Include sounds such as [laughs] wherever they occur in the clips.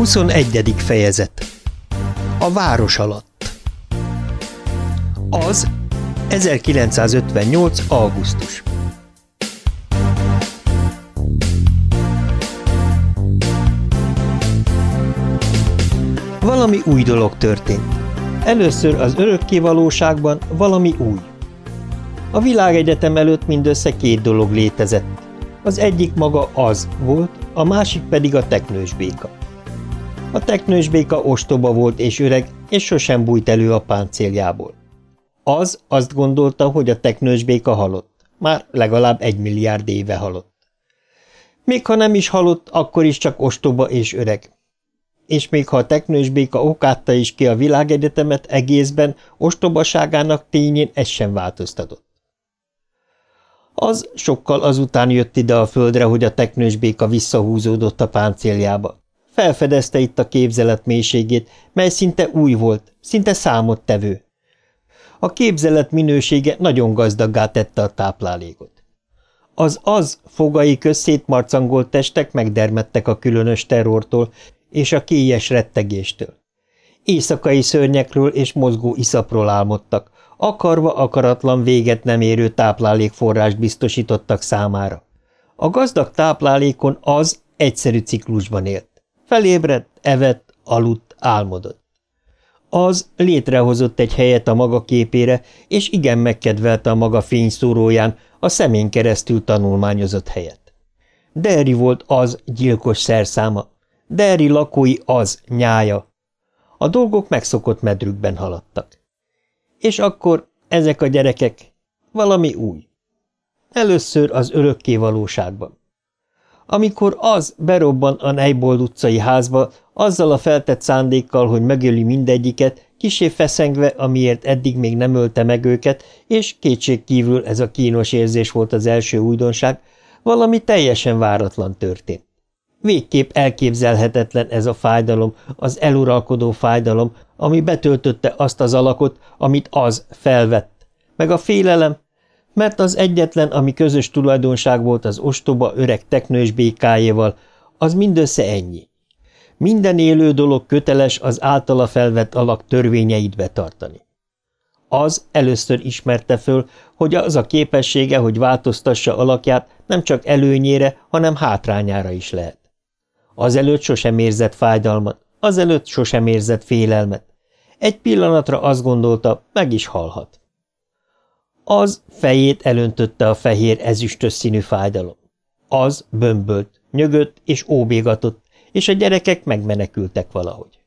21. fejezet A város alatt Az 1958. augusztus Valami új dolog történt. Először az örökkévalóságban valami új. A világegyetem előtt mindössze két dolog létezett. Az egyik maga az volt, a másik pedig a teknős béka. A teknős béka ostoba volt és öreg, és sosem bújt elő a páncéljából. Az azt gondolta, hogy a teknős béka halott. Már legalább egy milliárd éve halott. Még ha nem is halott, akkor is csak ostoba és öreg. És még ha a teknős béka okátta is ki a világegyetemet egészben, ostobaságának tényén ez sem változtatott. Az sokkal azután jött ide a földre, hogy a teknős béka visszahúzódott a páncéljába. Felfedezte itt a képzelet mélységét, mely szinte új volt, szinte számottevő. A képzelet minősége nagyon gazdaggá tette a táplálékot. Az az fogai köz marcangolt testek megdermedtek a különös terrortól és a kélyes rettegéstől. Éjszakai szörnyekről és mozgó iszapról álmodtak, akarva akaratlan véget nem érő táplálékforrást biztosítottak számára. A gazdag táplálékon az egyszerű ciklusban élt. Felébredt, evett, aludt, álmodott. Az létrehozott egy helyet a maga képére, és igen megkedvelte a maga fényszóróján a szemén keresztül tanulmányozott helyet. Derry volt az gyilkos szerszáma, Derry lakói az nyája. A dolgok megszokott medrükben haladtak. És akkor ezek a gyerekek valami új. Először az örökké valóságban. Amikor az berobban a Neybold utcai házba, azzal a feltett szándékkal, hogy megöli mindegyiket, kisé feszengve, amiért eddig még nem ölte meg őket, és kétségkívül ez a kínos érzés volt az első újdonság, valami teljesen váratlan történt. Végképp elképzelhetetlen ez a fájdalom, az eluralkodó fájdalom, ami betöltötte azt az alakot, amit az felvett, meg a félelem, mert az egyetlen, ami közös tulajdonság volt az ostoba öreg teknős békájéval, az mindössze ennyi. Minden élő dolog köteles az általa felvett alak törvényeit betartani. Az először ismerte föl, hogy az a képessége, hogy változtassa alakját, nem csak előnyére, hanem hátrányára is lehet. Azelőtt sosem érzett fájdalmat, azelőtt sosem érzett félelmet. Egy pillanatra azt gondolta, meg is halhat. Az fejét elöntötte a fehér ezüstös színű fájdalom. Az bömbölt, nyögött és óbégatott, és a gyerekek megmenekültek valahogy.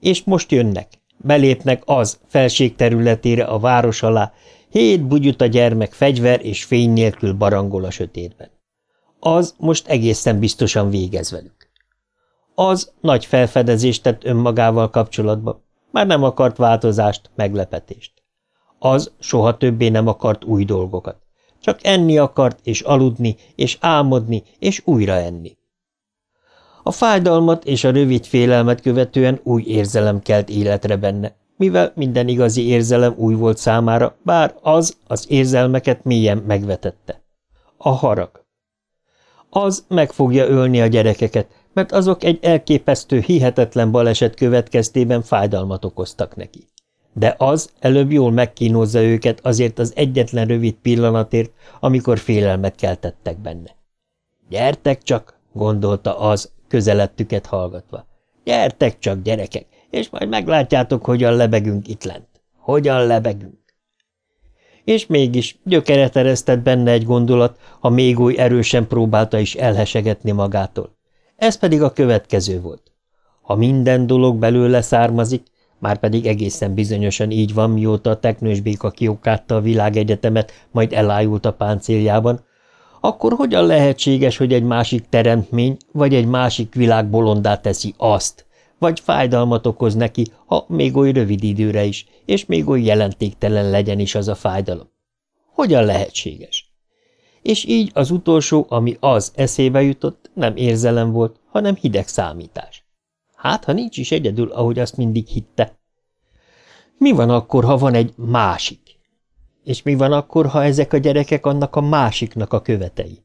És most jönnek, belépnek az felség területére a város alá, hét bugyuta gyermek fegyver és fény nélkül barangol a sötétben. Az most egészen biztosan végez velük. Az nagy felfedezést tett önmagával kapcsolatban, már nem akart változást, meglepetést. Az soha többé nem akart új dolgokat. Csak enni akart, és aludni, és álmodni, és újra enni. A fájdalmat és a rövid félelmet követően új érzelem kelt életre benne, mivel minden igazi érzelem új volt számára, bár az az érzelmeket mélyen megvetette. A harag. Az meg fogja ölni a gyerekeket, mert azok egy elképesztő, hihetetlen baleset következtében fájdalmat okoztak neki de az előbb jól megkínozza őket azért az egyetlen rövid pillanatért, amikor félelmet keltettek benne. Gyertek csak, gondolta az, közelettüket hallgatva. Gyertek csak, gyerekek, és majd meglátjátok, hogyan lebegünk itt lent. Hogyan lebegünk. És mégis gyökeret eresztett benne egy gondolat, ha még oly erősen próbálta is elhesegetni magától. Ez pedig a következő volt. Ha minden dolog belőle származik, Márpedig egészen bizonyosan így van, mióta a teknős béka kiokkátta a világegyetemet, majd elájult a páncéljában, akkor hogyan lehetséges, hogy egy másik teremtmény, vagy egy másik világ bolondá teszi azt, vagy fájdalmat okoz neki, ha még oly rövid időre is, és még oly jelentéktelen legyen is az a fájdalom? Hogyan lehetséges? És így az utolsó, ami az eszébe jutott, nem érzelem volt, hanem hideg számítás. Hát, ha nincs is egyedül, ahogy azt mindig hitte. Mi van akkor, ha van egy másik? És mi van akkor, ha ezek a gyerekek annak a másiknak a követei?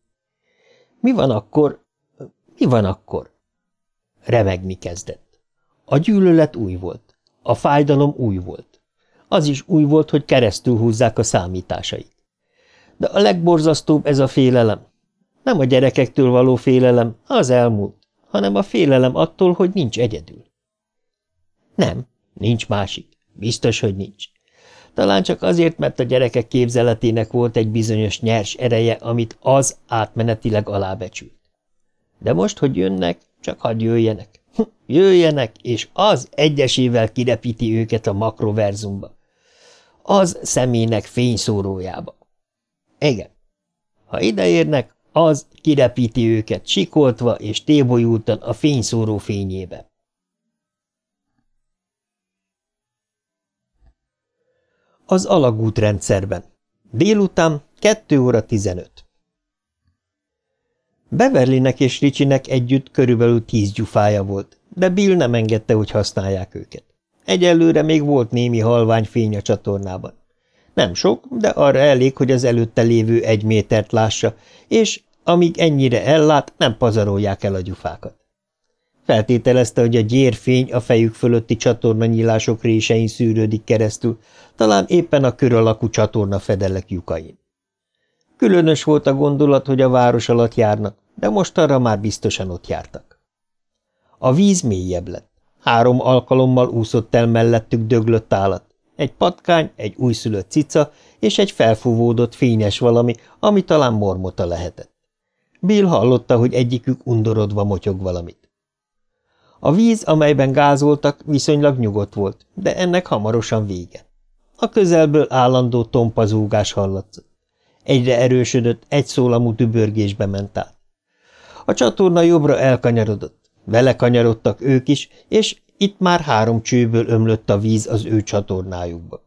Mi van akkor? Mi van akkor? Remegni kezdett. A gyűlölet új volt. A fájdalom új volt. Az is új volt, hogy keresztül húzzák a számításait. De a legborzasztóbb ez a félelem. Nem a gyerekektől való félelem, az elmúlt, hanem a félelem attól, hogy nincs egyedül. Nem, nincs másik. Biztos, hogy nincs. Talán csak azért, mert a gyerekek képzeletének volt egy bizonyos nyers ereje, amit az átmenetileg alábecsült. De most, hogy jönnek, csak hadd jöjjenek. Hm, jöjjenek, és az egyesével kirepíti őket a makroverzumba. Az személynek fényszórójába. Igen. Ha ideérnek, az kirepíti őket sikoltva és tébolyultan a fényszóró fényébe. Az alagútrendszerben. Délután 2 óra 15. Beverlynek és Ricsinek együtt körülbelül tíz gyufája volt, de Bill nem engedte, hogy használják őket. Egyelőre még volt némi halvány fény a csatornában. Nem sok, de arra elég, hogy az előtte lévő egy métert lássa, és amíg ennyire ellát, nem pazarolják el a gyufákat. Feltételezte, hogy a gyérfény a fejük fölötti csatornanyílások résein szűrődik keresztül, talán éppen a kör alakú csatorna fedelek lyukain. Különös volt a gondolat, hogy a város alatt járnak, de most arra már biztosan ott jártak. A víz mélyebb lett. Három alkalommal úszott el mellettük döglött állat. Egy patkány, egy újszülött cica és egy felfúvódott fényes valami, ami talán mormota lehetett. Bill hallotta, hogy egyikük undorodva motyog valamit. A víz, amelyben gázoltak, viszonylag nyugodt volt, de ennek hamarosan vége. A közelből állandó tompazúgás hallatszott. Egyre erősödött, egy szólamú dübörgésbe ment át. A csatorna jobbra elkanyarodott. Vele kanyarodtak ők is, és itt már három csőből ömlött a víz az ő csatornájukba.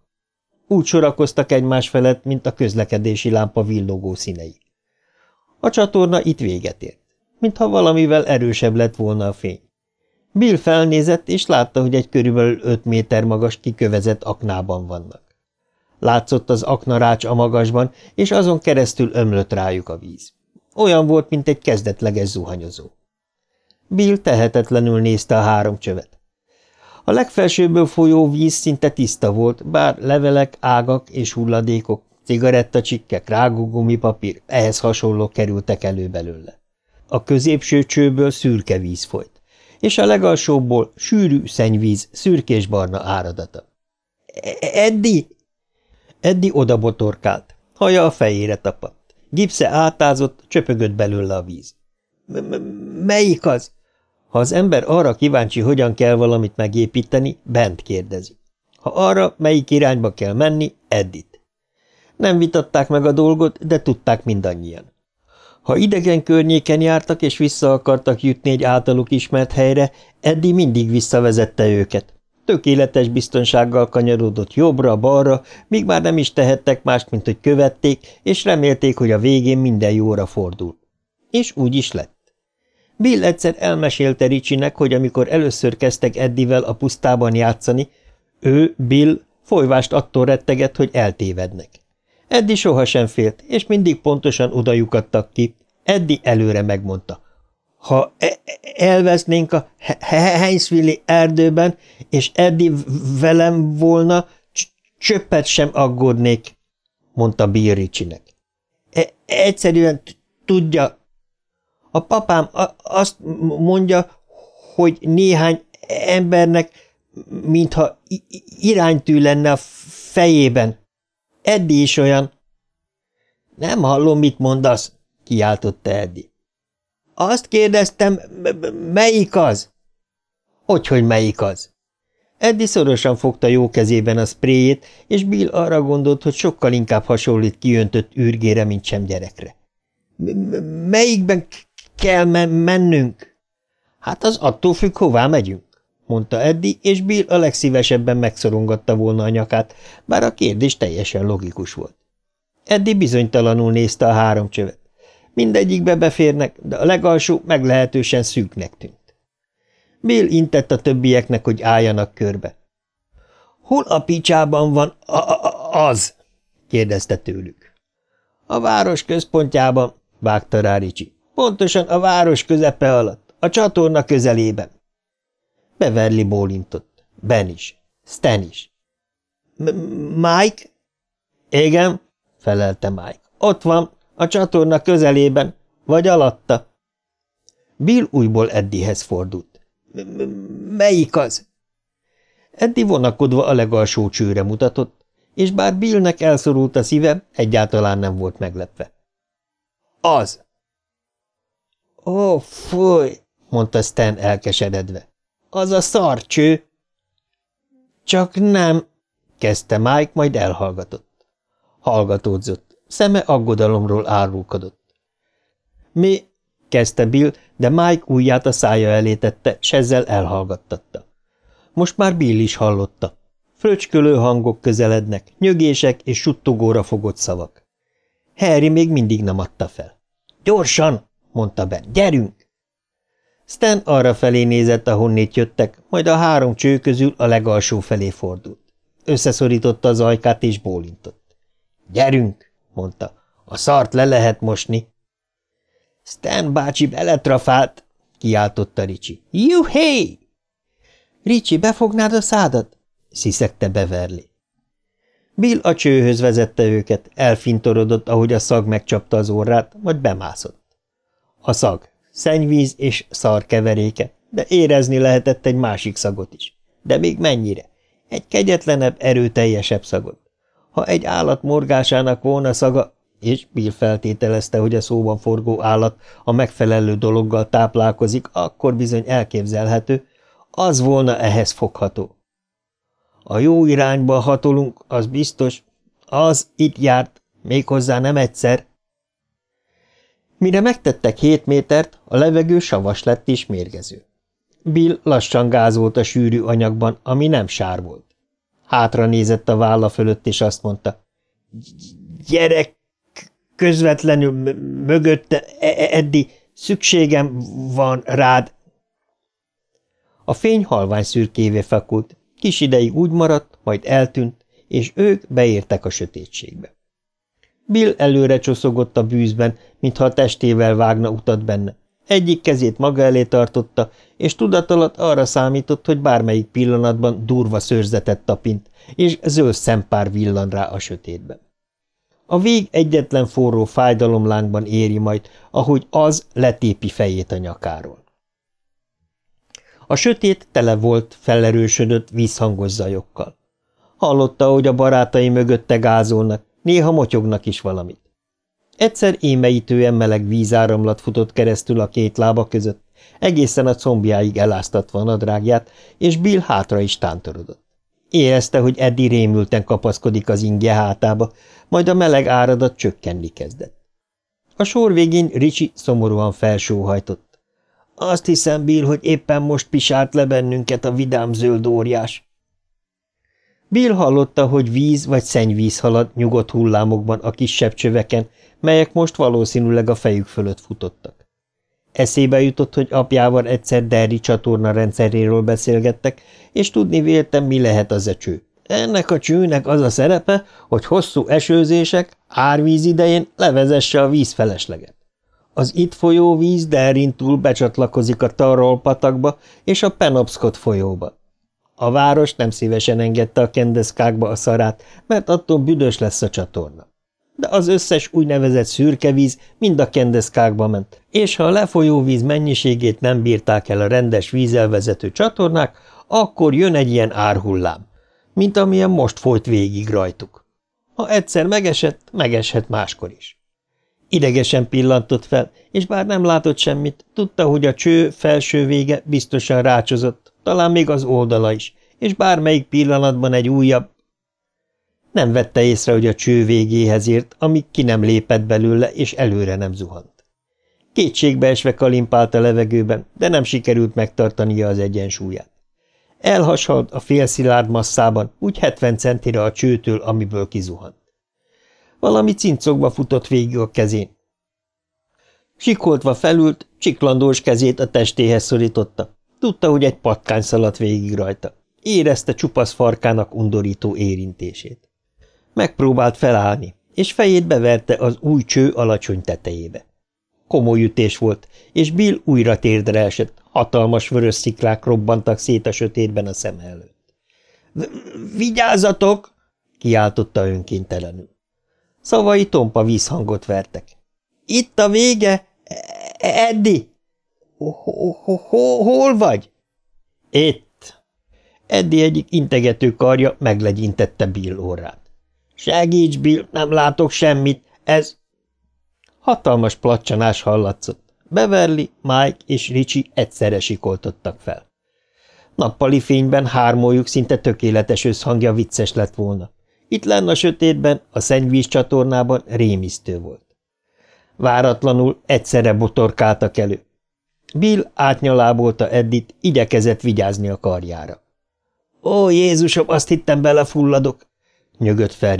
Úgy sorakoztak egymás felett, mint a közlekedési lámpa villogó színei. A csatorna itt véget ért, mintha valamivel erősebb lett volna a fény. Bill felnézett, és látta, hogy egy körülbelül öt méter magas kikövezett aknában vannak. Látszott az aknarács a magasban, és azon keresztül ömlött rájuk a víz. Olyan volt, mint egy kezdetleges zuhanyozó. Bill tehetetlenül nézte a három csövet. A legfelsőbből folyó víz szinte tiszta volt, bár levelek, ágak és hulladékok, cigarettacsikkek, rágógumipapír, ehhez hasonló kerültek elő belőle. A középső csőből szürke víz folyt, és a legalsóból sűrű szennyvíz szürkés-barna áradata. – Eddi! Eddi odabotorkált, haja a fejére tapadt. Gipsze átázott, csöpögött belőle a víz. – Melyik az? Ha az ember arra kíváncsi, hogyan kell valamit megépíteni, bent kérdezi. Ha arra, melyik irányba kell menni, Eddit. Nem vitatták meg a dolgot, de tudták mindannyian. Ha idegen környéken jártak és vissza akartak jutni egy általuk ismert helyre, Eddi mindig visszavezette őket. Tökéletes biztonsággal kanyarodott jobbra-balra, míg már nem is tehettek mást, mint hogy követték, és remélték, hogy a végén minden jóra fordul. És úgy is lett. Bill egyszer elmesélte Ricsinek, hogy amikor először kezdtek Eddivel a pusztában játszani, ő, Bill, folyvást attól rettegett, hogy eltévednek. Eddi sohasem félt, és mindig pontosan odajukadtak ki. Eddi előre megmondta. Ha e elvesznénk a Heinzville erdőben, és Eddi velem volna, csöppet sem aggódnék, mondta Bill Ricsinek. E egyszerűen tudja, a papám azt mondja, hogy néhány embernek, mintha iránytű lenne a fejében. Eddi is olyan. Nem hallom, mit mondasz, kiáltotta Eddi. Azt kérdeztem, melyik az? Hogyhogy melyik az? Eddi szorosan fogta jó kezében a spréjét, és Bill arra gondolt, hogy sokkal inkább hasonlít kiöntött űrgére, mint sem gyerekre. – Melyikben kell men mennünk? Hát az attól függ, hová megyünk, mondta Eddi, és Bill a legszívesebben megszorongatta volna a nyakát, bár a kérdés teljesen logikus volt. Eddi bizonytalanul nézte a három csövet. Mindegyikbe beférnek, de a legalsó meglehetősen szűknek tűnt. Bill intett a többieknek, hogy álljanak körbe. – Hol a picsában van a -a az? – kérdezte tőlük. – A város központjában – vágta rá Ricsi. Pontosan a város közepe alatt, a csatorna közelében. Beverly bólintott. Ben is. Stan is. – Mike? – Igen, felelte Mike. – Ott van, a csatorna közelében, vagy alatta. Bill újból Eddihez fordult. – Melyik az? Eddi vonakodva a legalsó csőre mutatott, és bár Billnek elszorult a szíve, egyáltalán nem volt meglepve. – Az! – Ó, fúj! – mondta Stan elkeseredve. – Az a szarcső! – Csak nem! – kezdte Mike, majd elhallgatott. Hallgatódzott, szeme aggodalomról árulkodott. – Mi? – kezdte Bill, de Mike ujját a szája elé tette, s ezzel elhallgattatta. Most már Bill is hallotta. Fröcskölő hangok közelednek, nyögések és suttogóra fogott szavak. Harry még mindig nem adta fel. – Gyorsan! – mondta Ben. – Gyerünk! Stan arra felé nézett, ahonnét jöttek, majd a három cső közül a legalsó felé fordult. Összeszorította az ajkát és bólintott. – Gyerünk! – mondta. – A szart le lehet mosni. – Stan bácsi beletrafált! – kiáltotta Ricsi. – Juhé! Ricsi, befognád a szádat? sziszegte Beverly. Bill a csőhöz vezette őket, elfintorodott, ahogy a szag megcsapta az orrát, majd bemászott. A szag, szennyvíz és szar keveréke, de érezni lehetett egy másik szagot is. De még mennyire? Egy kegyetlenebb, erőteljesebb szagot. Ha egy állat morgásának volna szaga, és Bill feltételezte, hogy a szóban forgó állat a megfelelő dologgal táplálkozik, akkor bizony elképzelhető, az volna ehhez fogható. A jó irányba hatolunk, az biztos, az itt járt, méghozzá nem egyszer. Mire megtettek hét métert, a levegő savas lett és mérgező. Bill lassan gázolt a sűrű anyagban, ami nem sár volt. Hátra nézett a válla fölött, és azt mondta, gyerek, közvetlenül mögötte, e, e, Eddi, szükségem van rád, a fény halvány szürkévé fakult, kis ideig úgy maradt, majd eltűnt, és ők beértek a sötétségbe. Bill előre csoszogott a bűzben, mintha a testével vágna utat benne. Egyik kezét maga elé tartotta, és tudatalat arra számított, hogy bármelyik pillanatban durva szőrzetet tapint, és zöld szempár villan rá a sötétben. A vég egyetlen forró fájdalomlángban éri majd, ahogy az letépi fejét a nyakáról. A sötét tele volt felerősödött vízhangos zajokkal. Hallotta, hogy a barátai mögötte gázolnak, néha motyognak is valamit. Egyszer émeítően meleg vízáramlat futott keresztül a két lába között, egészen a combjáig eláztatva a nadrágját, és Bill hátra is tántorodott. Érezte, hogy Eddie rémülten kapaszkodik az ingje hátába, majd a meleg áradat csökkenni kezdett. A sor végén Ricsi szomorúan felsóhajtott. Azt hiszem, Bill, hogy éppen most pisált le bennünket a vidám zöld óriás. Bill hallotta, hogy víz vagy szennyvíz halad nyugodt hullámokban a kisebb csöveken, melyek most valószínűleg a fejük fölött futottak. Eszébe jutott, hogy apjával egyszer Derry csatorna rendszeréről beszélgettek, és tudni véltem, mi lehet az a cső. Ennek a csőnek az a szerepe, hogy hosszú esőzések, árvíz idején levezesse a víz felesleget. Az itt folyó víz Derrin túl becsatlakozik a Tarrol patakba és a Penobscot folyóba. A város nem szívesen engedte a kendeszkákba a szarát, mert attól büdös lesz a csatorna. De az összes úgynevezett szürke víz mind a kendeszkákba ment, és ha a lefolyó víz mennyiségét nem bírták el a rendes vízelvezető csatornák, akkor jön egy ilyen árhullám, mint amilyen most folyt végig rajtuk. Ha egyszer megesett, megeshet máskor is. Idegesen pillantott fel, és bár nem látott semmit, tudta, hogy a cső felső vége biztosan rácsozott, talán még az oldala is, és bármelyik pillanatban egy újabb... Nem vette észre, hogy a cső végéhez ért, amíg ki nem lépett belőle, és előre nem zuhant. Kétségbe esve kalimpált a levegőben, de nem sikerült megtartania az egyensúlyát. Elhasalt a félszilárd masszában, úgy 70 centire a csőtől, amiből kizuhant. Valami cincogva futott végig a kezén. Sikoltva felült, csiklandós kezét a testéhez szorította. Tudta, hogy egy patkány szaladt végig rajta. Érezte csupasz farkának undorító érintését. Megpróbált felállni, és fejét beverte az új cső alacsony tetejébe. Komoly ütés volt, és Bill újra térdre esett, Hatalmas vörös sziklák robbantak szét a sötétben a szem előtt. – Vigyázzatok! – kiáltotta önkéntelenül. Szavai tompa vízhangot vertek. – Itt a vége! Eddi! – Hol vagy? – Itt! Eddi egyik integető karja meglegyintette Bill órát. – Segíts, Bill, nem látok semmit, ez… Hatalmas placsanás hallatszott. Beverly, Mike és Richie egyszerre sikoltottak fel. Nappali fényben hármójuk szinte tökéletes összhangja vicces lett volna. Itt lenne a sötétben, a szennyvíz csatornában rémisztő volt. Váratlanul egyszerre botorkáltak elő. Bill átnyalábolta Eddit, igyekezett vigyázni a karjára. – Ó, Jézusom, azt hittem belefulladok! – nyögött fel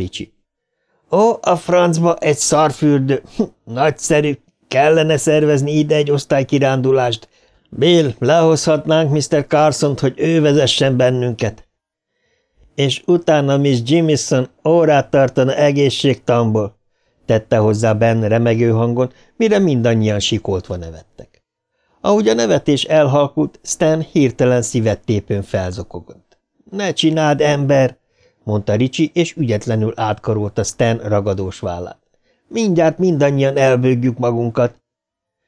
Ó, a francba egy szarfürdő! Nagyszerű! Kellene szervezni ide egy osztálykirándulást. Bill, lehozhatnánk Mr. carson hogy ő vezessen bennünket. És utána Miss Jimison órát tartana egészségtamból, tette hozzá Ben remegő hangon, mire mindannyian sikoltva nevettek. Ahogy a nevetés elhalkult, Stan hirtelen szívettépőn felzokogott. – Ne csináld, ember! – mondta Ricsi, és ügyetlenül átkarolta Stan ragadós vállát. – Mindjárt mindannyian elbőgjük magunkat.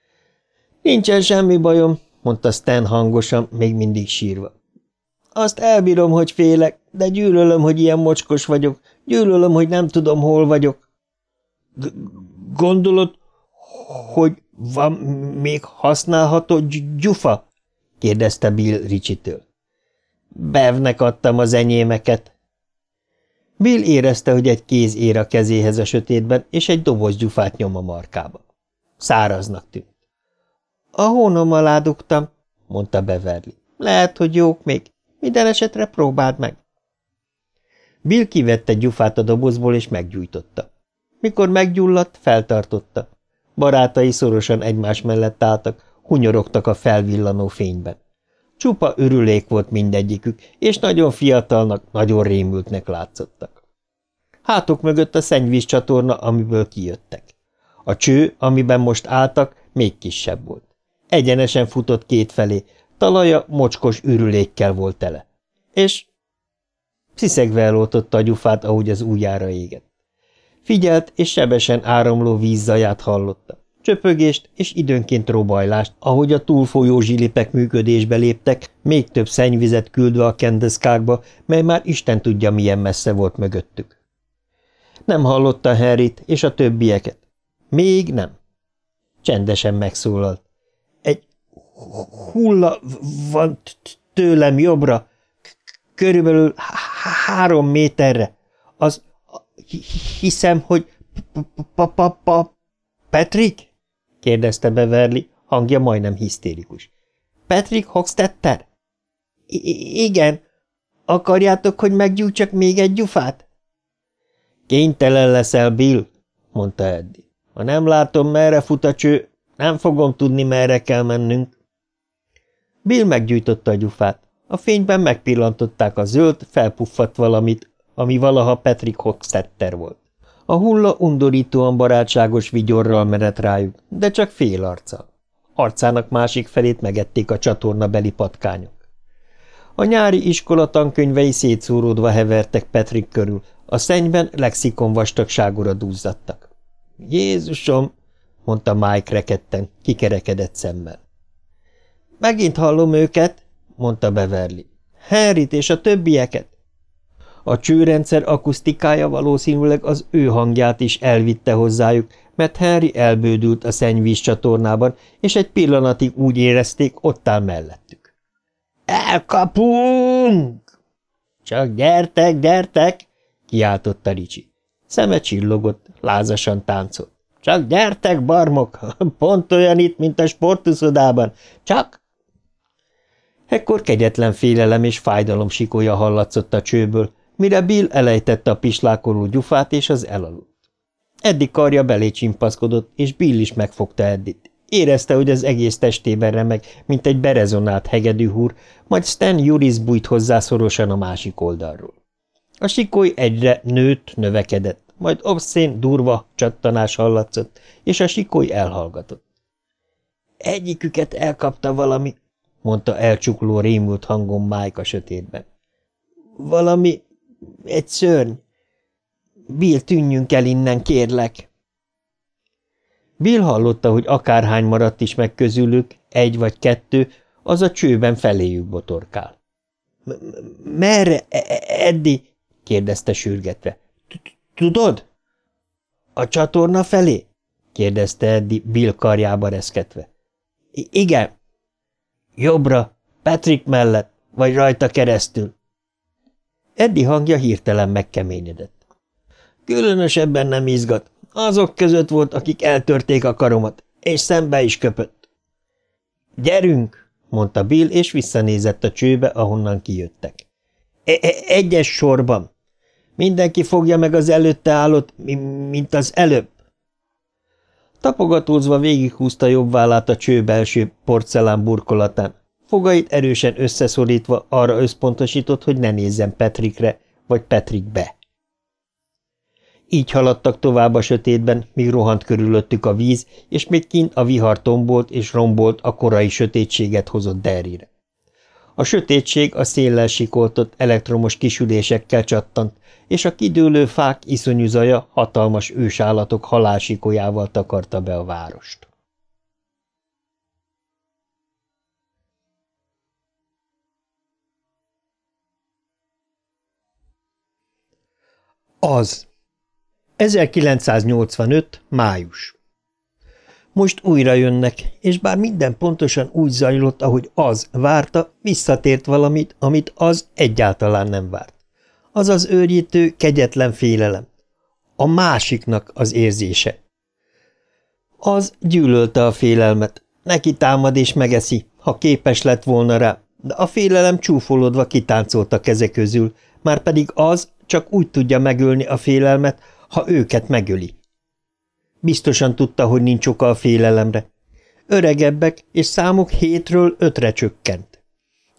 – Nincsen semmi bajom – mondta Stan hangosan, még mindig sírva. – Azt elbírom, hogy félek, de gyűlölöm, hogy ilyen mocskos vagyok, gyűlölöm, hogy nem tudom, hol vagyok. – Gondolod, hogy van még használható gyufa? – kérdezte Bill Ricsitől. – Bevnek adtam az enyémeket. Bill érezte, hogy egy kéz ér a kezéhez a sötétben, és egy doboz gyufát nyom a markába. Száraznak tűnt. – A hónom alá dugtam, mondta Beverly. – Lehet, hogy jók még. Minden esetre próbáld meg. Bill kivette gyufát a dobozból, és meggyújtotta. Mikor meggyulladt, feltartotta. Barátai szorosan egymás mellett álltak, hunyorogtak a felvillanó fényben. Csupa örülék volt mindegyikük, és nagyon fiatalnak, nagyon rémültnek látszottak. Hátuk mögött a szennyvíz csatorna, amiből kijöttek. A cső, amiben most álltak, még kisebb volt. Egyenesen futott kétfelé, talaja mocskos ürülékkel volt tele. És sziszegve eloltotta a gyufát, ahogy az ujjára égett. Figyelt, és sebesen áramló vízzaját hallotta. Csöpögést és időnként robajlást, ahogy a túlfolyó zsilipek működésbe léptek, még több szennyvizet küldve a kendeszkákba, mely már Isten tudja milyen messze volt mögöttük. Nem hallotta Harryt és a többieket. Még nem. Csendesen megszólalt. Egy hulla van tőlem jobbra, körülbelül három méterre. Az hiszem, hogy pa-pa-pa Patrick? kérdezte Beverly, hangja majdnem hisztérikus. Patrick Hoxtetter? igen. Akarjátok, hogy meggyújtsak még egy gyufát? Kénytelen leszel, Bill, mondta Eddie. Ha nem látom, merre fut a cső, nem fogom tudni, merre kell mennünk. Bill meggyújtotta a gyufát. A fényben megpillantották a zöld, felpuffadt valamit, ami valaha Patrick Hoxtetter volt. A hulla undorítóan barátságos vigyorral merett rájuk, de csak fél arccal. Arcának másik felét megették a csatornabeli patkányok. A nyári iskola tankönyvei szétszóródva hevertek Patrick körül, a szennyben lexikon vastagságúra duzzadtak. – Jézusom! – mondta Mike rekedten, kikerekedett szemmel. – Megint hallom őket – mondta Beverly. – Henryt és a többieket. A csőrendszer akusztikája valószínűleg az ő hangját is elvitte hozzájuk, mert Henry elbődült a szennyvíz csatornában, és egy pillanatig úgy érezték, ott áll mellettük. – Elkapunk! – Csak gyertek, gyertek! – kiáltotta Ricsi. Szeme csillogott, lázasan táncolt. – Csak gyertek, barmok! [laughs] Pont olyan itt, mint a sportuszodában. Csak... Ekkor kegyetlen félelem és fájdalom sikolya hallatszott a csőből, mire Bill elejtette a pislákoló gyufát, és az elaludt. Eddig karja belé csimpaszkodott, és Bill is megfogta Eddit. Érezte, hogy az egész testében remeg, mint egy berezonált hegedű húr, majd Stan Juris bújt hozzá szorosan a másik oldalról. A sikoly egyre nőtt, növekedett, majd obszén, durva csattanás hallatszott, és a sikoly elhallgatott. – Egyiküket elkapta valami, mondta elcsukló rémült hangon Mike a sötétben. Valami... egy szörny. Bill, tűnjünk el innen, kérlek. Bill hallotta, hogy akárhány maradt is meg közülük, egy vagy kettő, az a csőben feléjük botorkál. – Merre, e-, e-, Eddi? – kérdezte sürgetve. – Tudod? – A csatorna felé? – kérdezte Eddi Bill karjába reszketve. – Igen. – Jobbra, Patrick mellett, vagy rajta keresztül. Eddi hangja hirtelen megkeményedett. – Különösebben nem izgat. Azok között volt, akik eltörték a karomat, és szembe is köpött. – Gyerünk! mondta Bill, és visszanézett a csőbe, ahonnan kijöttek. E -e Egyes sorban. Mindenki fogja meg az előtte állott, mint az előbb. Tapogatózva végighúzta jobb vállát a cső belső porcelán burkolatán. Fogait erősen összeszorítva arra összpontosított, hogy ne nézzen Petrikre, vagy Petrikbe. Így haladtak tovább a sötétben, míg rohant körülöttük a víz, és még kint a vihar tombolt és rombolt a korai sötétséget hozott Derrire. A sötétség a széllel sikoltott elektromos kisülésekkel csattant, és a kidőlő fák iszonyú zaja hatalmas ősállatok halálsikolyával takarta be a várost. Az 1985. május Most újra jönnek, és bár minden pontosan úgy zajlott, ahogy az várta, visszatért valamit, amit az egyáltalán nem várt. Az az őrjítő, kegyetlen félelem. A másiknak az érzése. Az gyűlölte a félelmet. Neki támad és megeszi, ha képes lett volna rá, de a félelem csúfolódva kitáncolt a keze közül, már pedig az csak úgy tudja megölni a félelmet, ha őket megöli. Biztosan tudta, hogy nincs oka a félelemre. Öregebbek, és számuk hétről ötre csökkent.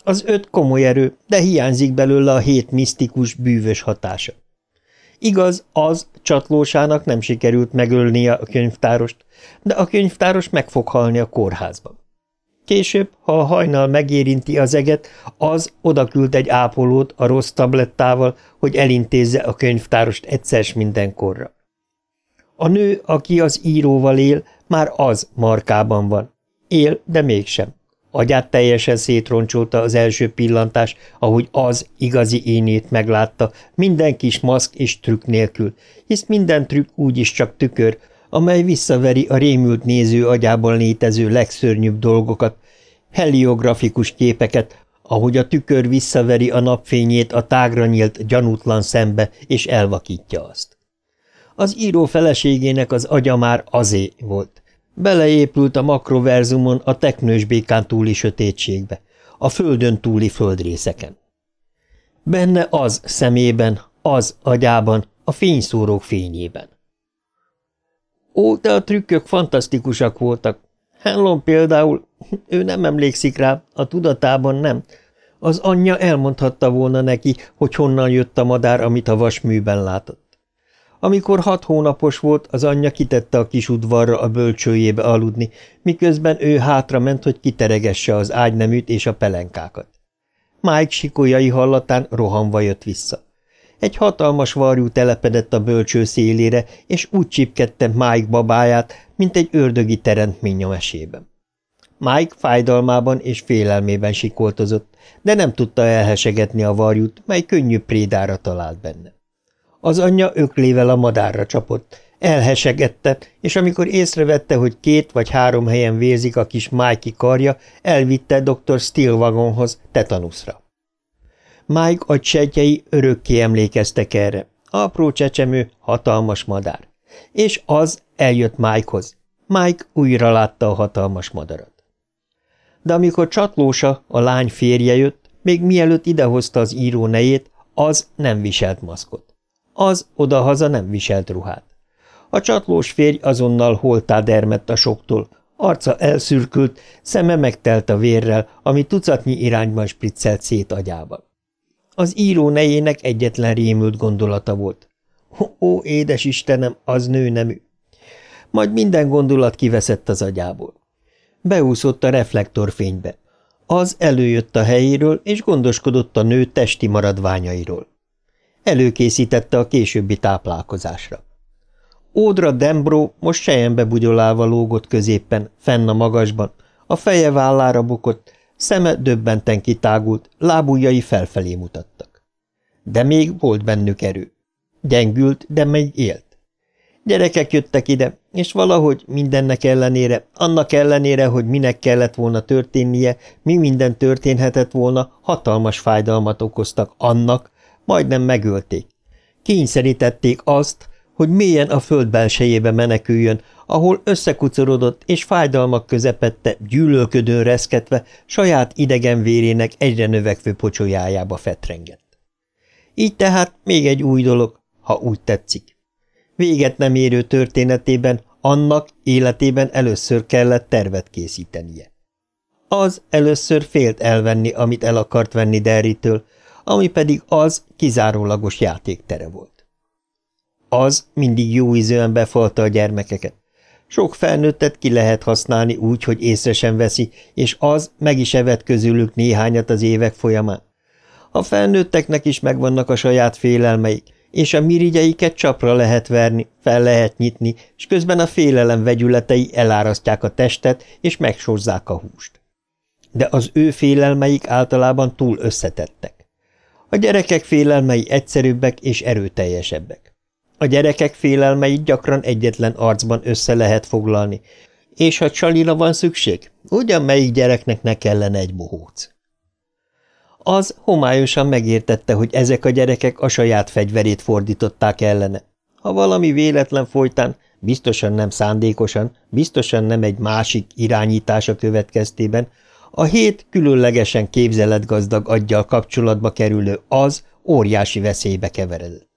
Az öt komoly erő, de hiányzik belőle a hét misztikus, bűvös hatása. Igaz, az csatlósának nem sikerült megölnie a könyvtárost, de a könyvtáros meg fog halni a kórházban. Később, ha a hajnal megérinti az eget, az odaküld egy ápolót a rossz tablettával, hogy elintézze a könyvtárost egyszer mindenkorra. A nő, aki az íróval él, már az markában van. Él, de mégsem. Agyát teljesen szétroncsolta az első pillantás, ahogy az igazi énét meglátta, minden kis maszk és trükk nélkül, hisz minden trükk úgyis csak tükör, amely visszaveri a rémült néző agyában létező legszörnyűbb dolgokat, heliografikus képeket, ahogy a tükör visszaveri a napfényét a tágra nyílt gyanútlan szembe, és elvakítja azt. Az író feleségének az agya már azé volt. Beleépült a makroverzumon a teknős békán túli sötétségbe, a földön túli földrészeken. Benne az szemében, az agyában, a fényszórók fényében. Ó, de a trükkök fantasztikusak voltak. Hellon például, ő nem emlékszik rá, a tudatában nem. Az anyja elmondhatta volna neki, hogy honnan jött a madár, amit a vasműben látott. Amikor hat hónapos volt, az anyja kitette a kis udvarra a bölcsőjébe aludni, miközben ő hátra ment, hogy kiteregesse az ágyneműt és a pelenkákat. Mike sikolyai hallatán rohanva jött vissza. Egy hatalmas varjú telepedett a bölcső szélére, és úgy csipkedte Mike babáját, mint egy ördögi teremtmény a. Mike fájdalmában és félelmében sikoltozott, de nem tudta elhesegetni a varjút, mely könnyű prédára talált benne. Az anyja öklével a madárra csapott, elhesegette, és amikor észrevette, hogy két vagy három helyen vérzik a kis Mikey karja, elvitte dr. Steelwagonhoz tetanuszra. Mike agysejtjei örökké emlékeztek erre. Apró csecsemő, hatalmas madár. És az eljött Mikehoz. Mike újra látta a hatalmas madarat. De amikor csatlósa, a lány férje jött, még mielőtt idehozta az író nejét, az nem viselt maszkot. Az odahaza nem viselt ruhát. A csatlós férj azonnal holtá dermedt a soktól, arca elszürkült, szeme megtelt a vérrel, ami tucatnyi irányban spriccelt szét agyában. Az író nejének egyetlen rémült gondolata volt. Ó, édes Istenem, az nő nemű! Majd minden gondolat kiveszett az agyából. Beúszott a reflektorfénybe. Az előjött a helyéről, és gondoskodott a nő testi maradványairól. Előkészítette a későbbi táplálkozásra. Ódra Dembro most sejembe bugyolálva lógott középpen, fenn a magasban, a feje vállára bukott, szeme döbbenten kitágult, lábujjai felfelé mutattak. De még volt bennük erő. Gyengült, de még élt. Gyerekek jöttek ide, és valahogy mindennek ellenére, annak ellenére, hogy minek kellett volna történnie, mi minden történhetett volna, hatalmas fájdalmat okoztak annak, majdnem megölték. Kényszerítették azt, hogy mélyen a föld belsejébe meneküljön, ahol összekucorodott és fájdalmak közepette, gyűlölködőn reszketve, saját idegen vérének egyre növekvő pocsolyájába fetrengett. Így tehát még egy új dolog, ha úgy tetszik. Véget nem érő történetében annak életében először kellett tervet készítenie. Az először félt elvenni, amit el akart venni Derritől, ami pedig az kizárólagos játéktere volt. Az mindig jó ízűen befalta a gyermekeket. Sok felnőttet ki lehet használni úgy, hogy észre sem veszi, és az meg is evett közülük néhányat az évek folyamán. A felnőtteknek is megvannak a saját félelmeik, és a mirigyeiket csapra lehet verni, fel lehet nyitni, és közben a félelem vegyületei elárasztják a testet, és megsorzzák a húst. De az ő félelmeik általában túl összetettek. A gyerekek félelmei egyszerűbbek és erőteljesebbek. A gyerekek félelmeit gyakran egyetlen arcban össze lehet foglalni, és ha csalira van szükség, ugyan melyik gyereknek ne kellene egy bohóc. Az homályosan megértette, hogy ezek a gyerekek a saját fegyverét fordították ellene. Ha valami véletlen folytán, biztosan nem szándékosan, biztosan nem egy másik irányítása következtében, a hét különlegesen képzeletgazdag aggyal kapcsolatba kerülő az óriási veszélybe keveredett.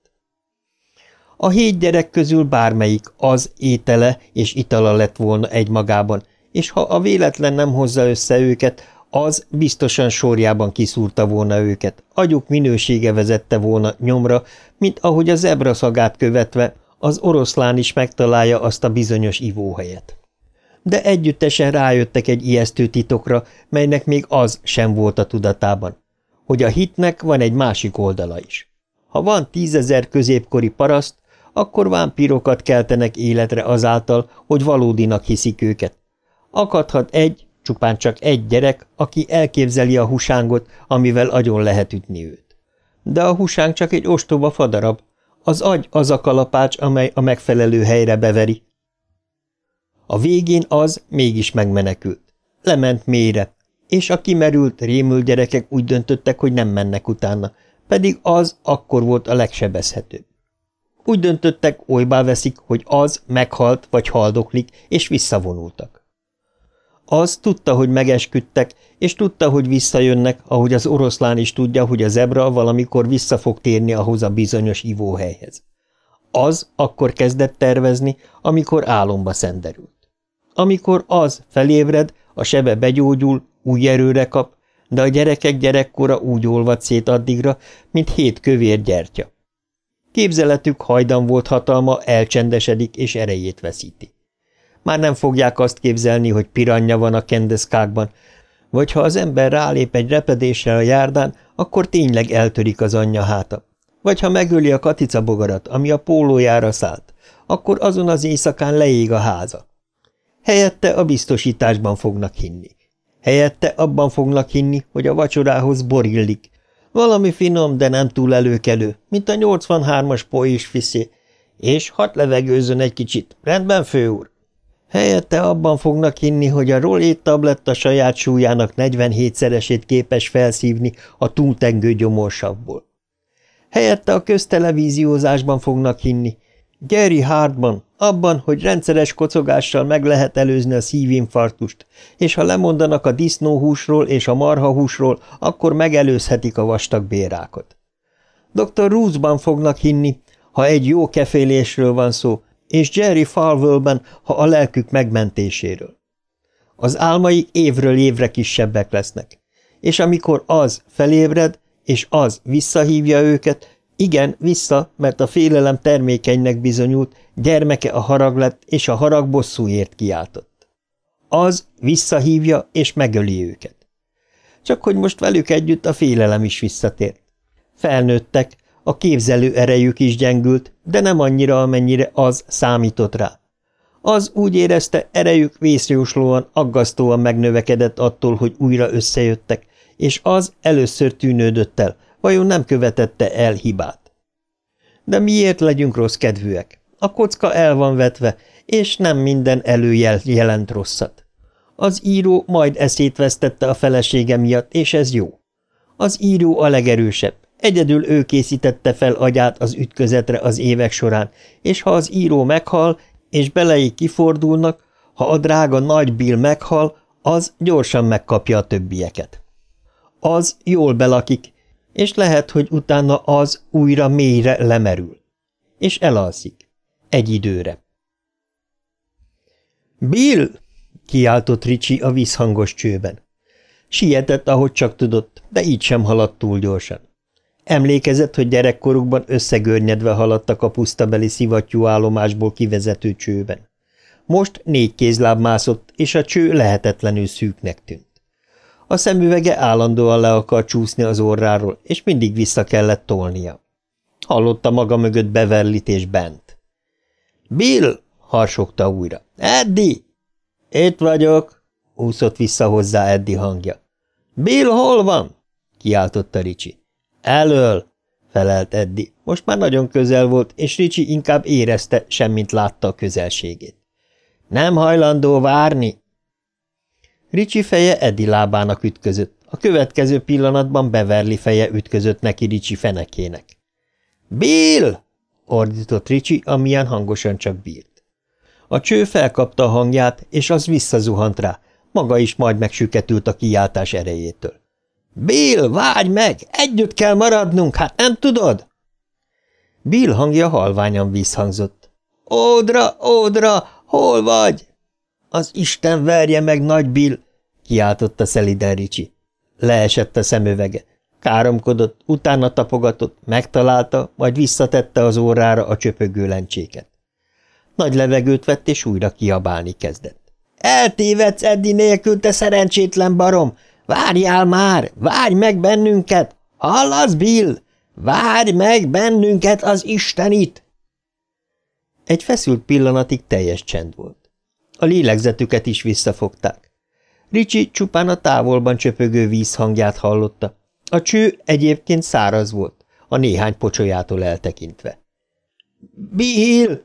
A hét gyerek közül bármelyik az étele és itala lett volna egymagában, és ha a véletlen nem hozza össze őket, az biztosan sorjában kiszúrta volna őket, agyuk minősége vezette volna nyomra, mint ahogy a zebra szagát követve az oroszlán is megtalálja azt a bizonyos ivóhelyet. De együttesen rájöttek egy ijesztő titokra, melynek még az sem volt a tudatában, hogy a hitnek van egy másik oldala is. Ha van tízezer középkori paraszt, akkor vámpírokat keltenek életre azáltal, hogy valódinak hiszik őket. Akadhat egy, Csupán csak egy gyerek, aki elképzeli a husángot, amivel agyon lehet ütni őt. De a husánk csak egy ostoba fadarab. Az agy az a kalapács, amely a megfelelő helyre beveri. A végén az mégis megmenekült. Lement mélyre, és a kimerült, rémült gyerekek úgy döntöttek, hogy nem mennek utána, pedig az akkor volt a legsebezhetőbb. Úgy döntöttek, olybá veszik, hogy az meghalt vagy haldoklik, és visszavonultak. Az tudta, hogy megesküdtek, és tudta, hogy visszajönnek, ahogy az oroszlán is tudja, hogy a zebra valamikor vissza fog térni ahhoz a bizonyos ivóhelyhez. Az akkor kezdett tervezni, amikor álomba szenderült. Amikor az felébred, a sebe begyógyul, új erőre kap, de a gyerekek gyerekkora úgy olvad szét addigra, mint hét kövér gyertya. Képzeletük hajdan volt hatalma, elcsendesedik és erejét veszíti. Már nem fogják azt képzelni, hogy piranya van a kendeszkákban, vagy ha az ember rálép egy repedésre a járdán, akkor tényleg eltörik az anyja háta. Vagy ha megöli a katica bogarat, ami a pólójára szállt, akkor azon az éjszakán leég a háza. Helyette a biztosításban fognak hinni. Helyette abban fognak hinni, hogy a vacsorához borillik. Valami finom, de nem túl előkelő, mint a 83-as pois fiszé, és hat levegőzön egy kicsit. Rendben, főúr? Helyette abban fognak hinni, hogy a rolét tabletta saját súlyának 47-szeresét képes felszívni a túltengő gyomorsavból. Helyette a köztelevíziózásban fognak hinni, Gary Hartban, abban, hogy rendszeres kocogással meg lehet előzni a szívinfarktust, és ha lemondanak a disznóhúsról és a marhahúsról, akkor megelőzhetik a vastag bérákot. Dr. Roosban fognak hinni, ha egy jó kefélésről van szó, és Jerry Falwellben, ha a lelkük megmentéséről. Az álmaik évről évre kisebbek lesznek, és amikor az felébred, és az visszahívja őket, igen, vissza, mert a félelem termékenynek bizonyult, gyermeke a harag lett, és a harag bosszúért kiáltott. Az visszahívja és megöli őket. csak hogy most velük együtt a félelem is visszatért. Felnőttek, a képzelő erejük is gyengült, de nem annyira, amennyire az számított rá. Az úgy érezte, erejük vészjóslóan, aggasztóan megnövekedett attól, hogy újra összejöttek, és az először tűnődött el, vajon nem követette el hibát. De miért legyünk rossz kedvűek? A kocka el van vetve, és nem minden előjel jelent rosszat. Az író majd eszét vesztette a felesége miatt, és ez jó. Az író a legerősebb, egyedül ő készítette fel agyát az ütközetre az évek során, és ha az író meghal, és belei kifordulnak, ha a drága nagy Bill meghal, az gyorsan megkapja a többieket. Az jól belakik, és lehet, hogy utána az újra mélyre lemerül. És elalszik. Egy időre. Bill! kiáltott Ricsi a vízhangos csőben. Sietett, ahogy csak tudott, de így sem haladt túl gyorsan. Emlékezett, hogy gyerekkorukban összegörnyedve haladtak a pusztabeli szivattyú állomásból kivezető csőben. Most négy kézláb mászott, és a cső lehetetlenül szűknek tűnt. A szemüvege állandóan le akar csúszni az orráról, és mindig vissza kellett tolnia. Hallotta maga mögött Beverlit és Bent. – Bill! – harsogta újra. – Eddie! – Itt vagyok! – úszott vissza hozzá Eddie hangja. – Bill hol van? – kiáltotta Ricsi. – Elől! – felelt Eddie. Most már nagyon közel volt, és Ricsi inkább érezte, semmint látta a közelségét. – Nem hajlandó várni? Ricsi feje Eddie lábának ütközött. A következő pillanatban Beverly feje ütközött neki Ricsi fenekének. – Bill! – ordított Ricsi, amilyen hangosan csak bírt. A cső felkapta a hangját, és az visszazuhant rá, maga is majd megsüketült a kiáltás erejétől. – Bill, várj meg! Együtt kell maradnunk, hát nem tudod? Bill hangja halványan visszhangzott. – Ódra, Ódra, hol vagy? Az Isten verje meg, nagy Bill! kiáltotta szeliden Ricsi. Leesett a szemövege. Káromkodott, utána tapogatott, megtalálta, majd visszatette az órára a csöpögő lencséket. Nagy levegőt vett, és újra kiabálni kezdett. – Eltévedsz Eddi nélkül, te szerencsétlen barom! Várjál már! Várj meg bennünket! Hallasz, Bill? Várj meg bennünket, az Istenit! Egy feszült pillanatig teljes csend volt. A lélegzetüket is visszafogták. Ricsi csupán a távolban csöpögő víz hangját hallotta. A cső egyébként száraz volt, a néhány pocsolyától eltekintve. – Bill!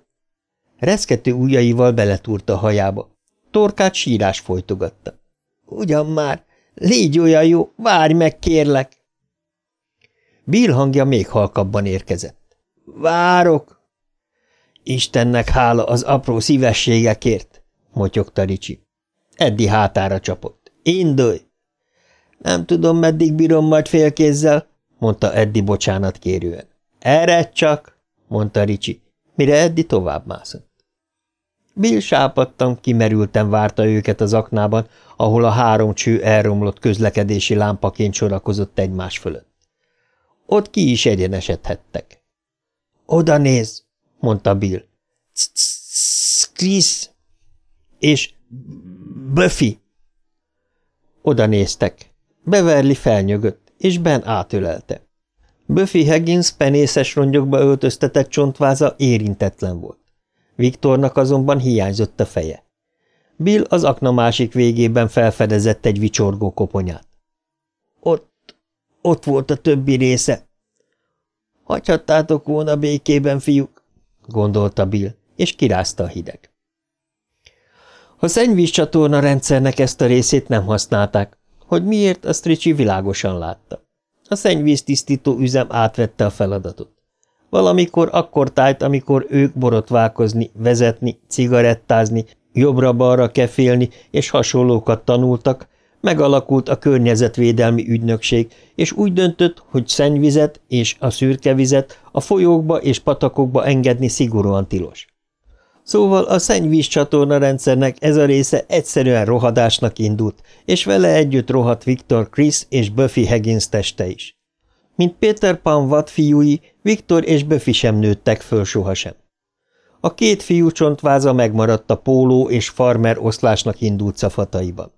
Reszkető ujjaival beletúrta a hajába. Torkát sírás folytogatta. – Ugyan már! Légy olyan jó, várj meg, kérlek! Bill hangja még halkabban érkezett. – Várok! – Istennek hála az apró szívességekért! Motyogta Ricsi. Eddi hátára csapott. Indulj! Nem tudom, meddig bírom majd félkézzel, mondta Eddi bocsánat kérően. Erre csak, mondta Ricsi, mire Eddi tovább mászott. Bill sápadtan, kimerülten várta őket az aknában, ahol a három cső elromlott közlekedési lámpaként sorakozott egymás fölött. Ott ki is egyenesedhettek. – Oda néz! – mondta Bill. – Chris! És Buffy! Oda néztek. Beverly felnyögött, és Ben átölelte. Buffy Higgins penészes rongyokba öltöztetett csontváza érintetlen volt. Viktornak azonban hiányzott a feje. Bill az akna másik végében felfedezett egy vicsorgó koponyát. Ott, ott volt a többi része. Hagyhattátok volna békében, fiúk, gondolta Bill, és kirázta a hideg. A szennyvízcsatorna rendszernek ezt a részét nem használták, hogy miért, azt Ricsi világosan látta. A szennyvíz tisztító üzem átvette a feladatot. Valamikor akkor tájt, amikor ők borotválkozni, vezetni, cigarettázni, jobbra-balra kefélni és hasonlókat tanultak, megalakult a környezetvédelmi ügynökség, és úgy döntött, hogy szennyvizet és a szürkevizet a folyókba és patakokba engedni szigorúan tilos. Szóval a szennyvízcsatorna rendszernek ez a része egyszerűen rohadásnak indult, és vele együtt rohadt Viktor Chris és Buffy Higgins teste is. Mint Peter Pan vad fiúi, Viktor és Buffy sem nőttek föl sohasem. A két fiú csontváza megmaradt a póló és farmer oszlásnak indult szafataiban.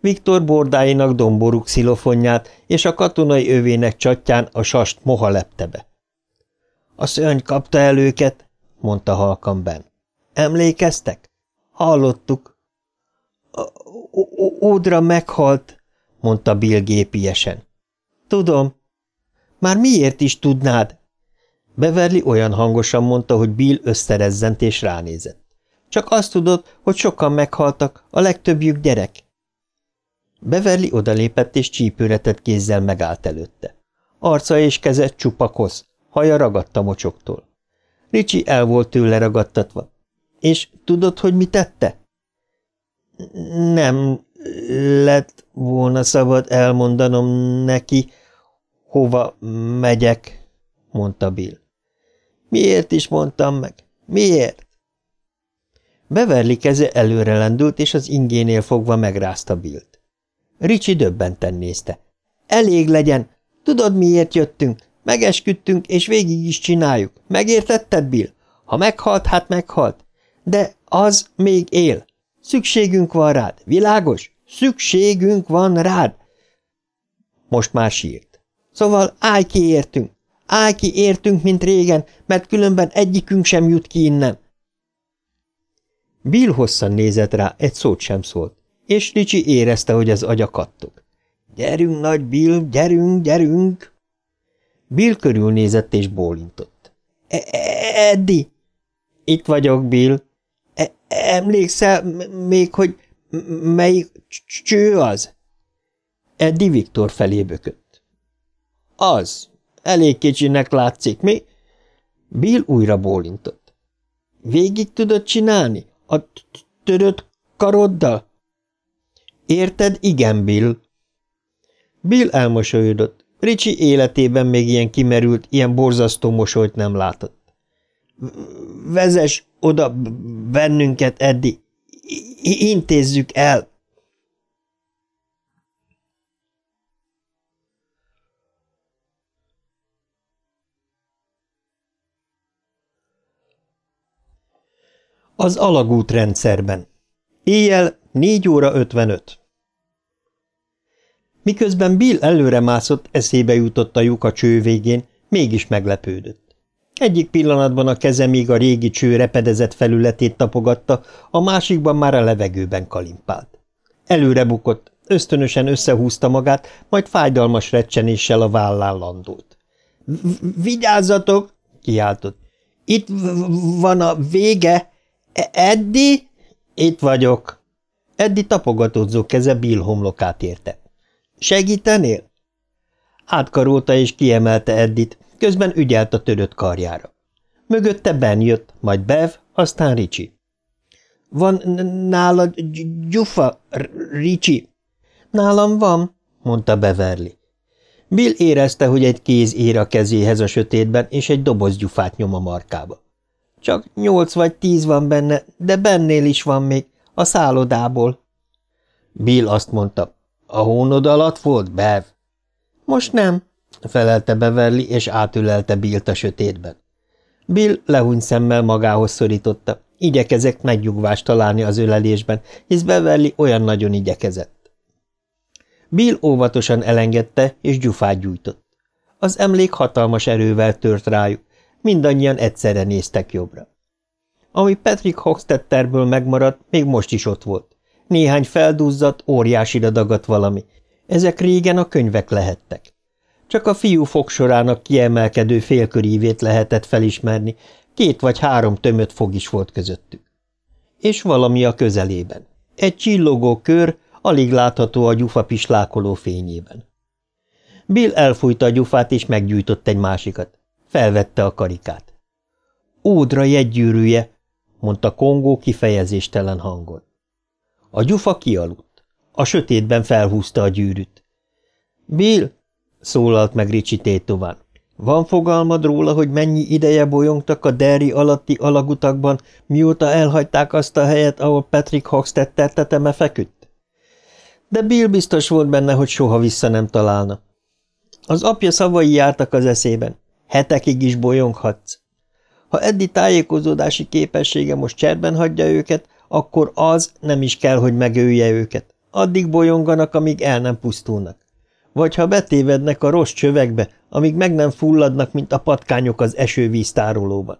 Viktor bordáinak domboruk szilofonját és a katonai övének csatján a sast moha lepte be. A szörny kapta el őket, mondta halkan Ben. Emlékeztek? Hallottuk. Ódra meghalt, mondta Bill gépiesen. Tudom. Már miért is tudnád? Beverly olyan hangosan mondta, hogy Bill összerezzent és ránézett. Csak azt tudod, hogy sokan meghaltak, a legtöbbjük gyerek. Beverly odalépett és csípőretett kézzel megállt előtte. Arca és keze csupa kosz, haja ragadt a mocsoktól. Ricsi el volt tőle ragadtatva. És tudod, hogy mi tette? Nem lett volna szabad elmondanom neki, hova megyek, mondta Bill. Miért is mondtam meg? Miért? Beverly keze előre lendült, és az ingénél fogva megrázta Billt. Ricsi döbbenten nézte. Elég legyen! Tudod, miért jöttünk? Megesküdtünk, és végig is csináljuk. Megértetted, Bill? Ha meghalt, hát meghalt. De az még él. Szükségünk van rád, világos? Szükségünk van rád! Most már sírt. Szóval állj ki értünk. Állj ki értünk, mint régen, mert különben egyikünk sem jut ki innen. Bill hosszan nézett rá, egy szót sem szólt, és Ricsi érezte, hogy az agya kattog. – Gyerünk, nagy Bill, gyerünk, gyerünk! Bill körülnézett és bólintott. E – Eddi! – Itt vagyok, Bill. Emlékszel még, hogy melyik cső az? Eddi Viktor felé bökött. – Az. Elég kicsinek látszik, mi? Bill újra bólintott. – Végig tudod csinálni? A törött karoddal? Érted, igen, Bill. Bill elmosolyodott. Ricsi életében még ilyen kimerült, ilyen borzasztó mosolyt nem látott. Vezes oda bennünket, Eddi. Intézzük el. Az alagút rendszerben. Éjjel 4 óra 55. Miközben Bill előre mászott, eszébe jutott a lyuk a cső végén, mégis meglepődött. Egyik pillanatban a keze még a régi cső repedezett felületét tapogatta, a másikban már a levegőben kalimpált. Előre bukott, ösztönösen összehúzta magát, majd fájdalmas recsenéssel a vállán landolt. – Vigyázzatok! – kiáltott. – Itt van a vége! E, Eddi? Itt vagyok. Eddi tapogatódzó keze Bill homlokát érte. Segítenél? Átkarolta és kiemelte Eddit, közben ügyelt a törött karjára. Mögötte Ben jött, majd Bev, aztán Ricsi. Van nálad gyufa, Ricsi? Nálam van, mondta Beverly. Bill érezte, hogy egy kéz ér a kezéhez a sötétben, és egy doboz gyufát nyom a markába. Csak nyolc vagy tíz van benne, de bennél is van még, a szállodából. Bill azt mondta, a hónod alatt volt, Bev? Most nem, felelte Beverly, és átülelte Billt a sötétben. Bill lehúny szemmel magához szorította, igyekezett megnyugvást találni az ölelésben, hisz Beverly olyan nagyon igyekezett. Bill óvatosan elengedte, és gyufát gyújtott. Az emlék hatalmas erővel tört rájuk, mindannyian egyszerre néztek jobbra. Ami Patrick Hoxtetterből megmaradt, még most is ott volt. Néhány felduzzadt, óriásira dagadt valami. Ezek régen a könyvek lehettek. Csak a fiú fogsorának kiemelkedő félkörívét lehetett felismerni, két vagy három tömött fog is volt közöttük. És valami a közelében. Egy csillogó kör, alig látható a gyufa pislákoló fényében. Bill elfújta a gyufát, és meggyújtott egy másikat. Felvette a karikát. Ódra jegygyűrűje, mondta Kongó kifejezéstelen hangon. A gyufa kialudt. A sötétben felhúzta a gyűrűt. Bill, szólalt meg Ricsi tétován. Van fogalmad róla, hogy mennyi ideje bolyongtak a Derry alatti alagutakban, mióta elhagyták azt a helyet, ahol Patrick Hoxtetter teteme feküdt? De Bill biztos volt benne, hogy soha vissza nem találna. Az apja szavai jártak az eszében. Hetekig is bolyonghatsz. Ha Eddi tájékozódási képessége most cserben hagyja őket, akkor az nem is kell, hogy megölje őket. addig bolyonganak, amíg el nem pusztulnak. Vagy ha betévednek a rossz csövekbe, amíg meg nem fulladnak, mint a patkányok az esővíz tárolóban.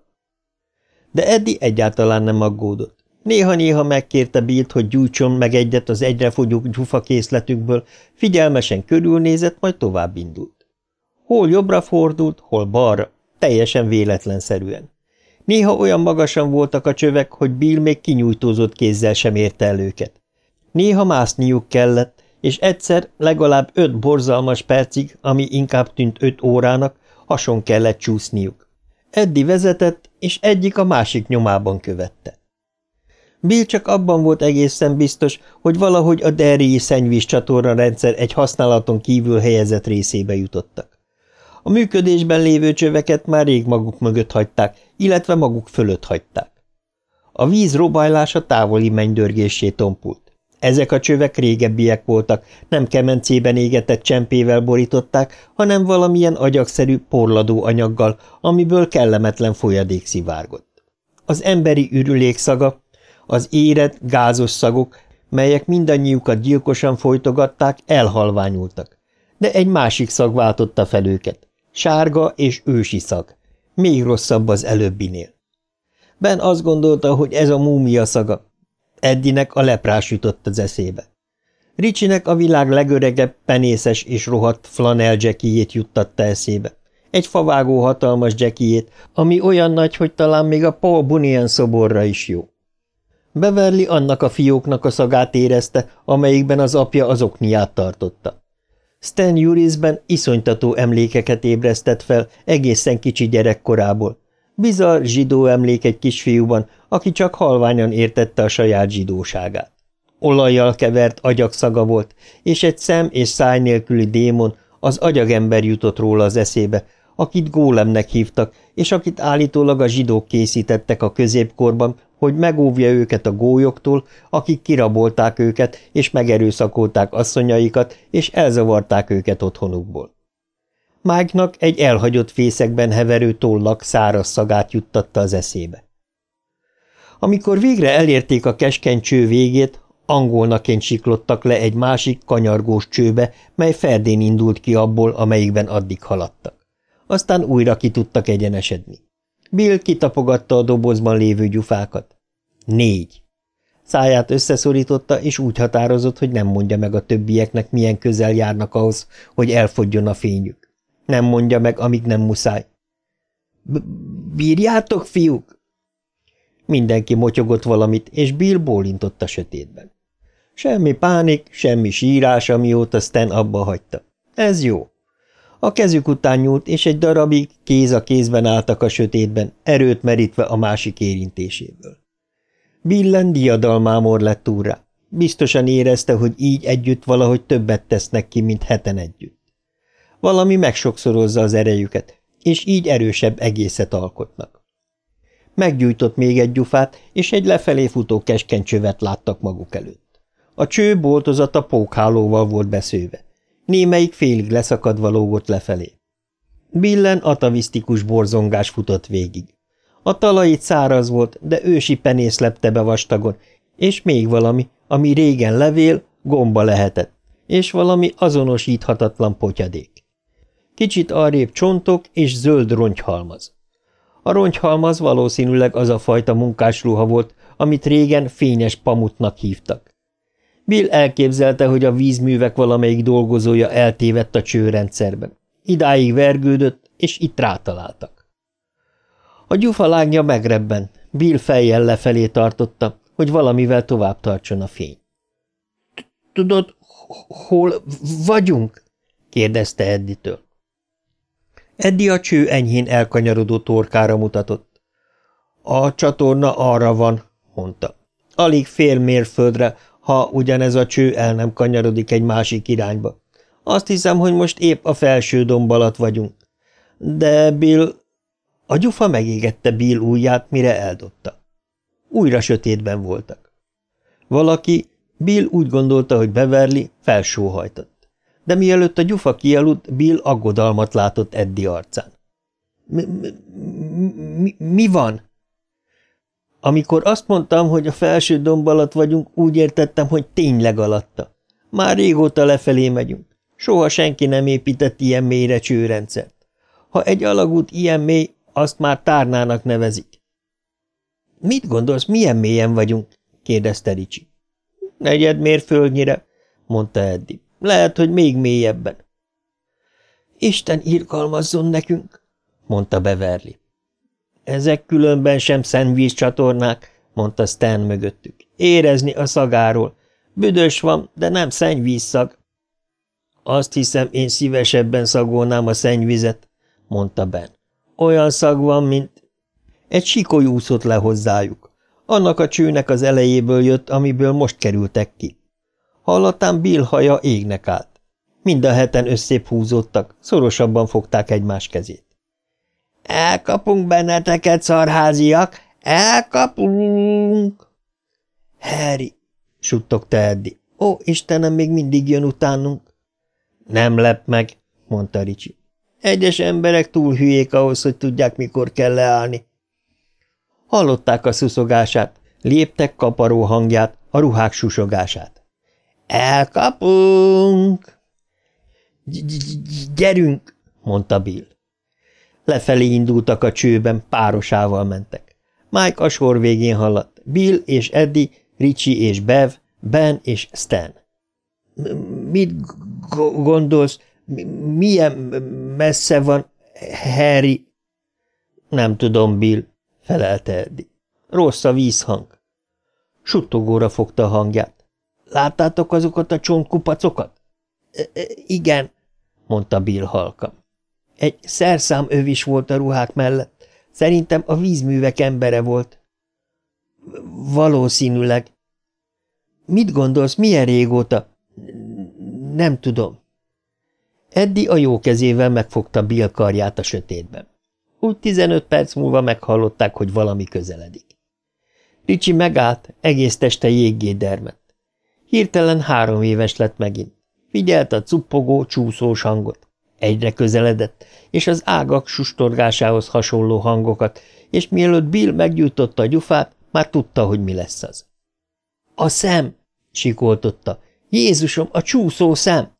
De Eddi egyáltalán nem aggódott. Néha-néha megkérte Bilt, hogy gyújtson meg egyet az egyre fogyó gyufakészletükből, figyelmesen körülnézett, majd tovább indult. Hol jobbra fordult, hol balra, teljesen véletlenszerűen. Néha olyan magasan voltak a csövek, hogy Bill még kinyújtózott kézzel sem érte el őket. Néha mászniuk kellett, és egyszer legalább öt borzalmas percig, ami inkább tűnt öt órának, hason kellett csúszniuk. Eddi vezetett, és egyik a másik nyomában követte. Bill csak abban volt egészen biztos, hogy valahogy a Derryi szennyvíz csatorna rendszer egy használaton kívül helyezett részébe jutottak. A működésben lévő csöveket már rég maguk mögött hagyták, illetve maguk fölött hagyták. A víz robajlása távoli mennydörgésé tompult. Ezek a csövek régebbiek voltak, nem kemencében égetett csempével borították, hanem valamilyen agyagszerű porladó anyaggal, amiből kellemetlen folyadék szivárgott. Az emberi ürülék szaga, az éred, gázos szagok, melyek mindannyiukat gyilkosan folytogatták, elhalványultak. De egy másik szag váltotta fel őket. Sárga és ősi szag. Még rosszabb az előbbinél. Ben azt gondolta, hogy ez a múmia szaga. Eddinek a leprás jutott az eszébe. Ricsinek a világ legöregebb, penészes és rohadt flanel jackiét juttatta eszébe. Egy favágó hatalmas jackiét, ami olyan nagy, hogy talán még a Paul Bunyan szoborra is jó. Beverly annak a fióknak a szagát érezte, amelyikben az apja az okniát tartotta. Stan Jurisben iszonytató emlékeket ébresztett fel egészen kicsi gyerekkorából. Bizarr zsidó emlék egy kisfiúban, aki csak halványan értette a saját zsidóságát. Olajjal kevert agyagszaga volt, és egy szem és száj nélküli démon, az agyagember jutott róla az eszébe, akit gólemnek hívtak, és akit állítólag a zsidók készítettek a középkorban, hogy megóvja őket a gólyoktól, akik kirabolták őket, és megerőszakolták asszonyaikat, és elzavarták őket otthonukból. Mágnak egy elhagyott fészekben heverő tollak száraz szagát juttatta az eszébe. Amikor végre elérték a keskeny cső végét, angolnaként siklottak le egy másik kanyargós csőbe, mely ferdén indult ki abból, amelyikben addig haladtak. Aztán újra ki tudtak egyenesedni. Bill kitapogatta a dobozban lévő gyufákat. Négy. Száját összeszorította, és úgy határozott, hogy nem mondja meg a többieknek, milyen közel járnak ahhoz, hogy elfogjon a fényük. Nem mondja meg, amíg nem muszáj. – Bírjátok, fiúk? Mindenki motyogott valamit, és Bill bólintott a sötétben. Semmi pánik, semmi sírás, amióta Stan abba hagyta. Ez jó. A kezük után nyúlt, és egy darabig kéz a kézben álltak a sötétben, erőt merítve a másik érintéséből. Billen diadalmámor lett úrrá. Biztosan érezte, hogy így együtt valahogy többet tesznek ki, mint heten együtt. Valami megsokszorozza az erejüket, és így erősebb egészet alkotnak. Meggyújtott még egy gyufát, és egy lefelé futó keskeny csövet láttak maguk előtt. A cső boltozata pókhálóval volt beszőve. Némelyik félig leszakadva lógott lefelé. Billen atavisztikus borzongás futott végig. A talaj itt száraz volt, de ősi penész lepte be vastagon, és még valami, ami régen levél, gomba lehetett, és valami azonosíthatatlan potyadék. Kicsit arrébb csontok és zöld rongyhalmaz. A rongyhalmaz valószínűleg az a fajta munkásruha volt, amit régen fényes pamutnak hívtak. Bill elképzelte, hogy a vízművek valamelyik dolgozója eltévedt a csőrendszerben. Idáig vergődött, és itt rátaláltak. A gyufalágnya megrebben, Bill fejjel lefelé tartotta, hogy valamivel tovább tartson a fény. – Tudod, hol vagyunk? – kérdezte Edditől. Eddi a cső enyhén elkanyarodó torkára mutatott. – A csatorna arra van – mondta. – Alig fél mérföldre, ha ugyanez a cső el nem kanyarodik egy másik irányba. Azt hiszem, hogy most épp a felső domb alatt vagyunk. De Bill... A gyufa megégette Bill ujját, mire eldobta. Újra sötétben voltak. Valaki, Bill úgy gondolta, hogy Beverly felsóhajtott. De mielőtt a gyufa kialudt, Bill aggodalmat látott Eddi arcán. Mi, mi, mi van? Amikor azt mondtam, hogy a felső domb alatt vagyunk, úgy értettem, hogy tényleg alatta. Már régóta lefelé megyünk. Soha senki nem épített ilyen mélyre csőrendszert. Ha egy alagút ilyen mély, azt már tárnának nevezik. – Mit gondolsz, milyen mélyen vagyunk? – kérdezte Ricsi. – Negyed mérföldnyire – mondta Eddi. – Lehet, hogy még mélyebben. – Isten irgalmazzon nekünk – mondta Beverly. – Ezek különben sem szennyvízcsatornák – mondta Stan mögöttük. – Érezni a szagáról. Büdös van, de nem szennyvízszag. – Azt hiszem, én szívesebben szagolnám a szennyvizet – mondta Ben. – Olyan szag van, mint… Egy sikoly úszott le hozzájuk. Annak a csőnek az elejéből jött, amiből most kerültek ki. Hallatán Bill haja égnek állt. Mind a heten összép húzódtak, szorosabban fogták egymás kezét. – Elkapunk benneteket, szarháziak! Elkapunk! – Harry! – suttogta Eddi. – Ó, Istenem, még mindig jön utánunk! – Nem lep meg! – mondta Ricsi. – Egyes emberek túl hülyék ahhoz, hogy tudják, mikor kell leállni. Hallották a szuszogását, léptek kaparó hangját, a ruhák susogását. – Elkapunk! – Gyerünk! – mondta Bill. Lefelé indultak a csőben, párosával mentek. Mike a sor végén haladt, Bill és Eddie, Richie és Bev, Ben és Stan. – Mit gondolsz, milyen messze van Harry? – Nem tudom, Bill – felelte Eddie. Rossz a vízhang. Suttogóra fogta a hangját. – Láttátok azokat a csontkupacokat? – Igen – mondta Bill halkan. Egy szerszám öv is volt a ruhák mellett. Szerintem a vízművek embere volt. Valószínűleg. Mit gondolsz, milyen régóta? Nem tudom. Eddi a jó kezével megfogta Bill karját a sötétben. Úgy tizenöt perc múlva meghallották, hogy valami közeledik. Ricsi megállt, egész teste jéggé dermett. Hirtelen három éves lett megint. Figyelt a cuppogó, csúszós hangot. Egyre közeledett, és az ágak sustorgásához hasonló hangokat, és mielőtt Bill meggyújtotta a gyufát, már tudta, hogy mi lesz az. – A szem! – sikoltotta. – Jézusom, a csúszó szem!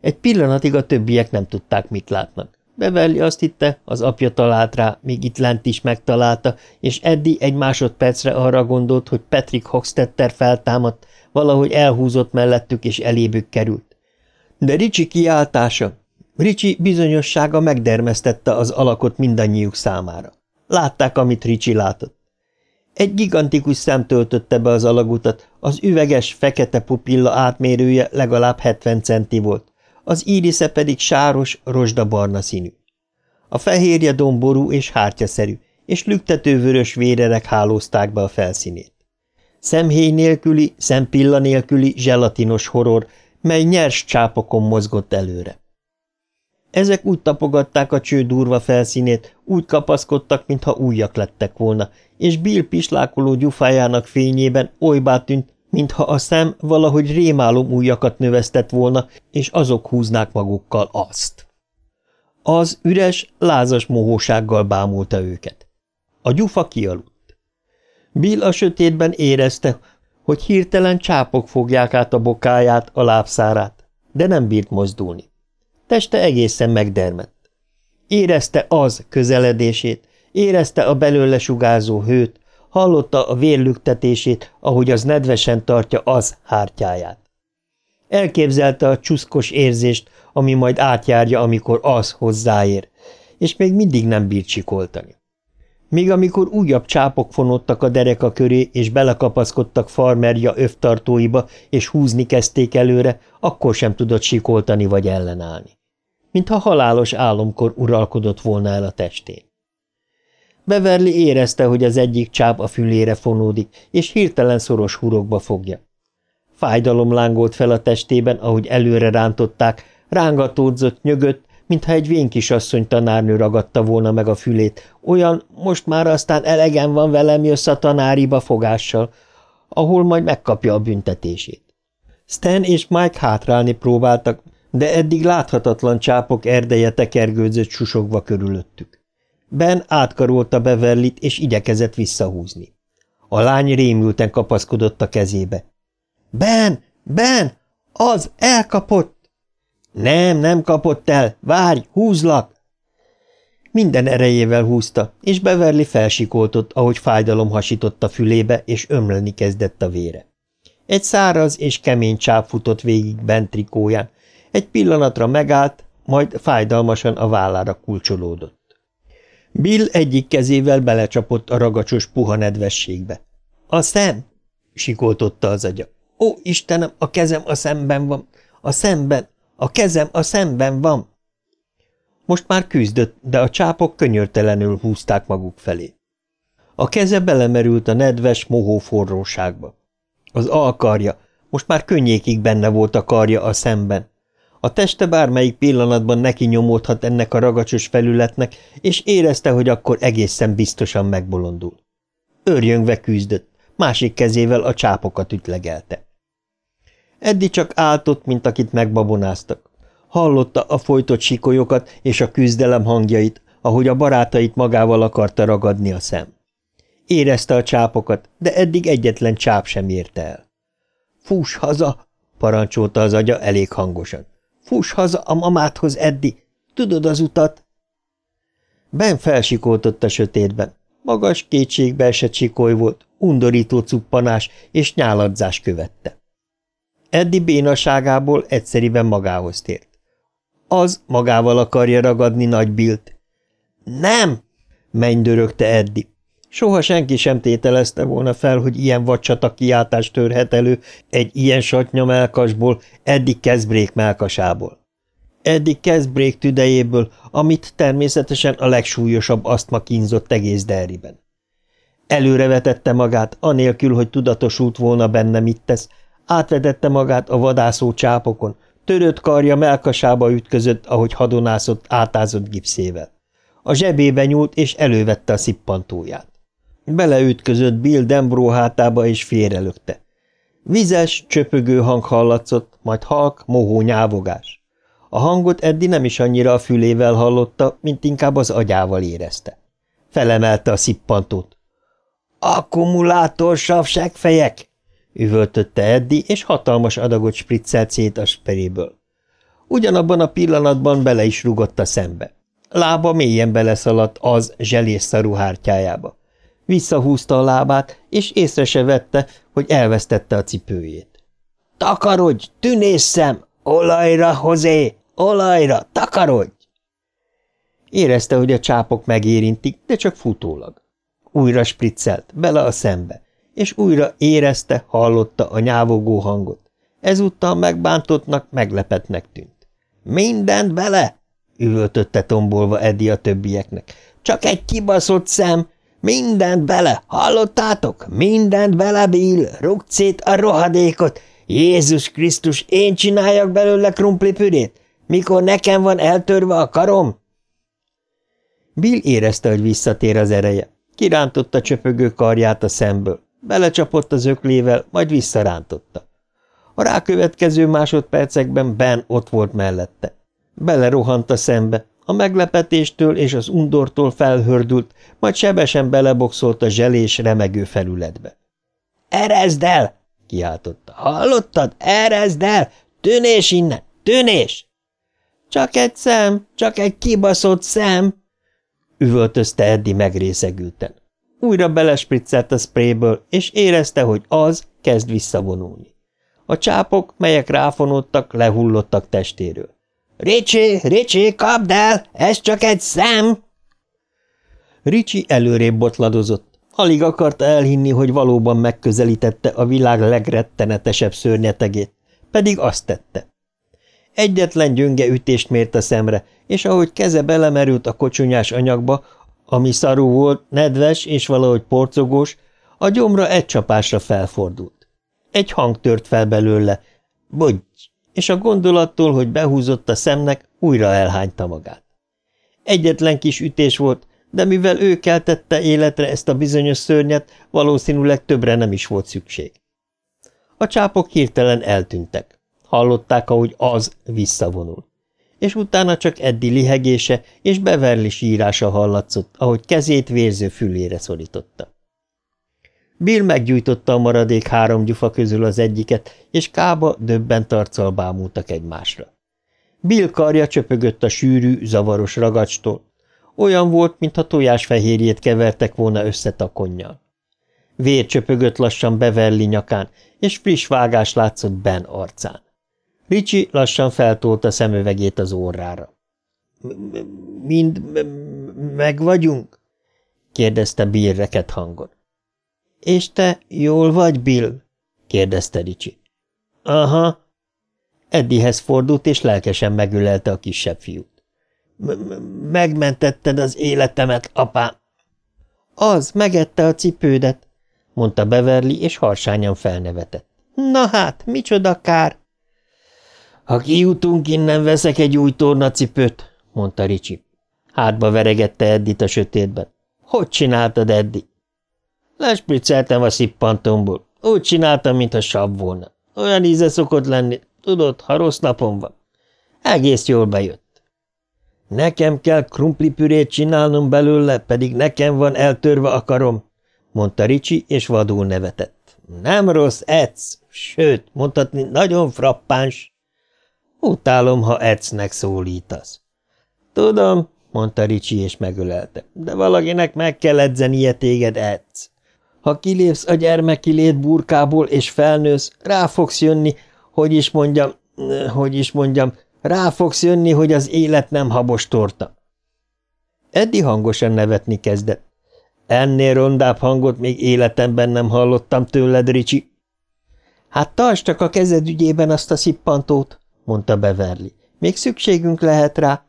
Egy pillanatig a többiek nem tudták, mit látnak. Beverly azt hitte, az apja talált rá, még itt lent is megtalálta, és Eddie egy másodpercre arra gondolt, hogy Patrick Hoxtetter feltámadt, valahogy elhúzott mellettük és elébük került. De Ricsi kiáltása, Ricsi bizonyossága megdermesztette az alakot mindannyiuk számára. Látták, amit Ricsi látott. Egy gigantikus szem töltötte be az alagutat, az üveges, fekete pupilla átmérője legalább 70 centi volt, az írisze pedig sáros, rozsdabarna színű. A fehérje domború és hártyaszerű, és lüktető vörös vérerek hálózták be a felszínét. Szemhéj nélküli, szempilla nélküli, zselatinos horror mely nyers csápokon mozgott előre. Ezek úgy tapogatták a cső durva felszínét, úgy kapaszkodtak, mintha újak lettek volna, és Bill pislákoló gyufájának fényében olybá tűnt, mintha a szem valahogy rémálom újakat növesztett volna, és azok húznák magukkal azt. Az üres, lázas mohósággal bámulta őket. A gyufa kialudt. Bill a sötétben érezte, hogy hirtelen csápok fogják át a bokáját, a lábszárát, de nem bírt mozdulni. Teste egészen megdermett. Érezte az közeledését, érezte a belőle sugárzó hőt, hallotta a vérlüktetését, ahogy az nedvesen tartja az hártyáját. Elképzelte a csuszkos érzést, ami majd átjárja, amikor az hozzáér, és még mindig nem bírt sikoltani. Míg amikor újabb csápok fonottak a dereka köré, és belekapaszkodtak farmerja övtartóiba, és húzni kezdték előre, akkor sem tudott sikoltani vagy ellenállni. Mintha halálos álomkor uralkodott volna el a testén. Beverly érezte, hogy az egyik csáp a fülére fonódik, és hirtelen szoros hurokba fogja. Fájdalom lángolt fel a testében, ahogy előre rántották, rángatódzott, nyögött, mintha egy vénkisasszony tanárnő ragadta volna meg a fülét, olyan, most már aztán elegem van velem, jössz a tanáriba fogással, ahol majd megkapja a büntetését. Stan és Mike hátrálni próbáltak, de eddig láthatatlan csápok erdeje tekergőzött susogva körülöttük. Ben átkarolta Beverlit, és igyekezett visszahúzni. A lány rémülten kapaszkodott a kezébe. – Ben! Ben! Az, elkapott! Nem, nem kapott el, várj, húzlak! Minden erejével húzta, és Beverly felsikoltott, ahogy fájdalom hasított fülébe, és ömleni kezdett a vére. Egy száraz és kemény csáp futott végig bent trikóján, egy pillanatra megállt, majd fájdalmasan a vállára kulcsolódott. Bill egyik kezével belecsapott a ragacsos puha nedvességbe. – A szem! – sikoltotta az agya. – Ó, Istenem, a kezem a szemben van! A szemben! A kezem a szemben van! Most már küzdött, de a csápok könyörtelenül húzták maguk felé. A keze belemerült a nedves, mohó forróságba. Az alkarja, most már könnyékig benne volt a karja a szemben. A teste bármelyik pillanatban neki nyomódhat ennek a ragacsos felületnek, és érezte, hogy akkor egészen biztosan megbolondul. Örjöngve küzdött, másik kezével a csápokat ütlegelte. Eddi csak áltott, mint akit megbabonáztak. Hallotta a folytott sikolyokat és a küzdelem hangjait, ahogy a barátait magával akarta ragadni a szem. Érezte a csápokat, de eddig egyetlen csáp sem érte el. – Fuss haza! – parancsolta az agya elég hangosan. – Fuss haza a mamádhoz, Eddi! Tudod az utat? Ben felsikoltott a sötétben. Magas, kétségbe esett sikoly volt, undorító cuppanás és nyáladzás követte. Eddi bénaságából egyszeriben magához tért. Az magával akarja ragadni nagy Bilt. Nem! mennydörögte Eddi. Soha senki sem tételezte volna fel, hogy ilyen vadcsata kiáltást törhet elő egy ilyen satnya melkasból, eddig Kezbrék melkasából. Eddig Kezbrék tüdejéből, amit természetesen a legsúlyosabb asztma kínzott egész Derriben. Előrevetette magát, anélkül, hogy tudatosult volna benne, mit tesz, átvedette magát a vadászó csápokon, törött karja melkasába ütközött, ahogy hadonászott átázott gipszével. A zsebébe nyúlt, és elővette a szippantóját. Beleütközött Bill Dembró hátába, és félrelökte. Vizes, csöpögő hang hallatszott, majd halk, mohó nyávogás. A hangot Eddi nem is annyira a fülével hallotta, mint inkább az agyával érezte. Felemelte a szippantót. – Akkumulátorsav segfejek! – üvöltötte Eddi, és hatalmas adagot spriccelt szét a speréből. Ugyanabban a pillanatban bele is rugott a szembe. Lába mélyen beleszaladt az zselészszarú hártyájába. Visszahúzta a lábát, és észre se vette, hogy elvesztette a cipőjét. – Takarodj, tűnészem! Olajra, hozé! Olajra, takarodj! Érezte, hogy a csápok megérintik, de csak futólag. Újra spriccelt, bele a szembe, és újra érezte, hallotta a nyávogó hangot. Ezúttal megbántottnak, meglepetnek tűnt. – Mindent bele! – üvöltötte tombolva Edi a többieknek. – Csak egy kibaszott szem! Mindent bele, hallottátok? Mindent bele, Bill, rúgd a rohadékot. Jézus Krisztus, én csináljak belőle krumplipürét? Mikor nekem van eltörve a karom? Bill érezte, hogy visszatér az ereje. Kirántotta csöpögő karját a szemből. Belecsapott az öklével, majd visszarántotta. A rákövetkező másodpercekben Ben ott volt mellette. Belerohant a szembe, a meglepetéstől és az undortól felhördült, majd sebesen beleboxolt a zselés remegő felületbe. – Erezd el! – kiáltotta. – Hallottad? Erezd el! Tűnés innen! Tűnés! – Csak egy szem! Csak egy kibaszott szem! – üvöltözte Eddi megrészegülten. Újra belespriccelt a sprayből, és érezte, hogy az kezd visszavonulni. A csápok, melyek ráfonódtak, lehullottak testéről. Ricsi, Ricsi, kapd el! Ez csak egy szem! Ricsi előrébb botladozott. Alig akarta elhinni, hogy valóban megközelítette a világ legrettenetesebb szörnyetegét, pedig azt tette. Egyetlen gyönge ütést mért a szemre, és ahogy keze belemerült a kocsonyás anyagba, ami szarú volt, nedves és valahogy porcogós, a gyomra egy csapásra felfordult. Egy hang tört fel belőle. Bogy! És a gondolattól, hogy behúzott a szemnek, újra elhányta magát. Egyetlen kis ütés volt, de mivel ő keltette életre ezt a bizonyos szörnyet, valószínűleg többre nem is volt szükség. A csápok hirtelen eltűntek. Hallották, ahogy az visszavonul. És utána csak Eddi lihegése és Beverly sírása hallatszott, ahogy kezét vérző fülére szorította. Bill meggyújtotta a maradék három gyufa közül az egyiket, és Kába döbben arccal bámultak egymásra. Bill karja csöpögött a sűrű, zavaros ragacstól. Olyan volt, mintha tojásfehérjét kevertek volna összetakonnyal. Vér csöpögött lassan Beverly nyakán, és friss vágás látszott Ben arcán. Ricsi lassan feltolta szemövegét az órára. – Mind meg vagyunk? – kérdezte Bill reket hangon. – És te jól vagy, Bill? – kérdezte Ricsi. – Aha. Eddihez fordult, és lelkesen megölelte a kisebb fiút. – Megmentetted az életemet, apám! – Az, megette a cipődet – mondta Beverly, és harsányan felnevetett. – Na hát, micsoda kár! – Ha kijutunk innen, veszek egy új tornacipőt – mondta Ricsi. Hátba veregette Eddit a sötétben. Hogy csináltad, Eddi? Lespricceltem a szippantomból. Úgy csináltam, mintha sabb volna. Olyan íze szokott lenni, tudod, ha rossz napom van. Egész jól bejött. Nekem kell krumplipürét csinálnom belőle, pedig nekem van eltörve a karom, mondta Ricsi, és vadul nevetett. Nem rossz, Edsz, sőt, mondhatni, nagyon frappáns. Utálom, ha Edznek szólítasz. Tudom, mondta Ricsi, és megölelte, de valakinek meg kell edzenie téged, Edz. Ha kilépsz a gyermeki lét burkából és felnősz, rá fogsz jönni, hogy is mondjam, hogy is mondjam, rá fogsz jönni, hogy az élet nem habos torta. Eddi hangosan nevetni kezdett. Ennél rondább hangot még életemben nem hallottam tőled, Ricsi. Hát tartsd csak a kezed ügyében azt a szippantót, mondta Beverly. Még szükségünk lehet rá.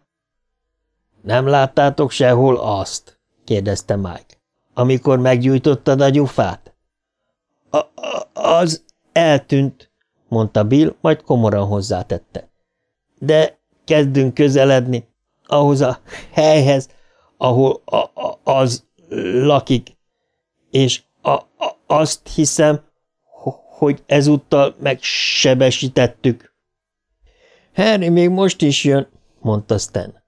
Nem láttátok sehol azt? kérdezte Mike. Amikor meggyújtottad a gyufát? A, a, az eltűnt, mondta Bill, majd komoran hozzátette. De kezdünk közeledni ahhoz a helyhez, ahol a, a, az lakik, és a, a, azt hiszem, hogy ezúttal megsebesítettük. Harry még most is jön, mondta Stan.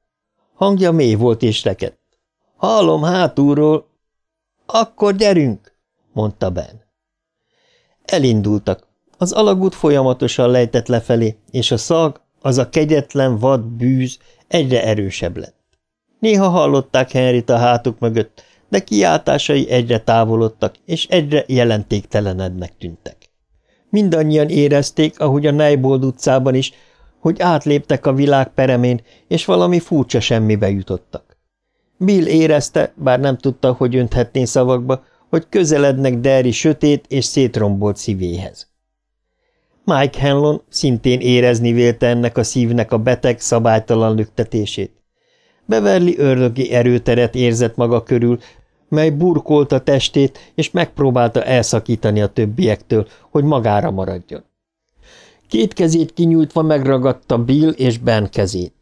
Hangja mély volt és rekedt. Hallom hátulról. Akkor gyerünk, mondta Ben. Elindultak. Az alagút folyamatosan lejtett lefelé, és a szag, az a kegyetlen vad bűz egyre erősebb lett. Néha hallották Henryt a hátuk mögött, de kiáltásai egyre távolodtak, és egyre jelentéktelenednek tűntek. Mindannyian érezték, ahogy a Neibold utcában is, hogy átléptek a világ peremén, és valami furcsa semmibe jutottak. Bill érezte, bár nem tudta, hogy önthetné szavakba, hogy közelednek Derry sötét és szétrombolt szívéhez. Mike Hanlon szintén érezni vélte ennek a szívnek a beteg, szabálytalan lüktetését. Beverly ördögi erőteret érzett maga körül, mely burkolta testét, és megpróbálta elszakítani a többiektől, hogy magára maradjon. Két kezét kinyújtva megragadta Bill és Ben kezét.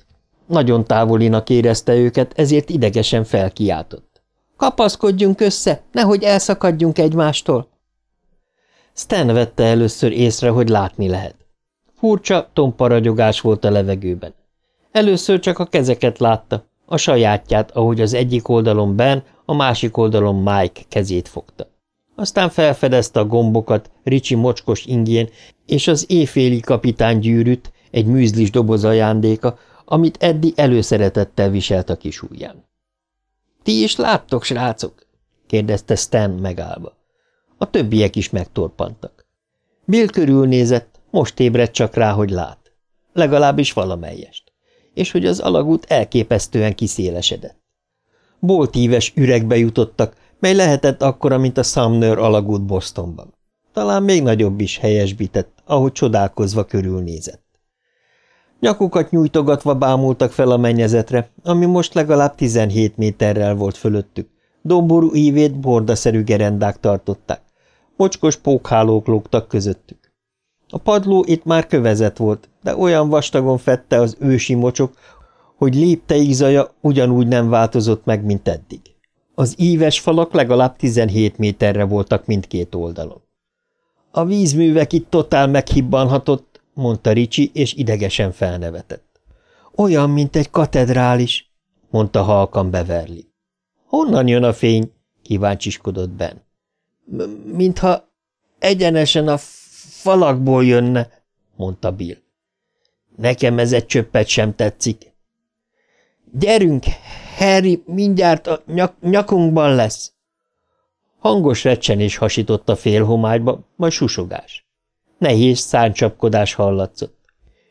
Nagyon távolinak érezte őket, ezért idegesen felkiáltott. – Kapaszkodjunk össze, nehogy elszakadjunk egymástól! Stan vette először észre, hogy látni lehet. Furcsa, tompa ragyogás volt a levegőben. Először csak a kezeket látta, a sajátját, ahogy az egyik oldalon Ben, a másik oldalon Mike kezét fogta. Aztán felfedezte a gombokat Ricsi mocskos ingén, és az éjféli kapitány gyűrűt, egy műzlis doboz ajándéka, amit Eddi előszeretettel viselt a kis ujján. – Ti is láttok, srácok? – kérdezte Stan megállva. A többiek is megtorpantak. Bill körülnézett, most ébredt csak rá, hogy lát. Legalábbis valamelyest. És hogy az alagút elképesztően kiszélesedett. Boltíves üregbe jutottak, mely lehetett akkora, mint a Sumner alagút Bostonban. Talán még nagyobb is helyesbített, ahogy csodálkozva körülnézett. Nyakukat nyújtogatva bámultak fel a mennyezetre, ami most legalább 17 méterrel volt fölöttük. Domború ívét bordaszerű gerendák tartották. Mocskos pókhálók lógtak közöttük. A padló itt már kövezett volt, de olyan vastagon fette az ősi mocsok, hogy lépteig zaja ugyanúgy nem változott meg, mint eddig. Az íves falak legalább 17 méterre voltak mindkét oldalon. A vízművek itt totál meghibbanhatott, mondta Ricsi, és idegesen felnevetett. Olyan, mint egy katedrális, mondta halkan Beverly. Honnan jön a fény? kíváncsiskodott Ben. – Mintha egyenesen a falakból jönne – mondta Bill. – Nekem ez egy csöppet sem tetszik. – Gyerünk, Harry mindjárt a nyak nyakunkban lesz! Hangos recsenés hasított a félhomályba, majd susogás. Nehéz száncsapkodás hallatszott.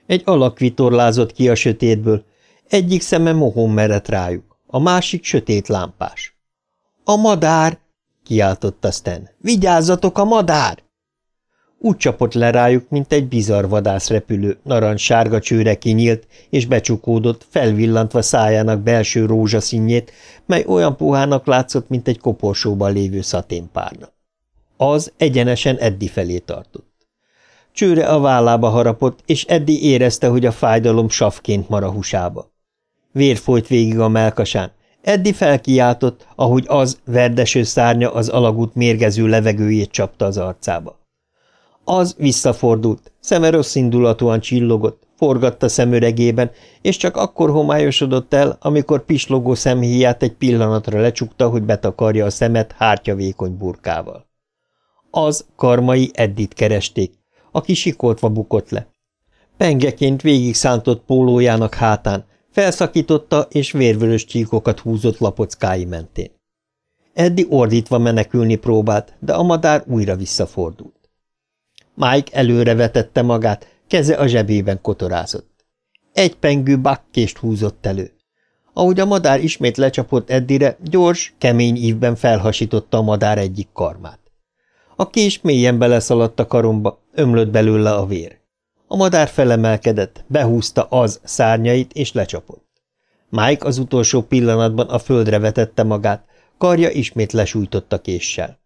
Egy alak vitorlázott ki a sötétből, egyik szeme mohon merett rájuk, a másik sötét lámpás. – A madár! – kiáltotta Stan. – Vigyázzatok, a madár! Úgy csapott le rájuk, mint egy bizarr vadászrepülő, narancssárga csőre kinyílt, és becsukódott, felvillantva szájának belső rózsaszínjét, mely olyan puhának látszott, mint egy koporsóban lévő szaténpárna. Az egyenesen Eddi felé tartott. Csőre a vállába harapott, és Eddi érezte, hogy a fájdalom savként mar a. Vér folyt végig a melkasán. Eddi felkiáltott, ahogy az verdeső szárnya az alagút mérgező levegőjét csapta az arcába. Az visszafordult, szeme rossz indulatúan csillogott, forgatta szemöregében, és csak akkor homályosodott el, amikor pislogó szemhíját egy pillanatra lecsukta, hogy betakarja a szemet hártyavékony burkával. Az karmai Eddit keresték, aki sikoltva bukott le. Pengeként végig szántott pólójának hátán, felszakította és vérvörös csíkokat húzott lapockái mentén. Eddi ordítva menekülni próbált, de a madár újra visszafordult. Mike előre vetette magát, keze a zsebében kotorázott. Egy pengű bakkést húzott elő. Ahogy a madár ismét lecsapott Eddire, gyors, kemény ívben felhasította a madár egyik karmát. A kés mélyen beleszaladt a karomba, ömlött belőle a vér. A madár felemelkedett, behúzta az szárnyait és lecsapott. Mike az utolsó pillanatban a földre vetette magát, karja ismét lesújtotta késsel.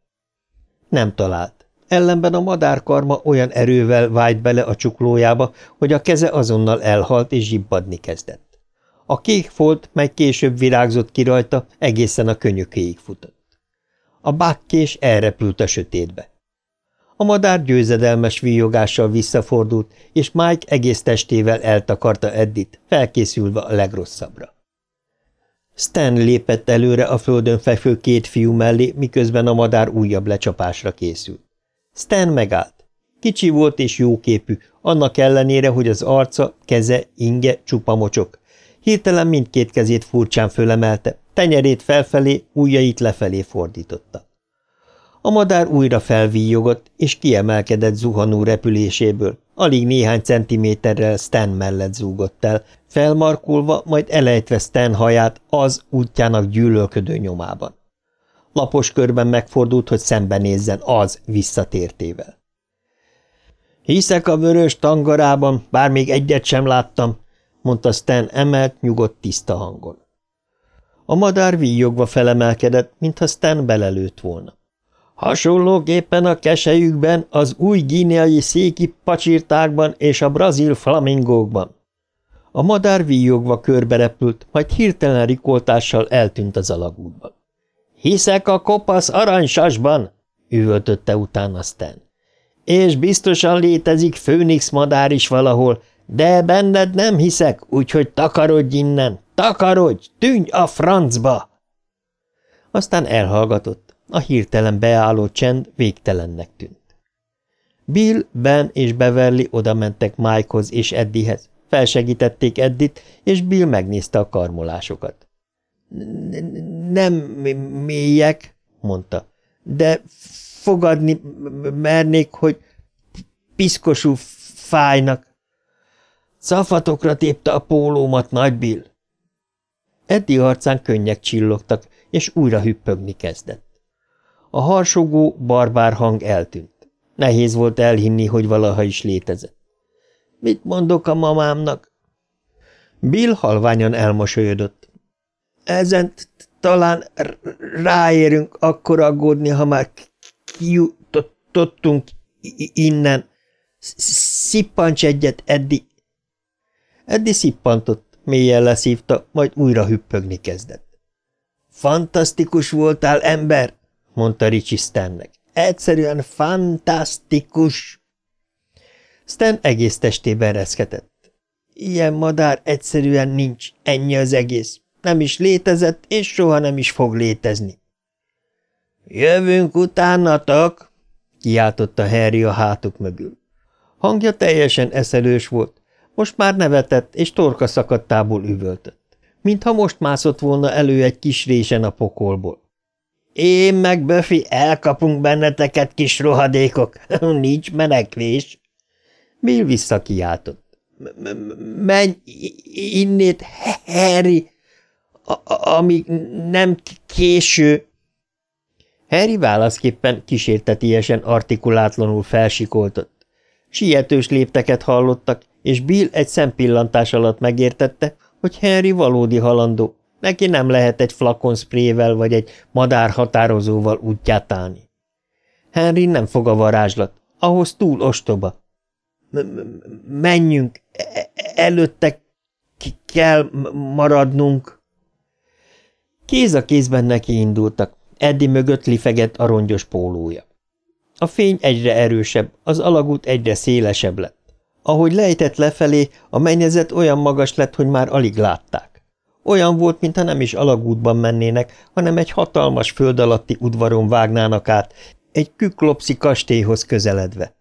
Nem talált. Ellenben a madárkarma olyan erővel vájt bele a csuklójába, hogy a keze azonnal elhalt és zsibbadni kezdett. A kék folt, mely később virágzott ki rajta, egészen a könyökéig futott. A bákkés elrepült a sötétbe. A madár győzedelmes víjogással visszafordult, és Mike egész testével eltakarta Eddit, felkészülve a legrosszabbra. Stan lépett előre a földön fekvő két fiú mellé, miközben a madár újabb lecsapásra készült. Stan megállt. Kicsi volt és jóképű, annak ellenére, hogy az arca, keze, inge csupa mocsok. Hirtelen mindkét kezét furcsán fölemelte, tenyerét felfelé, ujjait lefelé fordította. A madár újra felvíjogott, és kiemelkedett zuhanó repüléséből. Alig néhány centiméterrel Stan mellett zúgott el, felmarkulva, majd elejtve Stan haját az útjának gyűlölködő nyomában. Lapos körben megfordult, hogy szembenézzen az visszatértével. Hiszek a vörös tangarában, bár még egyet sem láttam, mondta Stan emelt, nyugodt, tiszta hangon. A madár víjogva felemelkedett, mintha Stan belelőtt volna. Hasonlóképpen a kesejükben, az új gíneai széki pacsirtákban és a brazil flamingókban. A madár víjogva körberepült, majd hirtelen rikoltással eltűnt az alagútban. Hiszek a kopasz aranysasban, üvöltötte utána Stan. És biztosan létezik főnix madár is valahol, de benned nem hiszek, úgyhogy takarodj innen, takarodj, tűnj a francba! Aztán elhallgatott, a hirtelen beálló csend végtelennek tűnt. Bill, Ben és Beverly odamentek Mikehoz és Eddihez, felsegítették Eddit, és Bill megnézte a karmolásokat. Nem mélyek, mondta, de fogadni mernék, hogy piszkosú fájnak. Szafatokra tépte a pólómat, nagy Bill. Eddi arcán könnyek csillogtak, és újra hüppögni kezdett. A harsogó, barbár hang eltűnt. Nehéz volt elhinni, hogy valaha is létezett. Mit mondok a mamámnak? Bill halványan elmosolyodott. Ezen talán ráérünk akkor aggódni, ha már kijutottunk innen. Szippancs egyet, Eddi. Eddi szippantott, mélyen leszívta, majd újra hüppögni kezdett. Fantasztikus voltál, ember, mondta Ricsi Stannek. Egyszerűen fantasztikus. Stan egész testében reszketett. Ilyen madár egyszerűen nincs, ennyi az egész. Nem is létezett, és soha nem is fog létezni. – Jövünk utánatok! – kiáltotta Harry a hátuk mögül. Hangja teljesen eszelős volt, most már nevetett, és torka szakadtából üvöltött, mintha most mászott volna elő egy kis résen a pokolból. – Én meg Böfi elkapunk benneteket, kis rohadékok, [laughs] nincs menekvés! Bill visszakiáltott. – Menj innét, Harry, amíg nem késő! Harry válaszképpen kísértetiesen artikulátlanul felsikoltott. Sietős lépteket hallottak, és Bill egy szempillantás alatt megértette, hogy Henry valódi halandó, neki nem lehet egy flakon sprével vagy egy madár határozóval útját állni. Henry nem fog a varázslat, ahhoz túl ostoba. – Menjünk, e, e, előtte kell maradnunk. Kéz a kézben neki indultak, Eddi mögött lifegett a rongyos pólója. A fény egyre erősebb, az alagút egyre szélesebb lett. Ahogy lejtett lefelé, a mennyezet olyan magas lett, hogy már alig látták. Olyan volt, mintha nem is alagútban mennének, hanem egy hatalmas föld alatti udvaron vágnának át, egy küklopszi kastélyhoz közeledve.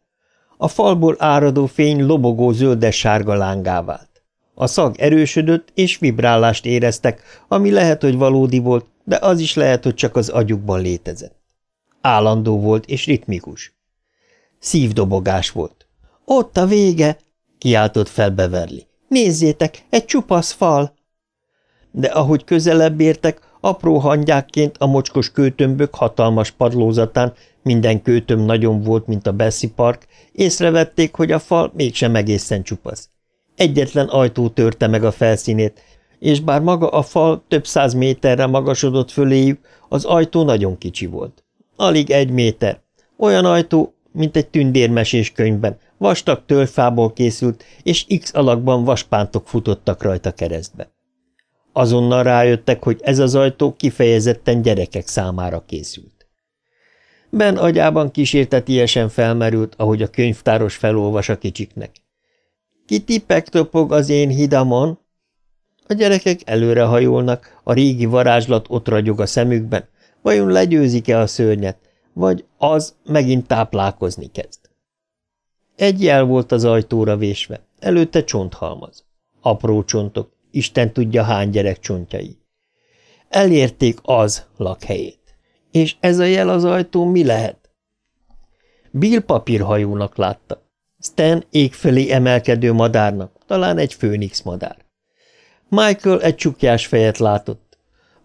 A falból áradó fény lobogó zöldes-sárga lángá vált. A szag erősödött, és vibrálást éreztek, ami lehet, hogy valódi volt, de az is lehet, hogy csak az agyukban létezett. Állandó volt és ritmikus. Szívdobogás volt. – Ott a vége! – kiáltott fel Beverly. – Nézzétek, egy csupasz fal! De ahogy közelebb értek, apró hangyákként a mocskos kőtömbök hatalmas padlózatán, minden kőtöm nagyon volt, mint a Bessie Park, észrevették, hogy a fal mégsem egészen csupasz. Egyetlen ajtó törte meg a felszínét, és bár maga a fal több száz méterre magasodott föléjük, az ajtó nagyon kicsi volt. Alig egy méter. Olyan ajtó, mint egy tündérmesés könyvben, vastag tölfából készült, és x alakban vaspántok futottak rajta keresztbe. Azonnal rájöttek, hogy ez az ajtó kifejezetten gyerekek számára készült. Ben agyában kísértetiesen felmerült, ahogy a könyvtáros felolvas a kicsiknek. Ki tipek topog az én hidamon? A gyerekek előrehajolnak, a régi varázslat ott ragyog a szemükben, vajon legyőzik-e a szörnyet, vagy az megint táplálkozni kezd. Egy jel volt az ajtóra vésve, előtte csonthalmaz. Apró csontok, Isten tudja hány gyerek csontjai. Elérték az lakhelyét. És ez a jel az ajtó mi lehet? Bill papírhajónak látta. Stan ég felé emelkedő madárnak, talán egy főnix madár. Michael egy csukjás fejet látott.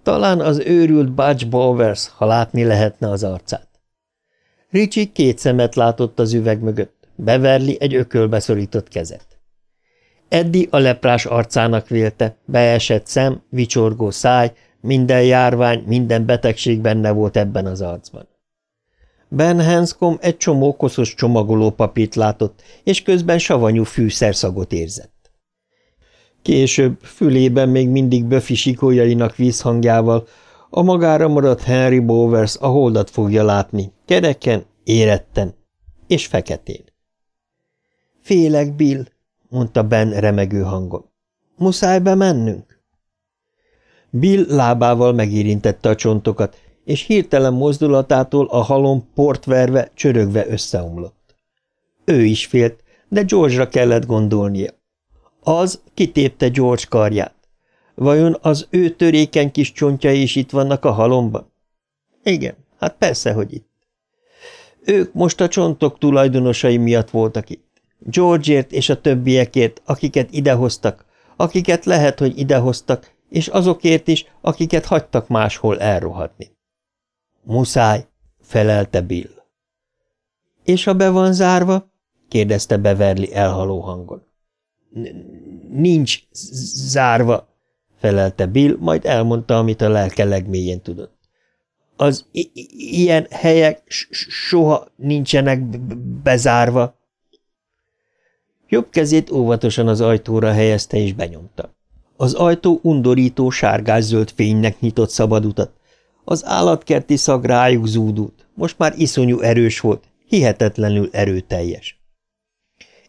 Talán az őrült Butch Bowers, ha látni lehetne az arcát. Richie két szemet látott az üveg mögött, Beverly egy ökölbe szorított kezet. Eddi a leprás arcának vélte, beesett szem, vicsorgó száj, minden járvány, minden betegség benne volt ebben az arcban. Ben Hanscom egy csomó koszos csomagoló papírt látott, és közben savanyú fűszerszagot érzett. Később, fülében még mindig Buffy sikójainak vízhangjával, a magára maradt Henry Bowers a holdat fogja látni, kereken, éretten és feketén. Félek, Bill, mondta Ben remegő hangon. Muszáj bemennünk? Bill lábával megérintette a csontokat, és hirtelen mozdulatától a halom portverve, csörögve összeomlott. Ő is félt, de George-ra kellett gondolnia. Az kitépte George karját. Vajon az ő törékeny kis csontjai is itt vannak a halomban? Igen, hát persze, hogy itt. Ők most a csontok tulajdonosai miatt voltak itt. Georgeért és a többiekért, akiket idehoztak, akiket lehet, hogy idehoztak, és azokért is, akiket hagytak máshol elrohadni. Muszáj, felelte Bill. És ha be van zárva? kérdezte Beverly elhaló hangon. Nincs zárva, felelte Bill, majd elmondta, amit a lelke legmélyén tudott. Az ilyen helyek soha nincsenek bezárva. Jobb kezét óvatosan az ajtóra helyezte és benyomta. Az ajtó undorító sárgás-zöld fénynek nyitott szabad utat. Az állatkerti szag rájuk zúdult, most már iszonyú erős volt, hihetetlenül erőteljes.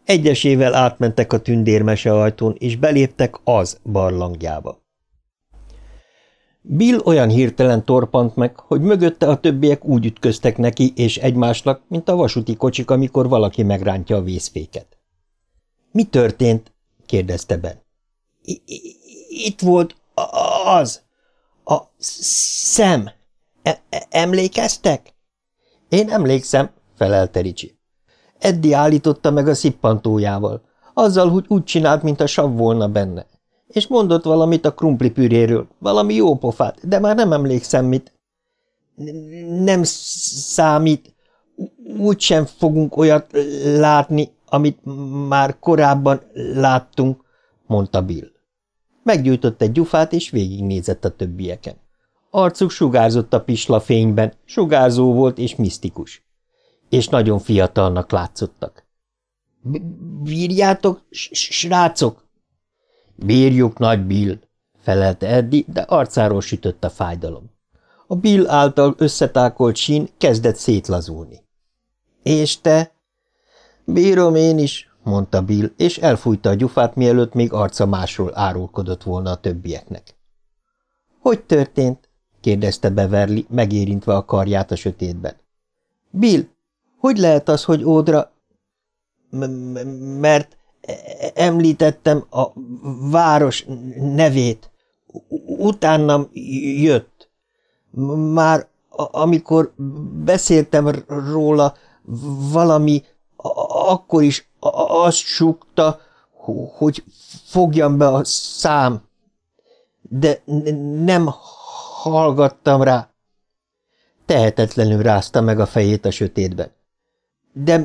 Egyesével átmentek a tündérmese ajtón, és beléptek az barlangjába. Bill olyan hirtelen torpant meg, hogy mögötte a többiek úgy ütköztek neki és egymásnak, mint a vasúti kocsik, amikor valaki megrántja a vészféket. – Mi történt? – kérdezte Ben. – Itt volt az. A szem. E Emlékeztek? – Én emlékszem – felelte Ricsi. Eddi állította meg a szippantójával, azzal, hogy úgy csinált, mint a sav volna benne és mondott valamit a krumplipüréről, valami jó pofát, de már nem emlékszem mit. Nem számít, úgysem fogunk olyat látni, amit már korábban láttunk, mondta Bill. Meggyújtott egy gyufát, és végignézett a többieken. Arcuk sugárzott a pisla fényben, sugárzó volt és misztikus. És nagyon fiatalnak látszottak. – Bírjátok, srácok? Bírjuk, nagy Bill, felelte Eddi, de arcáról sütött a fájdalom. A Bill által összetákolt sín kezdett szétlazulni. És te? Bírom én is, mondta Bill, és elfújta a gyufát, mielőtt még arca másról árulkodott volna a többieknek. Hogy történt? kérdezte Beverly, megérintve a karját a sötétben. Bill, hogy lehet az, hogy Ódra... – Mert említettem a város nevét. Utánam jött. Már amikor beszéltem róla, valami akkor is azt súgta, hogy fogjam be a szám. De nem hallgattam rá. Tehetetlenül rázta meg a fejét a sötétben de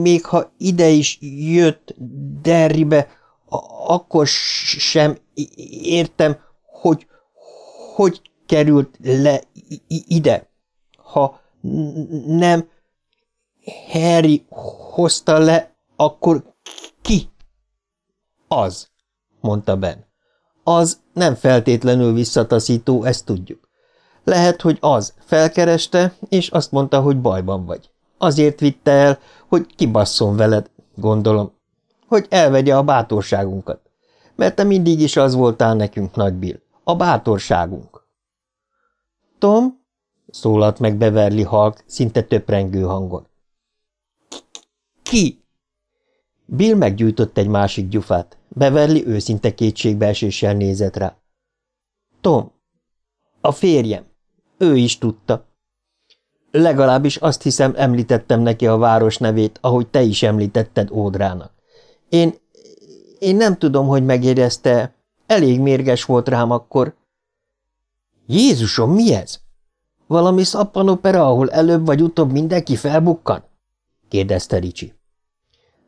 még ha ide is jött Derribe, akkor sem értem, hogy hogy került le ide. Ha nem Harry hozta le, akkor ki? Az, mondta Ben. Az nem feltétlenül visszataszító, ezt tudjuk. Lehet, hogy az felkereste, és azt mondta, hogy bajban vagy. Azért vitte el, hogy kibasszon veled, gondolom. Hogy elvegye a bátorságunkat. Mert te mindig is az voltál nekünk, Nagy Bill. A bátorságunk. Tom? szólalt meg Beverly Halk szinte töprengő hangon. Ki? Bill meggyújtott egy másik gyufát. Beverly őszinte kétségbeeséssel nézett rá. Tom. A férjem. Ő is tudta. Legalábbis azt hiszem, említettem neki a város nevét, ahogy te is említetted Ódrának. Én, én nem tudom, hogy megérezte, elég mérges volt rám akkor. Jézusom, mi ez? Valami szappanopera, ahol előbb vagy utóbb mindenki felbukkan? kérdezte Ricsi.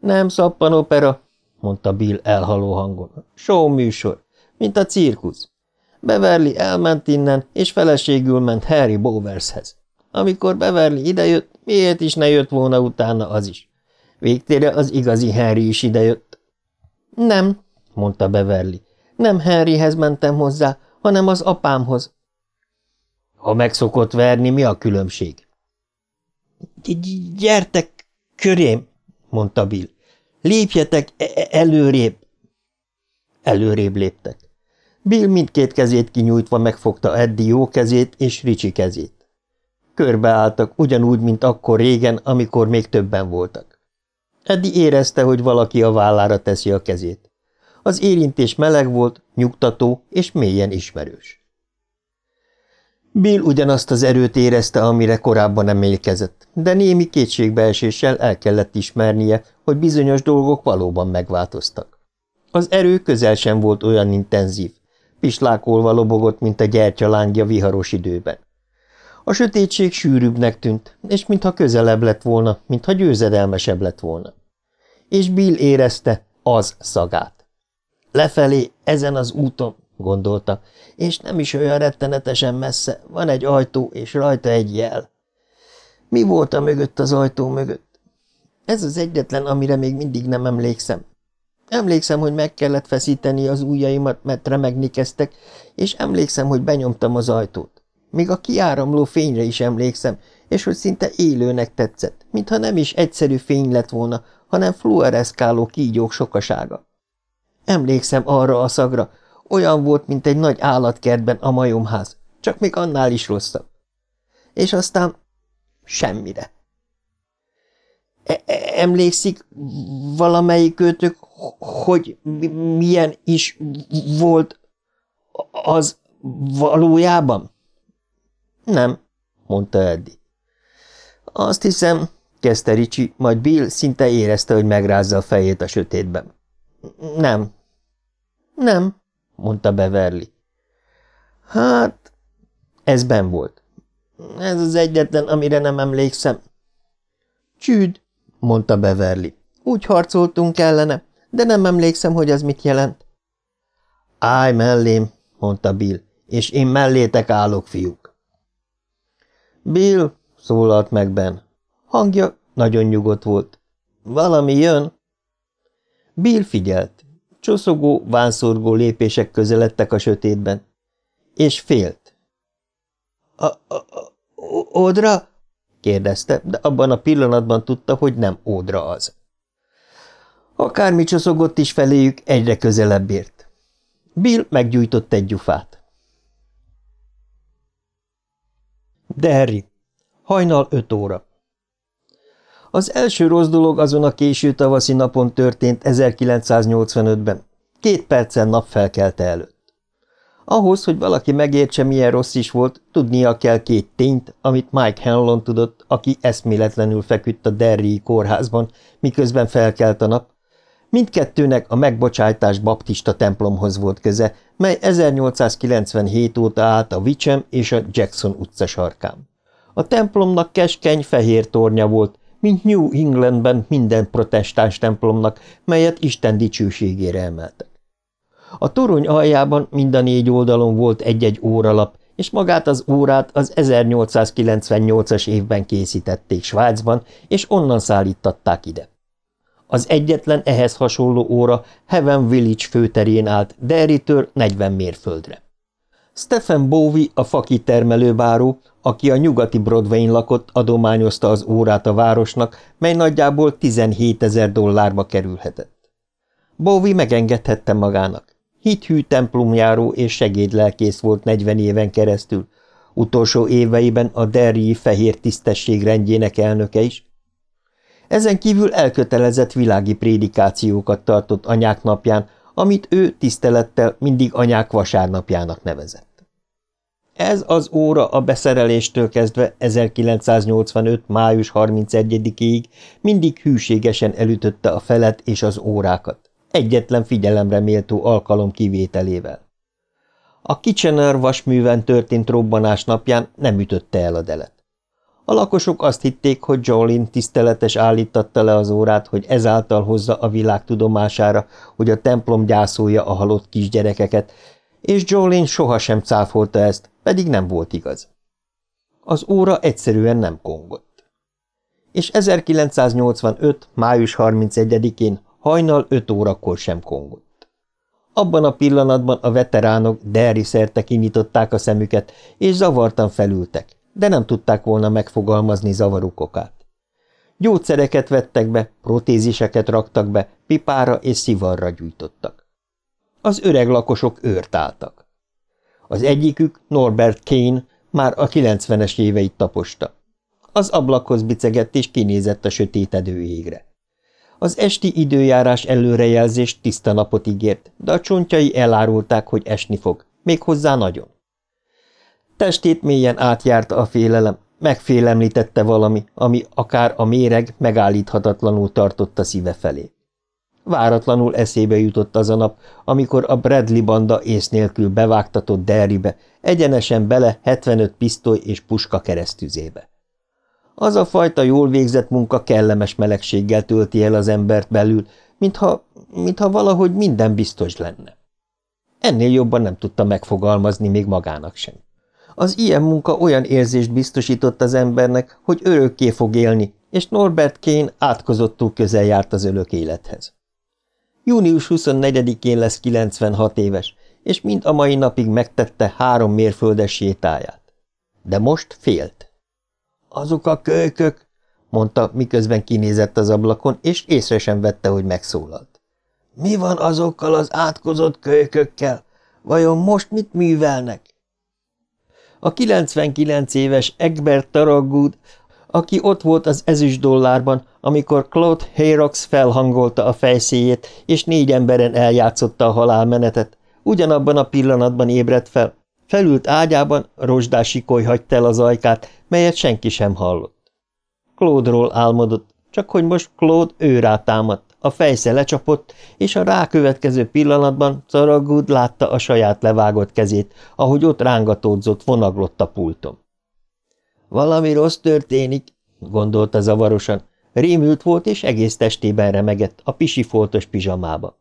Nem szappanopera, mondta Bill elhaló hangon. Show műsor, mint a cirkusz. Beverly elment innen, és feleségül ment Harry Bowershez. Amikor Beverly idejött, miért is ne jött volna utána az is? Végtére az igazi Harry is idejött. Nem, mondta Beverly. Nem Harryhez mentem hozzá, hanem az apámhoz. Ha megszokott verni, mi a különbség? – Gyertek körém, mondta Bill. Lépjetek e, e előrébb. Előrébb léptek. Bill mindkét kezét kinyújtva megfogta Eddie jó kezét és Ricsi kezét. Körbeálltak, ugyanúgy, mint akkor régen, amikor még többen voltak. Eddi érezte, hogy valaki a vállára teszi a kezét. Az érintés meleg volt, nyugtató és mélyen ismerős. Bill ugyanazt az erőt érezte, amire korábban emlékezett, de némi kétségbeeséssel el kellett ismernie, hogy bizonyos dolgok valóban megváltoztak. Az erő közel sem volt olyan intenzív, pislákolva lobogott, mint a gyertyalángja viharos időben. A sötétség sűrűbbnek tűnt, és mintha közelebb lett volna, mintha győzedelmesebb lett volna. És Bill érezte az szagát. Lefelé, ezen az úton, gondolta, és nem is olyan rettenetesen messze, van egy ajtó, és rajta egy jel. Mi volt a mögött az ajtó mögött? Ez az egyetlen, amire még mindig nem emlékszem. Emlékszem, hogy meg kellett feszíteni az ujjaimat, mert remegni kezdtek, és emlékszem, hogy benyomtam az ajtót. Még a kiáramló fényre is emlékszem, és hogy szinte élőnek tetszett, mintha nem is egyszerű fény lett volna, hanem fluoreszkáló kígyók sokasága. Emlékszem arra a szagra, olyan volt, mint egy nagy állatkertben a majomház, csak még annál is rosszabb. És aztán semmire. E -e Emlékszik valamelyik őtök, hogy milyen is volt az valójában? Nem, mondta Eddi. Azt hiszem, kezdte Ricsi, majd Bill szinte érezte, hogy megrázza a fejét a sötétben. Nem. Nem, mondta Beverly. Hát, ez ben volt. Ez az egyetlen, amire nem emlékszem. Csűd, mondta Beverly. Úgy harcoltunk ellene, de nem emlékszem, hogy az mit jelent. Állj mellém, mondta Bill, és én mellétek állok, fiúk. Bill, szólalt meg Ben. Hangja nagyon nyugodt volt. Valami jön? Bill figyelt. Csoszogó, vánszorgó lépések közeledtek a sötétben. És félt. A, a, a, Ódra? kérdezte, de abban a pillanatban tudta, hogy nem Ódra az. Akármi csoszogott is feléjük, egyre közelebb ért. Bill meggyújtott egy gyufát. Derry. Hajnal öt óra. Az első rossz dolog azon a késő tavaszi napon történt 1985-ben, két percen napfelkelte előtt. Ahhoz, hogy valaki megértse, milyen rossz is volt, tudnia kell két tényt, amit Mike Hanlon tudott, aki eszméletlenül feküdt a Derry kórházban, miközben felkelt a nap. Mindkettőnek a megbocsájtás baptista templomhoz volt köze, mely 1897 óta állt a Wichem és a Jackson utca sarkán. A templomnak keskeny fehér tornya volt, mint New Englandben minden protestáns templomnak, melyet Isten dicsőségére emeltek. A torony aljában mind a négy oldalon volt egy-egy óralap, és magát az órát az 1898-as évben készítették Svájcban, és onnan szállítatták ide. Az egyetlen ehhez hasonló óra Heaven Village főterén állt Derrytől 40 mérföldre. Stephen Bowie, a fakitermelőbáró, aki a nyugati Broadway-n lakott, adományozta az órát a városnak, mely nagyjából 17 ezer dollárba kerülhetett. Bowie megengedhette magának. Hithű templomjáró és segédlelkész volt 40 éven keresztül, utolsó éveiben a Derry fehér tisztesség rendjének elnöke is. Ezen kívül elkötelezett világi prédikációkat tartott anyák napján, amit ő tisztelettel mindig anyák vasárnapjának nevezett. Ez az óra a beszereléstől kezdve 1985. május 31-ig mindig hűségesen elütötte a felet és az órákat, egyetlen figyelemre méltó alkalom kivételével. A Kitchener vasműven történt robbanás napján nem ütötte el a delet. A lakosok azt hitték, hogy Jolin tiszteletes állítatta le az órát, hogy ezáltal hozza a világ tudomására, hogy a templom gyászolja a halott kisgyerekeket, és Jolin sohasem cáfolta ezt, pedig nem volt igaz. Az óra egyszerűen nem kongott. És 1985. május 31-én hajnal 5 órakor sem kongott. Abban a pillanatban a veteránok Derry szerte kinyitották a szemüket, és zavartan felültek, de nem tudták volna megfogalmazni zavaruk okát. Gyógyszereket vettek be, protéziseket raktak be, pipára és szivarra gyújtottak. Az öreg lakosok őrt álltak. Az egyikük, Norbert Kane, már a 90-es éveit taposta. Az ablakhoz bicegett és kinézett a sötétedő égre. Az esti időjárás előrejelzés tiszta napot ígért, de a csontjai elárulták, hogy esni fog, méghozzá nagyon. Testét mélyen átjárta a félelem, megfélemlítette valami, ami akár a méreg megállíthatatlanul tartotta szíve felé. Váratlanul eszébe jutott az a nap, amikor a Bradley banda ész nélkül bevágtatott Derrybe, egyenesen bele 75 pisztoly és puska keresztüzébe. Az a fajta jól végzett munka kellemes melegséggel tölti el az embert belül, mintha, mintha valahogy minden biztos lenne. Ennél jobban nem tudta megfogalmazni még magának sem. Az ilyen munka olyan érzést biztosított az embernek, hogy örökké fog élni, és Norbert Kane átkozottul közel járt az ölök élethez. Június 24-én lesz 96 éves, és mind a mai napig megtette három mérföldes sétáját. De most félt. Azok a kölykök, mondta, miközben kinézett az ablakon, és észre sem vette, hogy megszólalt. Mi van azokkal az átkozott kölykökkel? Vajon most mit művelnek? A 99 éves Egbert Taragud, aki ott volt az ezüst dollárban, amikor Claude Hayrox felhangolta a fejszéjét, és négy emberen eljátszotta a halálmenetet, ugyanabban a pillanatban ébredt fel. Felült ágyában, rozsdás sikoly hagyta el az ajkát, melyet senki sem hallott. Claude-ról álmodott, csak hogy most Claude ő rátámadt, a fejsze lecsapott, és a rákövetkező pillanatban Szaragud látta a saját levágott kezét, ahogy ott rángatódzott, vonaglott a pultom. Valami rossz történik, gondolta zavarosan. Rémült volt, és egész testében remegett, a pisi foltos pizsamába.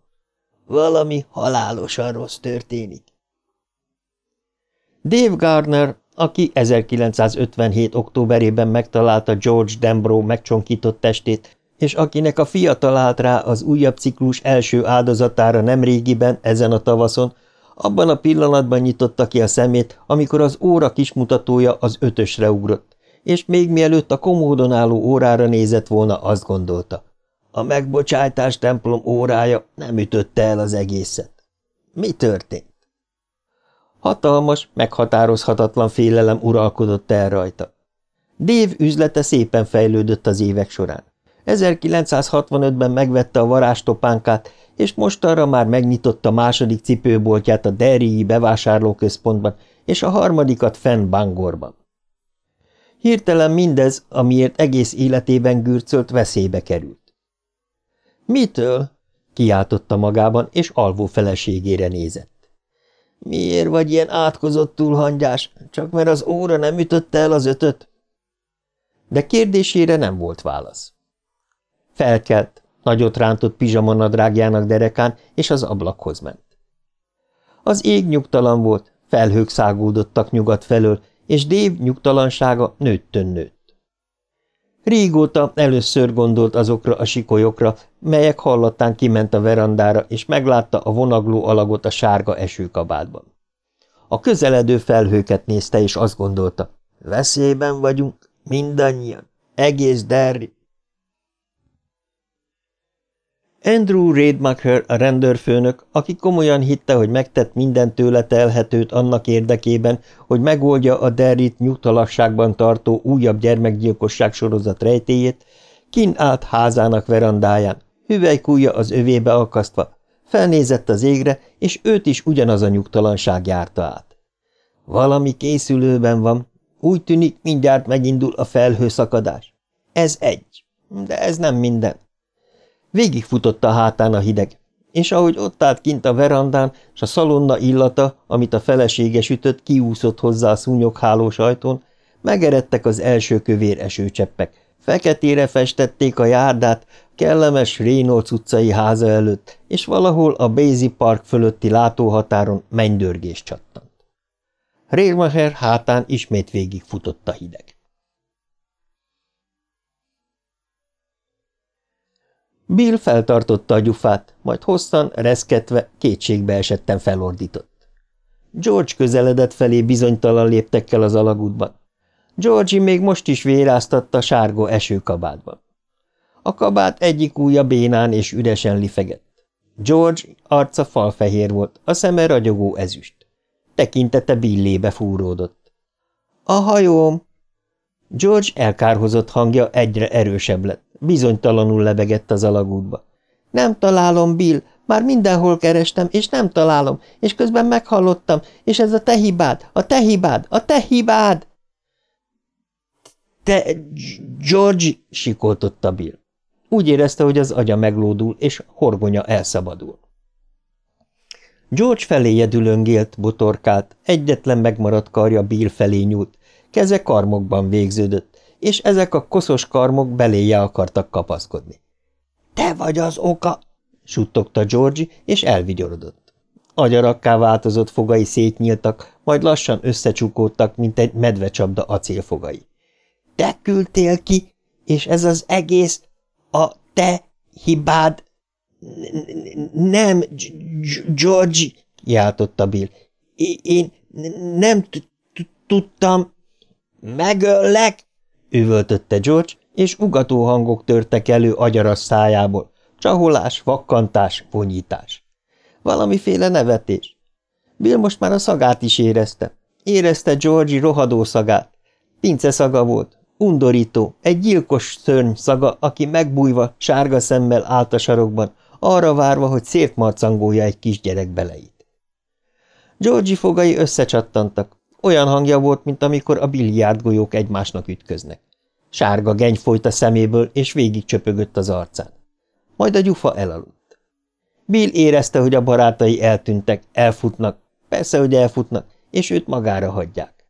Valami halálosan rossz történik. Dave Gardner, aki 1957. októberében megtalálta George Dembro megcsonkított testét, és akinek a fia talált rá az újabb ciklus első áldozatára nemrégiben, ezen a tavaszon, abban a pillanatban nyitotta ki a szemét, amikor az óra kismutatója az ötösre ugrott, és még mielőtt a komódon álló órára nézett volna, azt gondolta. A megbocsájtás templom órája nem ütötte el az egészet. Mi történt? Hatalmas, meghatározhatatlan félelem uralkodott el rajta. Dév üzlete szépen fejlődött az évek során. 1965-ben megvette a varástopánkát, és mostanra már megnyitotta második cipőboltját a Derrii bevásárlóközpontban, és a harmadikat Fenn Bangorban. Hirtelen mindez, amiért egész életében gürcölt, veszélybe került. – Mitől? – kiáltotta magában, és alvó feleségére nézett. – Miért vagy ilyen átkozott túlhangyás, csak mert az óra nem ütötte el az ötöt? De kérdésére nem volt válasz. Felkelt, nagyot rántott pizsamonadrágjának derekán, és az ablakhoz ment. Az ég nyugtalan volt, felhők száguldottak nyugat felől, és Dév nyugtalansága nőttön nőtt. Régóta először gondolt azokra a sikolyokra, melyek hallottán kiment a verandára, és meglátta a vonagló alagot a sárga esőkabátban. A közeledő felhőket nézte, és azt gondolta, veszélyben vagyunk, mindannyian, egész Derry. Andrew Rademacher, a rendőrfőnök, aki komolyan hitte, hogy megtett minden tőle telhetőt annak érdekében, hogy megoldja a Derrit nyugtalasságban tartó újabb gyermekgyilkosság sorozat rejtéjét, kin állt házának verandáján, hüvelykújja az övébe akasztva, felnézett az égre, és őt is ugyanaz a nyugtalanság járta át. Valami készülőben van, úgy tűnik, mindjárt megindul a felhőszakadás. Ez egy, de ez nem minden. Végigfutott a hátán a hideg, és ahogy ott állt kint a verandán, s a szalonna illata, amit a felesége sütött, kiúszott hozzá a szúnyoghálós ajtón, megeredtek az első kövér esőcseppek, feketére festették a járdát, kellemes Reynolds utcai háza előtt, és valahol a Basie Park fölötti látóhatáron mennydörgés csattant. Rérmacher hátán ismét végigfutott a hideg. Bill feltartotta a gyufát, majd hosszan, reszketve, kétségbe esetten felordított. George közeledett felé bizonytalan léptekkel az alagútban. Georgie még most is véráztatta sárgó esőkabátban. A kabát egyik ujja bénán és üresen lifegett. George arca falfehér volt, a szeme ragyogó ezüst. Tekintete billébe fúródott. – A hajóm! George elkárhozott hangja egyre erősebb lett. Bizonytalanul lebegett az alagútba. Nem találom, Bill, már mindenhol kerestem, és nem találom, és közben meghallottam, és ez a te hibád, a te hibád, a te hibád! Te, George, sikoltotta Bill. Úgy érezte, hogy az agya meglódul, és horgonya elszabadul. George feléje dülöngélt, botorkált, egyetlen megmaradt karja Bill felé nyúlt, keze karmokban végződött, és ezek a koszos karmok beléje akartak kapaszkodni. – Te vagy az oka! – suttogta Georgi, és elvigyorodott. Agyarakká változott fogai szétnyíltak, majd lassan összecsukódtak, mint egy medvecsapda acélfogai. – Te küldtél ki, és ez az egész a te hibád? – Nem, Georgi! – jáltotta Bill. – Én nem tudtam. – Megöllek! Üvöltötte George, és ugató hangok törtek elő agyaras szájából. Csaholás, vakkantás, vonyítás. Valamiféle nevetés. Bill most már a szagát is érezte. Érezte Georgi rohadó szagát. Pince szaga volt, undorító, egy gyilkos szörny szaga, aki megbújva, sárga szemmel állt a sarokban, arra várva, hogy szétmarcangolja egy kisgyerek beleit. Georgi fogai összecsattantak. Olyan hangja volt, mint amikor a biliárdgolyók egymásnak ütköznek. Sárga geny folyt a szeméből, és végig csöpögött az arcán. Majd a gyufa elaludt. Bill érezte, hogy a barátai eltűntek, elfutnak, persze, hogy elfutnak, és őt magára hagyják.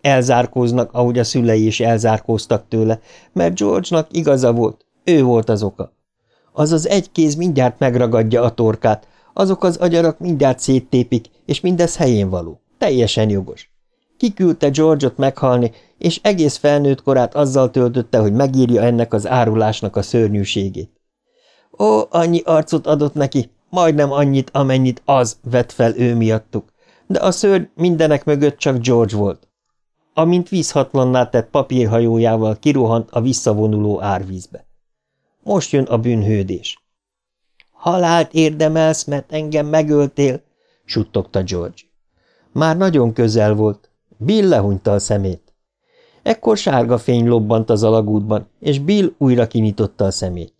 Elzárkóznak, ahogy a szülei is elzárkóztak tőle, mert George-nak igaza volt, ő volt az oka. Az az egy kéz mindjárt megragadja a torkát, azok az agyarak mindjárt széttépik, és mindez helyén való. Teljesen jogos. Kiküldte George-ot meghalni, és egész felnőtt korát azzal töltötte, hogy megírja ennek az árulásnak a szörnyűségét. Ó, annyi arcot adott neki, majdnem annyit, amennyit az vett fel ő miattuk, de a szörny mindenek mögött csak George volt. Amint vízhatlanná tett papírhajójával kirohant a visszavonuló árvízbe. Most jön a bűnhődés. Halált érdemelsz, mert engem megöltél, suttogta George. Már nagyon közel volt. Bill lehunyta a szemét. Ekkor sárga fény lobbant az alagútban, és Bill újra kinyitotta a szemét.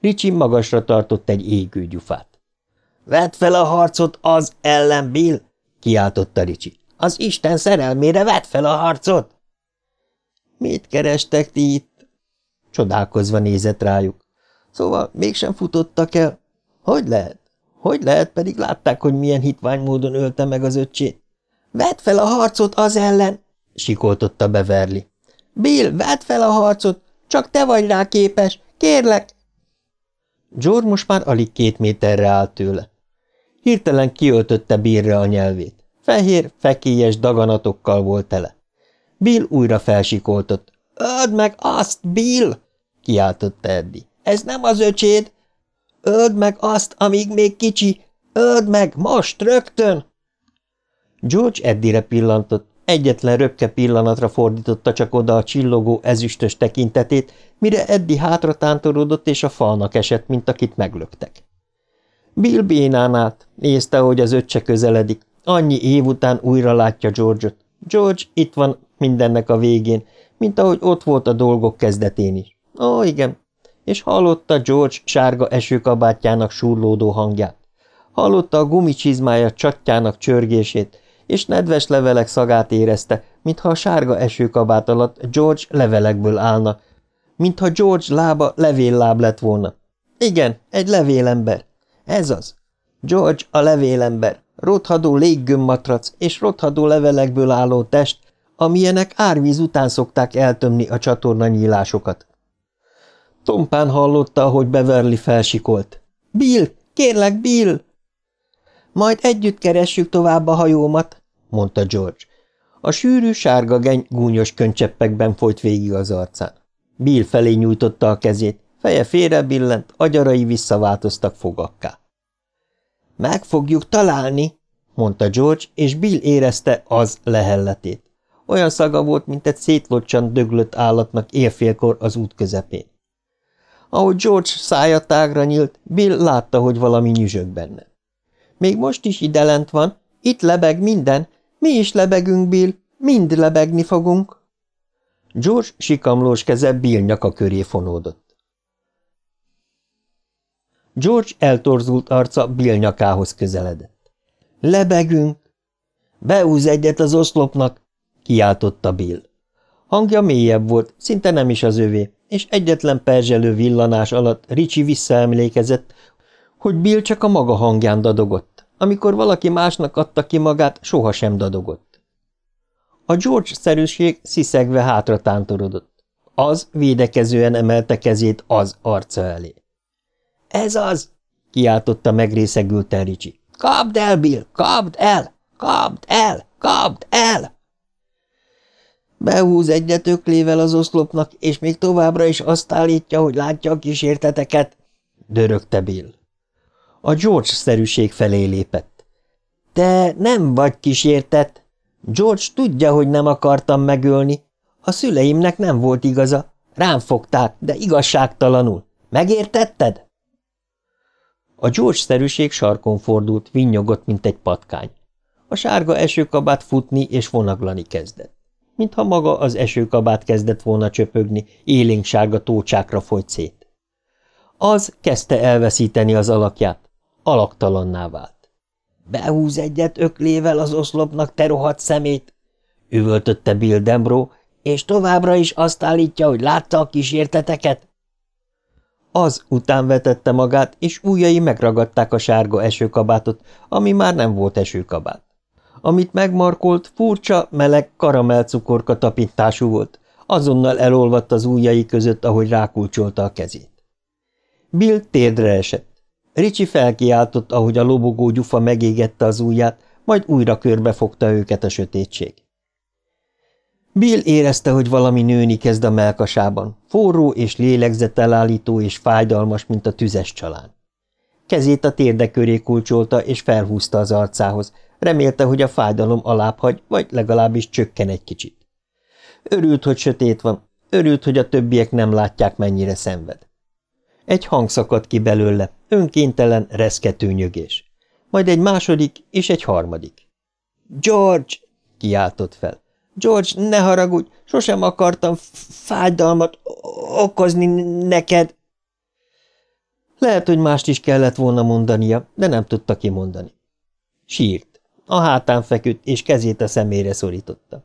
Ricsi magasra tartott egy égő gyufát. – Vedd fel a harcot az ellen, Bill! – kiáltotta Ricsi. – Az Isten szerelmére vedd fel a harcot! – Mit kerestek ti itt? Csodálkozva nézett rájuk. Szóval mégsem futottak el? Hogy lehet? Hogy lehet, pedig látták, hogy milyen hitvány módon ölte meg az öccsét? Vedd fel a harcot az ellen! sikoltotta Beverly. Bill, vedd fel a harcot! Csak te vagy rá képes! Kérlek! George most már alig két méterre állt tőle. Hirtelen kiöltötte Billre a nyelvét. Fehér, fekélyes daganatokkal volt tele. Bill újra felsikoltott. – Öld meg azt, Bill! – kiáltotta Eddie. – Ez nem az öcséd! Öld meg azt, amíg még kicsi! Öld meg, most, rögtön! George Eddire pillantott, egyetlen röpke pillanatra fordította csak oda a csillogó ezüstös tekintetét, mire Eddi hátra tántorodott, és a falnak esett, mint akit meglöktek. Bill bénán át, nézte, hogy az öccse közeledik. Annyi év után újra látja George-ot. George itt van mindennek a végén, mint ahogy ott volt a dolgok kezdetén is. Ó, igen, és hallotta George sárga esőkabátjának surlódó hangját. Hallotta a gumicsizmája csatjának csörgését, és nedves levelek szagát érezte, mintha a sárga esőkabát alatt George levelekből állna, mintha George lába levélláb lett volna. Igen, egy levélember. Ez az. George a levélember, rothadó léggömmatrac és rothadó levelekből álló test, amilyenek árvíz után szokták eltömni a csatorna nyílásokat. Tompán hallotta, hogy Beverly felsikolt. – Bill! Kérlek, Bill! – Majd együtt keressük tovább a hajómat – mondta George. A sűrű, sárga geny gúnyos könycseppekben folyt végig az arcán. Bill felé nyújtotta a kezét, feje félre billent, agyarai visszaváltoztak fogakká. – Meg fogjuk találni – mondta George, és Bill érezte az lehelletét. Olyan szaga volt, mint egy szétlocsan döglött állatnak érfélkor az út közepén. Ahogy George szája tágra nyílt, Bill látta, hogy valami nyüzsög benne. Még most is ide lent van, itt lebeg minden, mi is lebegünk, Bill, mind lebegni fogunk. George sikamlós keze Bill nyaka köré fonódott. George eltorzult arca Bill nyakához közeledett. Lebegünk! Beúz egyet az oszlopnak! kiáltotta Bill. Hangja mélyebb volt, szinte nem is az övé, és egyetlen perzselő villanás alatt Ricsi visszaemlékezett, hogy Bill csak a maga hangján dadogott. Amikor valaki másnak adta ki magát, sohasem dadogott. A George-szerűség sziszegve hátra tántorodott. Az védekezően emelte kezét az arca elé. – Ez az! – kiáltotta megrészegülten Ricsi. – Kapd el, Bill! Kapd el! Kapd el! Kapd el! Behúz egyet öklével az oszlopnak, és még továbbra is azt állítja, hogy látja a kísérteteket, dörögte Bill. A George-szerűség felé lépett. Te nem vagy kísértet. George tudja, hogy nem akartam megölni. A szüleimnek nem volt igaza. Rám fogták, de igazságtalanul. Megértetted? A George-szerűség sarkon fordult, vinnyogott, mint egy patkány. A sárga esőkabát futni és vonaglani kezdett. Mintha maga az esőkabát kezdett volna csöpögni, élénk sárga tócsákra folyt szét. Az kezdte elveszíteni az alakját, alaktalanná vált. – Behúz egyet öklével az oszlopnak, te rohadt szemét! – üvöltötte Bill Dembro, és továbbra is azt állítja, hogy látta a kísérteteket? Az után vetette magát, és ujjai megragadták a sárga esőkabátot, ami már nem volt esőkabát. Amit megmarkolt, furcsa, meleg karamelcukorka tapintású volt, azonnal elolvadt az ujjai között, ahogy rákulcsolta a kezét. Bill térdre esett. Ricsi felkiáltott, ahogy a lobogó gyufa megégette az ujját, majd újra körbefogta őket a sötétség. Bill érezte, hogy valami nőni kezd a melkasában, forró és lélegzetelállító és fájdalmas, mint a tüzes csalán. Kezét a térde köré kulcsolta és felhúzta az arcához, remélte, hogy a fájdalom alábbhagy, vagy legalábbis csökken egy kicsit. Örült, hogy sötét van, örült, hogy a többiek nem látják, mennyire szenved. Egy hang szakadt ki belőle, önkéntelen, reszkető nyögés. Majd egy második és egy harmadik. – George! – kiáltott fel. George, ne haragudj, sosem akartam fájdalmat okozni neked. Lehet, hogy mást is kellett volna mondania, de nem tudta kimondani. Sírt. A hátán feküdt, és kezét a szemére szorította.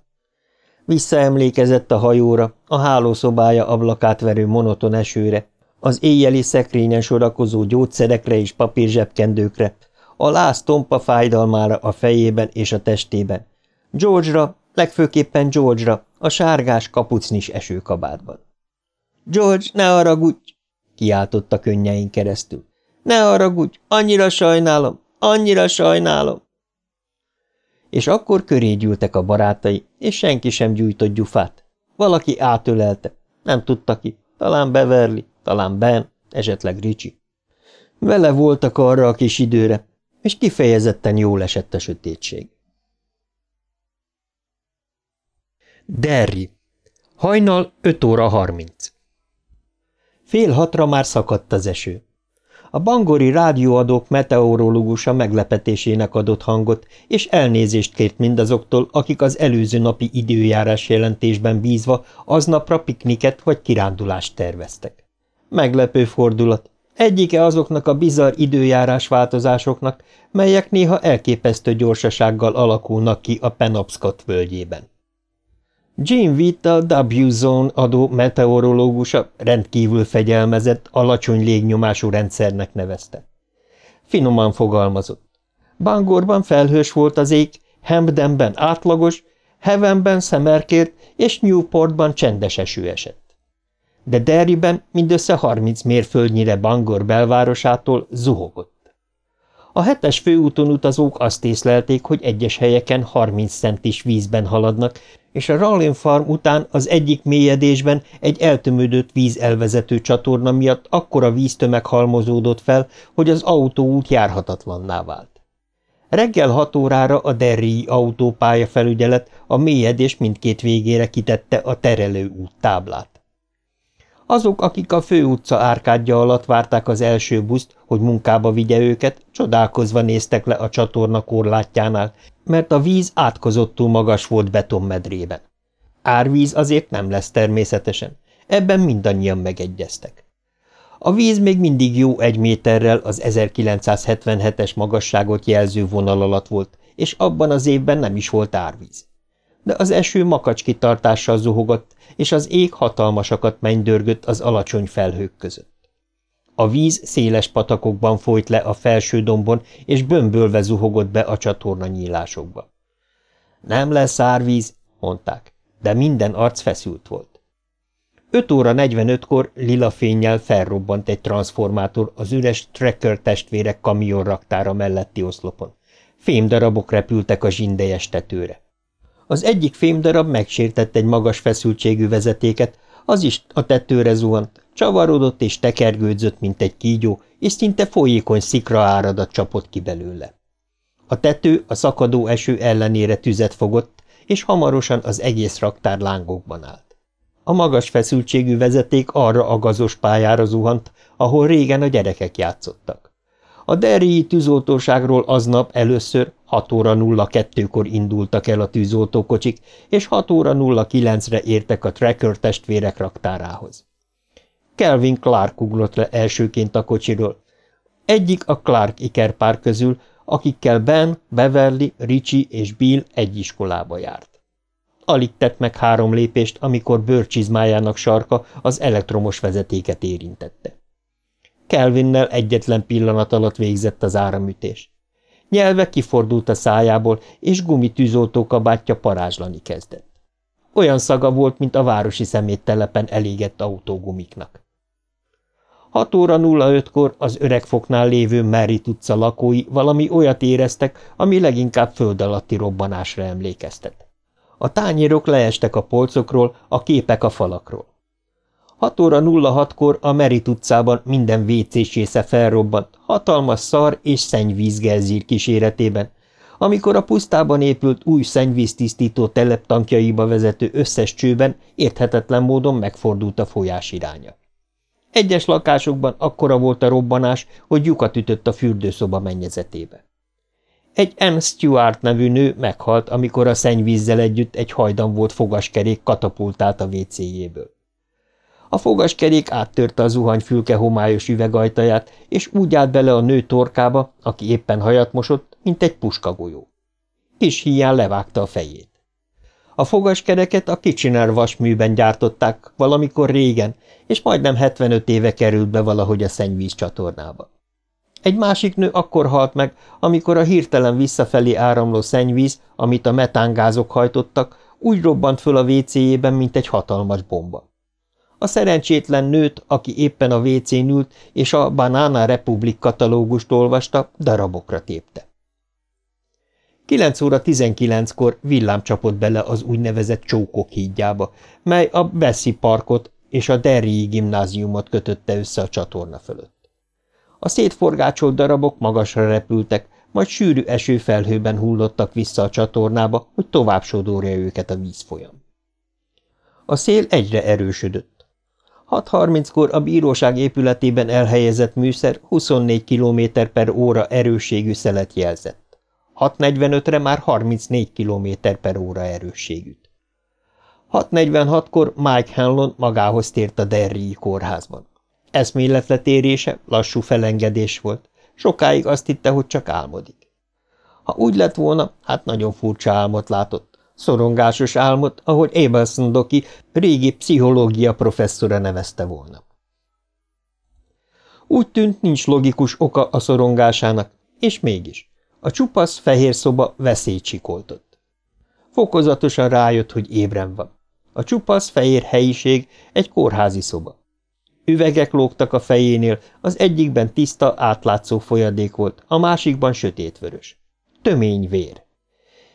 Visszaemlékezett a hajóra, a hálószobája ablakát verő monoton esőre, az éjjeli szekrényen sorakozó gyógyszerekre és papírzsebkendőkre, a láz tompa fájdalmára a fejében és a testében, George-ra, legfőképpen George-ra, a sárgás kapucnis esőkabátban. – George, ne haragudj! – kiáltotta könnyein keresztül. – Ne haragudj, annyira sajnálom, annyira sajnálom! És akkor köré gyűltek a barátai, és senki sem gyújtott gyufát. Valaki átölelte, nem tudta ki, talán Beverly, talán Ben, esetleg Ricsi. Vele voltak arra a kis időre, és kifejezetten jól esett a sötétség. Derri. Hajnal 5 óra 30. Fél hatra már szakadt az eső. A bangori rádióadók meteorológusa meglepetésének adott hangot, és elnézést kért mindazoktól, akik az előző napi időjárás jelentésben bízva aznapra pikniket vagy kirándulást terveztek. Meglepő fordulat. Egyike azoknak a bizarr időjárás változásoknak, melyek néha elképesztő gyorsasággal alakulnak ki a Penobscot völgyében. Jim Witt a W-Zone adó meteorológusa rendkívül fegyelmezett, alacsony légnyomású rendszernek nevezte. Finoman fogalmazott. Bangorban felhős volt az ég, Hempdenben átlagos, Heavenben szemerkért és Newportban csendes eső esett. De Derryben mindössze 30 mérföldnyire Bangor belvárosától zuhogott. A hetes főúton utazók azt észlelték, hogy egyes helyeken 30 centis vízben haladnak, és a Rallin Farm után az egyik mélyedésben egy eltömődött vízelvezető csatorna miatt akkora víztömeg halmozódott fel, hogy az autóút járhatatlanná vált. Reggel hat órára a Derrii autópálya felügyelet a mélyedés mindkét végére kitette a terelő út táblát. Azok, akik a főutca árkádja alatt várták az első buszt, hogy munkába vigye őket, csodálkozva néztek le a csatorna korlátjánál, mert a víz átkozottul magas volt betonmedrében. Árvíz azért nem lesz természetesen, ebben mindannyian megegyeztek. A víz még mindig jó egy méterrel az 1977-es magasságot jelző vonal alatt volt, és abban az évben nem is volt árvíz. De az eső makacs kitartással zuhogott, és az ég hatalmasakat mennydörgött az alacsony felhők között. A víz széles patakokban folyt le a felső dombon, és bömbölve zuhogott be a csatorna nyílásokba. Nem lesz árvíz, mondták, de minden arc feszült volt. 5 óra 45-kor lila fényjel felrobbant egy transformátor az üres Tracker testvérek kamionraktára melletti oszlopon. Fémdarabok repültek a zsindejes tetőre. Az egyik fémdarab megsértett egy magas feszültségű vezetéket, az is a tetőre zuhant, csavarodott és tekergődzött, mint egy kígyó, és szinte folyékony szikra áradat csapott ki belőle. A tető a szakadó eső ellenére tüzet fogott, és hamarosan az egész raktár lángokban állt. A magas feszültségű vezeték arra a gazos pályára zuhant, ahol régen a gyerekek játszottak. A derrii tűzoltóságról aznap először 6 óra 02-kor indultak el a tűzoltókocsik, és 6 óra 09-re értek a Tracker testvérek raktárához. Kelvin Clark ugrott le elsőként a kocsiról. Egyik a Clark ikerpár közül, akikkel Ben, Beverly, Richie és Bill egy iskolába járt. Alig tett meg három lépést, amikor bőrcsizmájának sarka az elektromos vezetéket érintette. Kelvinnel egyetlen pillanat alatt végzett az áramütés. Nyelve kifordult a szájából, és gumitűzoltókabátja parázslani kezdett. Olyan szaga volt, mint a városi szeméttelepen elégett autógumiknak. 6 óra 05-kor az öregfoknál lévő Mary utca lakói valami olyat éreztek, ami leginkább föld alatti robbanásra emlékeztet. A tányérok leestek a polcokról, a képek a falakról. 6 óra 06-kor a Merit utcában minden vécésésze felrobbant, hatalmas szar és szennyvízgelzír kíséretében, amikor a pusztában épült új szennyvíztisztító teleptankjaiba vezető összes csőben érthetetlen módon megfordult a folyás iránya. Egyes lakásokban akkora volt a robbanás, hogy lyukat ütött a fürdőszoba mennyezetébe. Egy M. Stewart nevű nő meghalt, amikor a szennyvízzel együtt egy hajdan volt fogaskerék katapultált a WC-jéből. A fogaskerék áttörte a zuhanyfülke homályos üvegajtaját, és úgy állt bele a nő torkába, aki éppen hajat mosott, mint egy puskagolyó. Kis híján levágta a fejét. A fogaskereket a Kitchener vasműben gyártották valamikor régen, és majdnem 75 éve került be valahogy a szennyvíz csatornába. Egy másik nő akkor halt meg, amikor a hirtelen visszafelé áramló szennyvíz, amit a metángázok hajtottak, úgy robbant föl a WC-jében, mint egy hatalmas bomba. A szerencsétlen nőt, aki éppen a WC-n ült, és a Banana Republic katalógust olvasta, darabokra tépte. 9 óra 19-kor villám csapott bele az úgynevezett csókok hídjába, mely a Bessi parkot és a Derrii gimnáziumot kötötte össze a csatorna fölött. A szétforgácsolt darabok magasra repültek, majd sűrű esőfelhőben hullottak vissza a csatornába, hogy tovább sodorja őket a vízfolyam. A szél egyre erősödött. 6.30-kor a bíróság épületében elhelyezett műszer 24 km per óra erősségű szelet jelzett. 6.45-re már 34 km per óra erősségűt. 6.46-kor Mike Hanlon magához tért a Derrii kórházban. Eszméletletérése lassú felengedés volt. Sokáig azt hitte, hogy csak álmodik. Ha úgy lett volna, hát nagyon furcsa álmot látott. Szorongásos álmot, ahogy Abelson Doki régi pszichológia professzora nevezte volna. Úgy tűnt, nincs logikus oka a szorongásának, és mégis. A csupasz fehér szoba veszélyt sikoltott. Fokozatosan rájött, hogy ébren van. A csupasz fehér helyiség egy kórházi szoba. Üvegek lógtak a fejénél, az egyikben tiszta, átlátszó folyadék volt, a másikban sötétvörös. Tömény vér.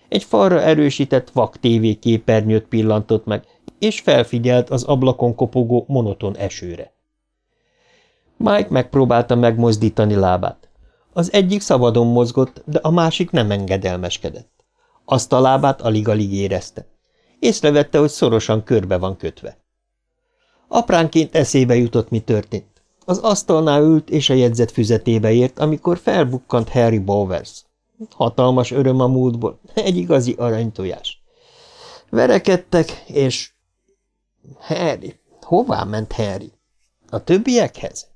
Egy falra erősített vak TV képernyőt pillantott meg, és felfigyelt az ablakon kopogó monoton esőre. Mike megpróbálta megmozdítani lábát. Az egyik szabadon mozgott, de a másik nem engedelmeskedett. Azt a lábát alig-alig érezte. Észrevette, hogy szorosan körbe van kötve. Apránként eszébe jutott, mi történt. Az asztalnál ült és a jegyzet füzetébe ért, amikor felbukkant Harry Bowers. Hatalmas öröm a múltból, egy igazi aranytojás. Verekedtek, és... Harry, hová ment Harry? A többiekhez?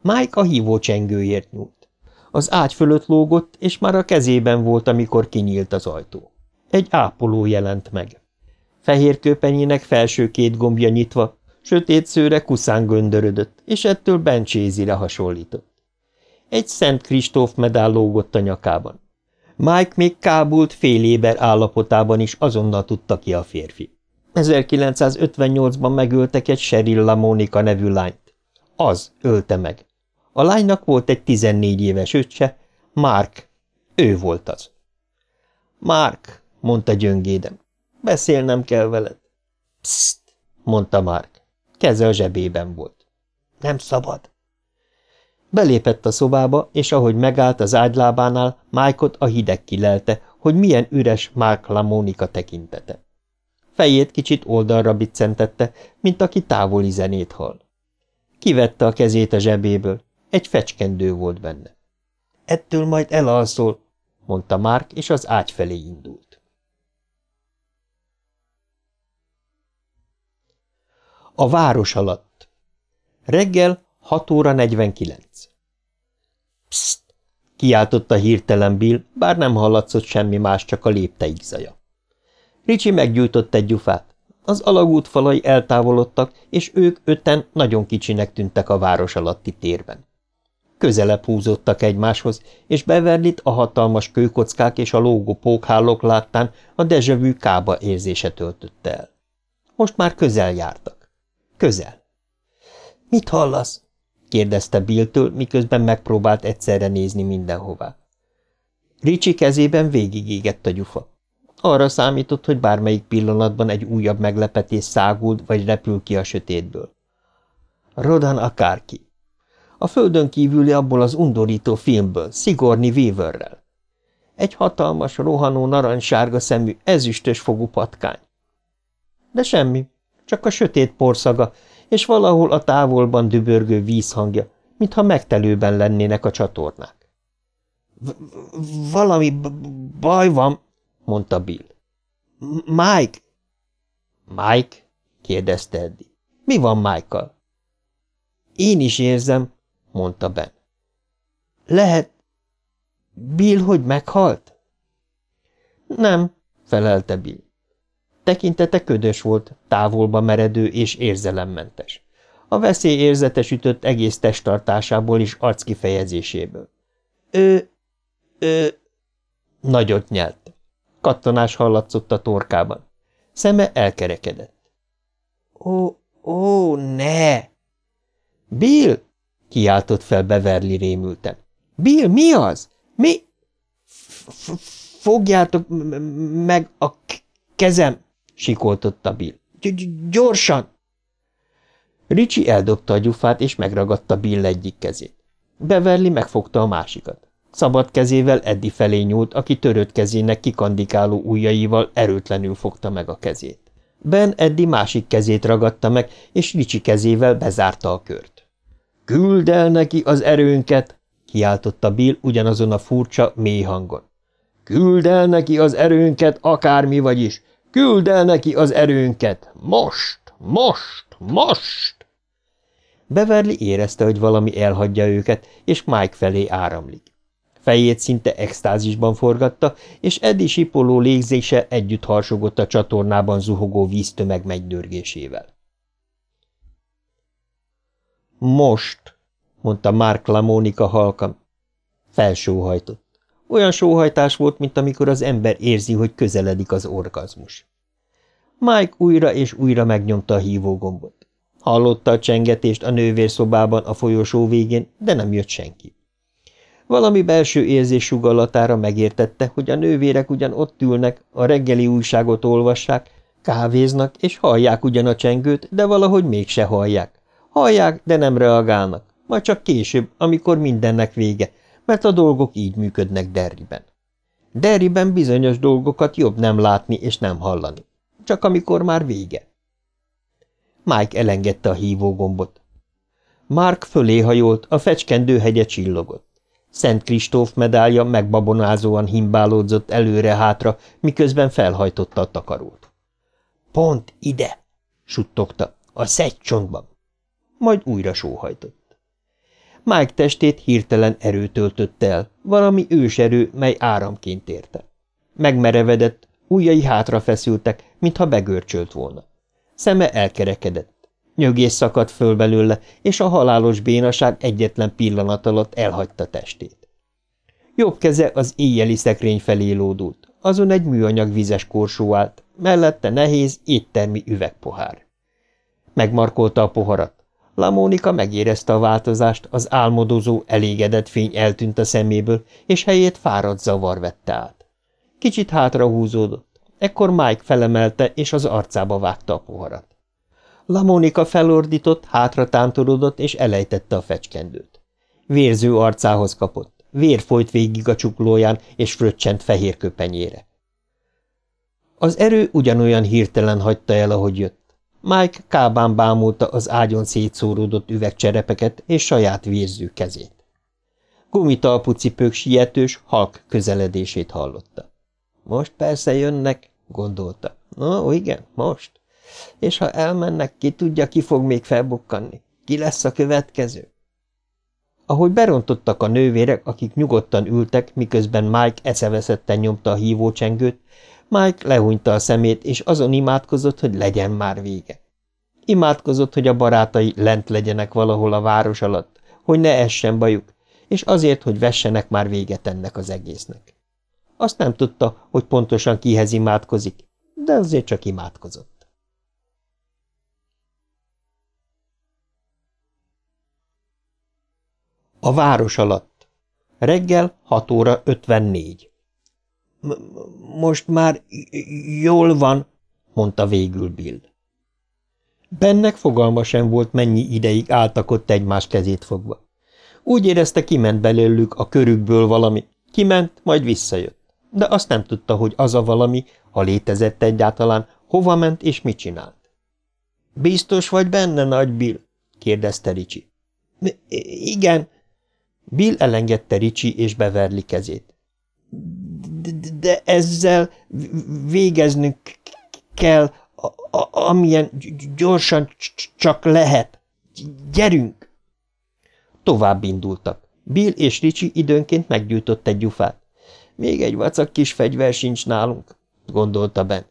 Mike a hívó csengőért nyúlt. Az ágy fölött lógott, és már a kezében volt, amikor kinyílt az ajtó. Egy ápoló jelent meg. Fehér köpenyének felső két gombja nyitva, sötét szőre kuszán göndörödött, és ettől Bencsézire hasonlított. Egy Szent Kristóf medál lógott a nyakában. Mike még kábult féléber állapotában is azonnal tudta ki a férfi. 1958-ban megöltek egy Sheryl LaMonica nevű lányt. Az ölte meg. A lánynak volt egy tizennégy éves öccse, Mark. Ő volt az. Mark, mondta gyöngédem, beszélnem kell veled. Pszt, mondta Mark. Keze a zsebében volt. Nem szabad. Belépett a szobába, és ahogy megállt az ágylábánál, Mike-ot a hideg kilelte, hogy milyen üres Mark Lamonika tekintete. Fejét kicsit oldalra biccentette, mint aki távoli zenét hall. Kivette a kezét a zsebéből, egy fecskendő volt benne. Ettől majd elalszol, mondta Márk, és az ágy felé indult. A város alatt. Reggel 6 óra 49. Pszt! kiáltotta hirtelen Bill, bár nem hallatszott semmi más, csak a lépteik zaja. Ricsi meggyújtott egy gyufát. Az alagút falai eltávolodtak, és ők ötten nagyon kicsinek tűntek a város alatti térben. Közelebb húzódtak egymáshoz, és Beverlit a hatalmas kőkockák és a lógó pókhálók láttán a dezsevű kába érzése töltötte el. Most már közel jártak. Közel. – Mit hallasz? – kérdezte Billtől, miközben megpróbált egyszerre nézni mindenhová. Ricsi kezében végigégett a gyufa. Arra számított, hogy bármelyik pillanatban egy újabb meglepetés száguld vagy repül ki a sötétből. Rodan akárki. A földön kívüli abból az undorító filmből, Szigorni Weaverrel. Egy hatalmas, rohanó, narancssárga szemű, ezüstös fogú patkány. De semmi, csak a sötét porszaga, és valahol a távolban dübörgő vízhangja, mintha megtelőben lennének a csatornák. – Valami baj van, mondta Bill. – Mike! – Mike? – kérdezte Eddie. – Mi van Mike-kal? – Én is érzem, mondta Ben. – Lehet... Bill, hogy meghalt? – Nem, felelte Bill. Tekintete ködös volt, távolba meredő és érzelemmentes. A veszély érzetesütött egész testtartásából és arckifejezéséből. Ő... ő... Nagyot nyelt. Kattanás hallatszott a torkában. Szeme elkerekedett. Ó, ó, ne! Bill! kiáltott fel Beverly rémülten. Bill, mi az? Mi? F Fogjátok meg a kezem! Sikoltotta Bill. – Gyorsan! Ricsi eldobta a gyufát, és megragadta Bill egyik kezét. Beverly megfogta a másikat. Szabad kezével Eddi felé nyúlt, aki törött kezének kikandikáló ujjaival erőtlenül fogta meg a kezét. Ben Eddi másik kezét ragadta meg, és Ricsi kezével bezárta a kört. – Küld el neki az erőnket! – kiáltotta Bill ugyanazon a furcsa, mély hangon. – Küld el neki az erőnket, akármi vagyis! Küld el neki az erőnket! Most! Most! Most! Beverly érezte, hogy valami elhagyja őket, és Mike felé áramlik. Fejét szinte extázisban forgatta, és Eddie sipoló légzése együtt harsogott a csatornában zuhogó víztömeg megdörgésével. Most, mondta Mark Lamónika halkan. Felsóhajtott. Olyan sóhajtás volt, mint amikor az ember érzi, hogy közeledik az orgazmus. Mike újra és újra megnyomta a hívógombot. Hallotta a csengetést a nővérszobában a folyosó végén, de nem jött senki. Valami belső érzés sugallatára megértette, hogy a nővérek ugyan ott ülnek, a reggeli újságot olvassák, kávéznak, és hallják ugyan a csengőt, de valahogy mégse hallják. Hallják, de nem reagálnak, majd csak később, amikor mindennek vége, mert a dolgok így működnek Derriben. Derriben bizonyos dolgokat jobb nem látni és nem hallani. Csak amikor már vége. Mike elengedte a hívógombot. Mark fölé hajolt, a fecskendő hegye csillogott. Szent Kristóf medálja megbabonázóan himbálódzott előre-hátra, miközben felhajtotta a takarót. – Pont ide! – suttogta. – A szegycsontban! Majd újra sóhajtott. Mike testét hirtelen erő töltötte el, valami őserő, mely áramként érte. Megmerevedett, ujjai hátra feszültek, mintha begörcsölt volna. Szeme elkerekedett. Nyögés szakadt föl belőle, és a halálos bénaság egyetlen pillanat alatt elhagyta testét. Jobb keze az éjjeli szekrény felé lódult, azon egy műanyag vizes korsó állt, mellette nehéz, éttermi üvegpohár. Megmarkolta a poharat. Lamónika megérezte a változást, az álmodozó, elégedett fény eltűnt a szeméből, és helyét fáradt zavar vette át. Kicsit hátra húzódott. Ekkor Mike felemelte, és az arcába vágta a poharat. Lamonika felordított, hátra tántorodott, és elejtette a fecskendőt. Vérző arcához kapott. Vér folyt végig a csuklóján, és fröccsent fehér köpenyére. Az erő ugyanolyan hirtelen hagyta el, ahogy jött. Mike kábán bámulta az ágyon szétszóródott üvegcserepeket és saját vérző kezét. gumitalpú cipők sietős, halk közeledését hallotta. Most persze jönnek, gondolta. No, igen, most. És ha elmennek, ki tudja, ki fog még felbukkanni? Ki lesz a következő? Ahogy berontottak a nővérek, akik nyugodtan ültek, miközben Mike eszeveszetten nyomta a hívócsengőt, Mike lehúnyta a szemét, és azon imádkozott, hogy legyen már vége. Imádkozott, hogy a barátai lent legyenek valahol a város alatt, hogy ne essen bajuk, és azért, hogy vessenek már véget ennek az egésznek. Azt nem tudta, hogy pontosan kihez imádkozik, de azért csak imádkozott. A város alatt. Reggel 6 óra 54. – Most már jól van, mondta végül Bill. Bennek fogalma sem volt, mennyi ideig álltak ott egymás kezét fogva. Úgy érezte, kiment belőlük a körükből valami, kiment, majd visszajött. De azt nem tudta, hogy az a valami, ha létezett egyáltalán, hova ment és mit csinált. – Biztos vagy benne, nagy Bill? – kérdezte Ricsi. – Igen. Bill elengedte Ricsi és beverli kezét. – De ezzel végeznünk kell, amilyen gyorsan csak lehet. Gyerünk! Tovább indultak. Bill és Ricsi időnként meggyújtott egy gyufát. Még egy vacak kis fegyver sincs nálunk, gondolta Ben.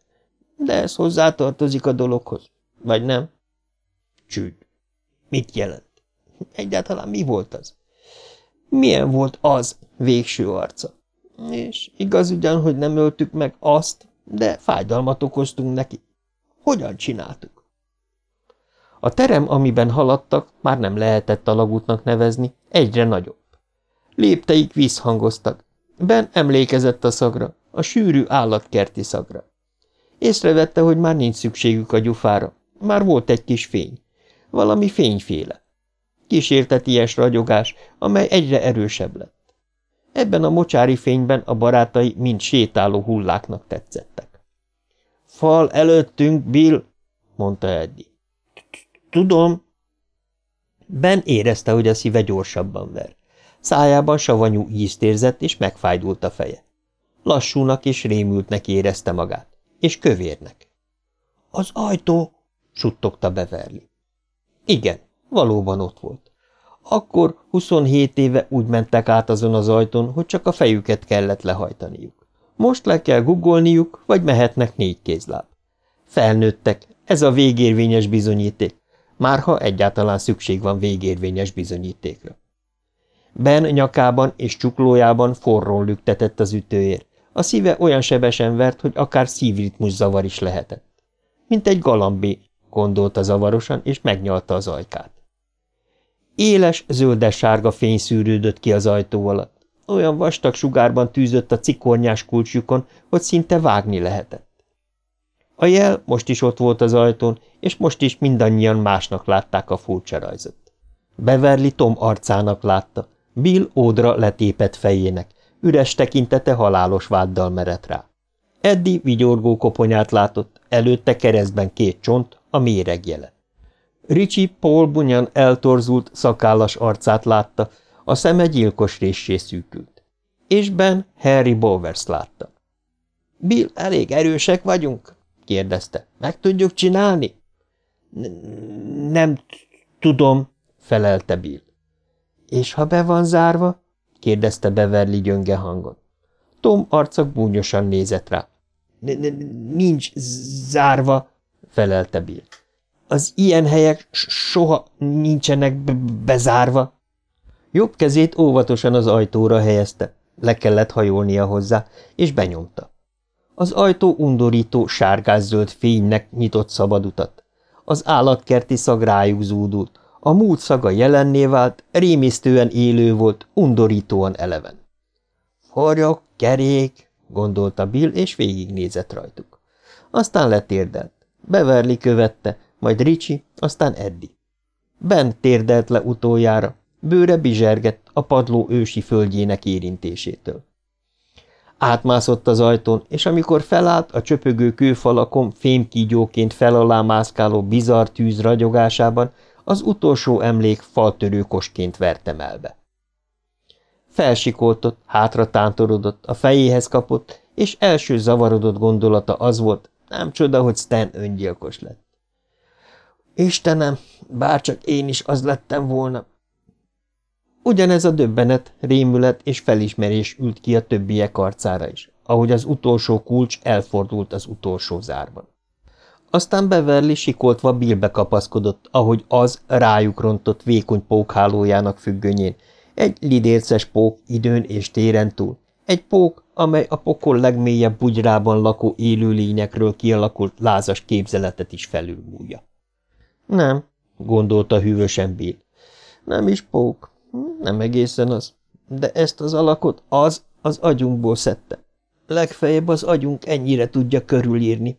De ez hozzátartozik a dologhoz, vagy nem? Csüd. Mit jelent? Egyáltalán mi volt az? Milyen volt az végső arca? És igaz ugyan, hogy nem öltük meg azt, de fájdalmat okoztunk neki. Hogyan csináltuk? A terem, amiben haladtak, már nem lehetett alagútnak nevezni, egyre nagyobb. Lépteik visszhangoztak. Ben emlékezett a szagra, a sűrű állatkerti szagra. Észrevette, hogy már nincs szükségük a gyufára. Már volt egy kis fény. Valami fényféle. Kísérteties ragyogás, amely egyre erősebb lett. Ebben a mocsári fényben a barátai mind sétáló hulláknak tetszettek. Fal előttünk, Bill, mondta Eddie. Tudom. Ben érezte, hogy a szíve gyorsabban ver. Szájában savanyú ízt érzett, és megfájdult a feje. Lassúnak és rémültnek érezte magát, és kövérnek. Az ajtó, suttogta Beverly. Igen, valóban ott volt. Akkor 27 éve úgy mentek át azon az ajtón, hogy csak a fejüket kellett lehajtaniuk. Most le kell guggolniuk, vagy mehetnek négy kézláb. Felnőttek, ez a végérvényes bizonyíték, márha egyáltalán szükség van végérvényes bizonyítékra. Ben nyakában és csuklójában forrón lüktetett az ütőér. A szíve olyan sebesen vert, hogy akár szívritmus zavar is lehetett. Mint egy galambé, gondolta zavarosan, és megnyalta az ajkát. Éles, zöldes-sárga fény szűrődött ki az ajtó alatt. Olyan vastag sugárban tűzött a cikornyás kulcsjukon, hogy szinte vágni lehetett. A jel most is ott volt az ajtón, és most is mindannyian másnak látták a furcsa rajzot. Beverly Tom arcának látta, Bill ódra letépett fejének, üres tekintete halálos váddal merett rá. Eddie vigyorgó koponyát látott, előtte keresztben két csont, a méregjele. Ricsi Paul bunyan eltorzult, szakállas arcát látta, a szeme gyilkos réssé szűkült. És Ben Harry Bowers látta. – Bill, elég erősek vagyunk? – kérdezte. – Meg tudjuk csinálni? – Nem tudom – felelte Bill. – És ha be van zárva? – kérdezte Beverly gyönge hangon. Tom arca gúnyosan nézett rá. – Nincs zárva – felelte Bill. – Az ilyen helyek soha nincsenek bezárva. Jobb kezét óvatosan az ajtóra helyezte, le kellett hajolnia hozzá, és benyomta. Az ajtó undorító, sárgászöld fénynek nyitott szabadutat. Az állatkerti szag rájuk zúdult, a múlt szaga jelenné vált, rémisztően élő volt, undorítóan eleven. Forjok, kerék, gondolta Bill, és végignézett rajtuk. Aztán letérdelt. Beverly követte, majd Ricsi, aztán Eddie. Ben térdelt le utoljára, Bőre bizsergett a padló ősi földjének érintésétől. Átmászott az ajtón, és amikor felállt a csöpögő kőfalakon fémkígyóként felalá mászkáló bizarr tűz ragyogásában, az utolsó emlék faltörőkosként vertem elbe. Felsikoltott, hátra tántorodott, a fejéhez kapott, és első zavarodott gondolata az volt, nem csoda, hogy Stan öngyilkos lett. Istenem, bárcsak én is az lettem volna. Ugyanez a döbbenet, rémület és felismerés ült ki a többiek arcára is, ahogy az utolsó kulcs elfordult az utolsó zárban. Aztán Beverly sikoltva Billbe kapaszkodott, ahogy az rájuk rontott vékony pókhálójának függönyén, egy lidérces pók időn és téren túl, egy pók, amely a pokol legmélyebb bugyrában lakó élőlényekről kialakult lázas képzeletet is felülmúlja. Nem, gondolta hűvösen Bill. Nem is pók, nem egészen az, de ezt az alakot az az agyunkból szedte. Legfeljebb az agyunk ennyire tudja körülírni,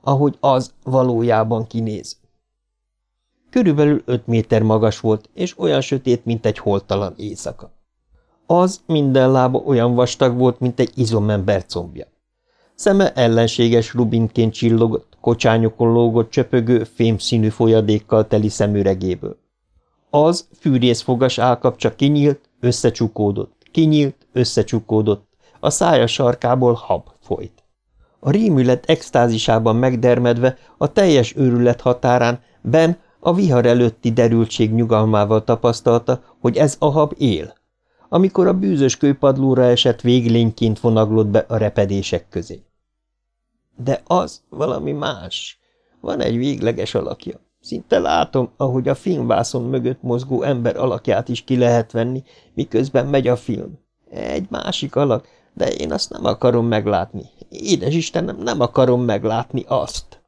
ahogy az valójában kinéz. Körülbelül öt méter magas volt, és olyan sötét, mint egy holtalan éjszaka. Az minden lába olyan vastag volt, mint egy izomember combja. Szeme ellenséges rubinként csillogott, kocsányokon lógott csöpögő, fémszínű folyadékkal teli szemüregéből. Az fűrészfogas állkapcsa kinyílt, összecsukódott, kinyílt, összecsukódott, a szája sarkából hab folyt. A rémület extázisában megdermedve, a teljes őrület határán Ben a vihar előtti derültség nyugalmával tapasztalta, hogy ez a hab él, amikor a bűzös kőpadlóra esett véglényként vonaglott be a repedések közé. De az valami más. Van egy végleges alakja. Szinte látom, ahogy a filmvászon mögött mozgó ember alakját is ki lehet venni, miközben megy a film. Egy másik alak, de én azt nem akarom meglátni. Édes Istenem, nem akarom meglátni azt.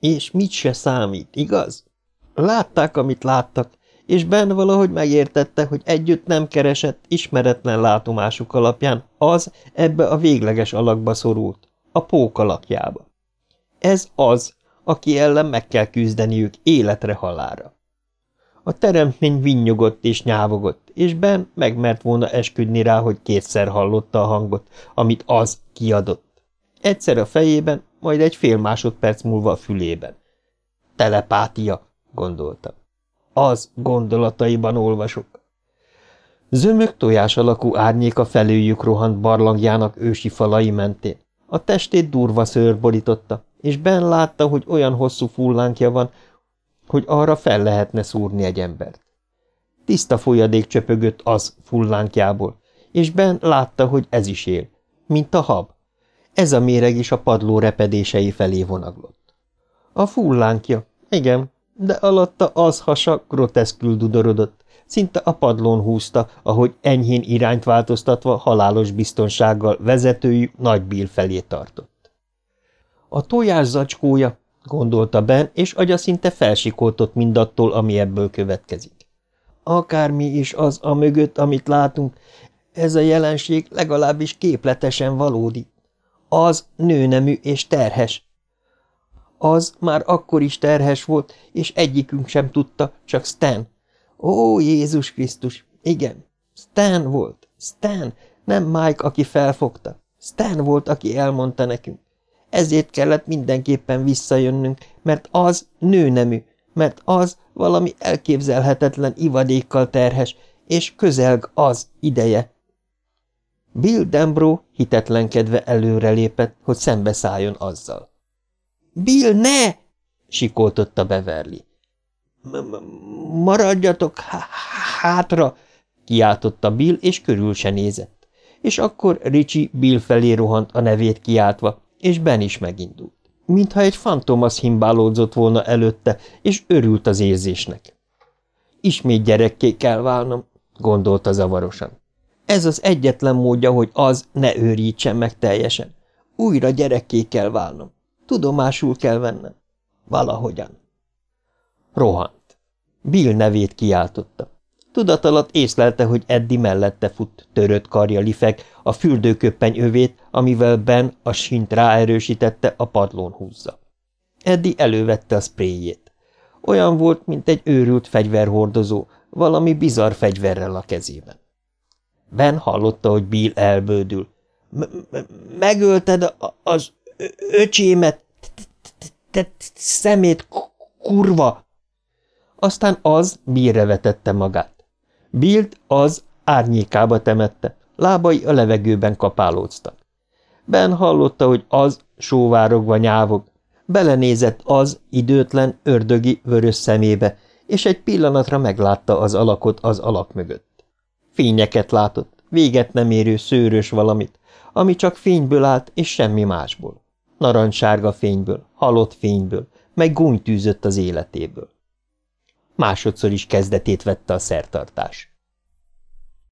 És mit se számít, igaz? Látták, amit láttak, és Ben valahogy megértette, hogy együtt nem keresett, ismeretlen látomásuk alapján az ebbe a végleges alakba szorult, a pók alakjába. Ez az, aki ellen meg kell küzdeniük életre halára. A teremtmény vinnyogott és nyávogott, és Ben megmert volna esküdni rá, hogy kétszer hallotta a hangot, amit az kiadott. Egyszer a fejében, majd egy fél másodperc múlva a fülében. Telepátia, gondolta. Az gondolataiban olvasok. Zömök tojás alakú árnyéka felőjük rohant barlangjának ősi falai mentén. A testét durva szőr borította, és Ben látta, hogy olyan hosszú fullánkja van, hogy arra fel lehetne szúrni egy embert. Tiszta folyadék csöpögött az fullánkjából, és Ben látta, hogy ez is él, mint a hab. Ez a méreg is a padló repedései felé vonaglott. A fullánkja, igen, de alatta az hasa groteszkül dudorodott, szinte a padlón húzta, ahogy enyhén irányt változtatva halálos biztonsággal vezetőjű nagy bíl felé tartott. A tojás zacskója, gondolta Ben, és agya szinte felsikoltott mindattól, ami ebből következik. Akármi is az a mögött, amit látunk, ez a jelenség legalábbis képletesen valódi. Az nőnemű és terhes. Az már akkor is terhes volt, és egyikünk sem tudta, csak Stan. Ó, Jézus Krisztus, igen, Stan volt, Stan, nem Mike, aki felfogta. Stan volt, aki elmondta nekünk. Ezért kellett mindenképpen visszajönnünk, mert az nőnemű, mert az valami elképzelhetetlen ivadékkal terhes, és közelg az ideje. Bill Dembro hitetlenkedve előrelépett, hogy szembeszálljon azzal. – Bill, ne! – sikoltotta Beverly. – Maradjatok hátra! – kiáltotta Bill, és körül se nézett. És akkor Ricsi Bill felé rohant a nevét kiáltva, és Ben is megindult. Mintha egy fantomasz himbálódzott volna előtte, és örült az érzésnek. Ismét gyerekké kell válnom, gondolta zavarosan. Ez az egyetlen módja, hogy az ne őrítsen meg teljesen. Újra gyerekké kell válnom. Tudomásul kell vennem. Valahogyan. Rohant. Bill nevét kiáltotta. Tudatalatt észlelte, hogy Eddi mellette fut, törött karja lifek, a fürdőköppeny övét, amivel Ben a sint ráerősítette, a padlón húzza. Eddi elővette a spréjét. Olyan volt, mint egy őrült fegyverhordozó, valami bizarr fegyverrel a kezében. Ben hallotta, hogy Bill elbődül. – Megölted az öcsémet, te szemét, kurva! Aztán az Billre vetette magát. Bilt az árnyékába temette, lábai a levegőben kapálóztak. Ben hallotta, hogy az sóvárogva nyávog, belenézett az időtlen, ördögi, vörös szemébe, és egy pillanatra meglátta az alakot az alak mögött. Fényeket látott, véget nem érő szőrös valamit, ami csak fényből állt, és semmi másból. Narancssárga fényből, halott fényből, meg gúny tűzött az életéből. Másodszor is kezdetét vette a szertartás.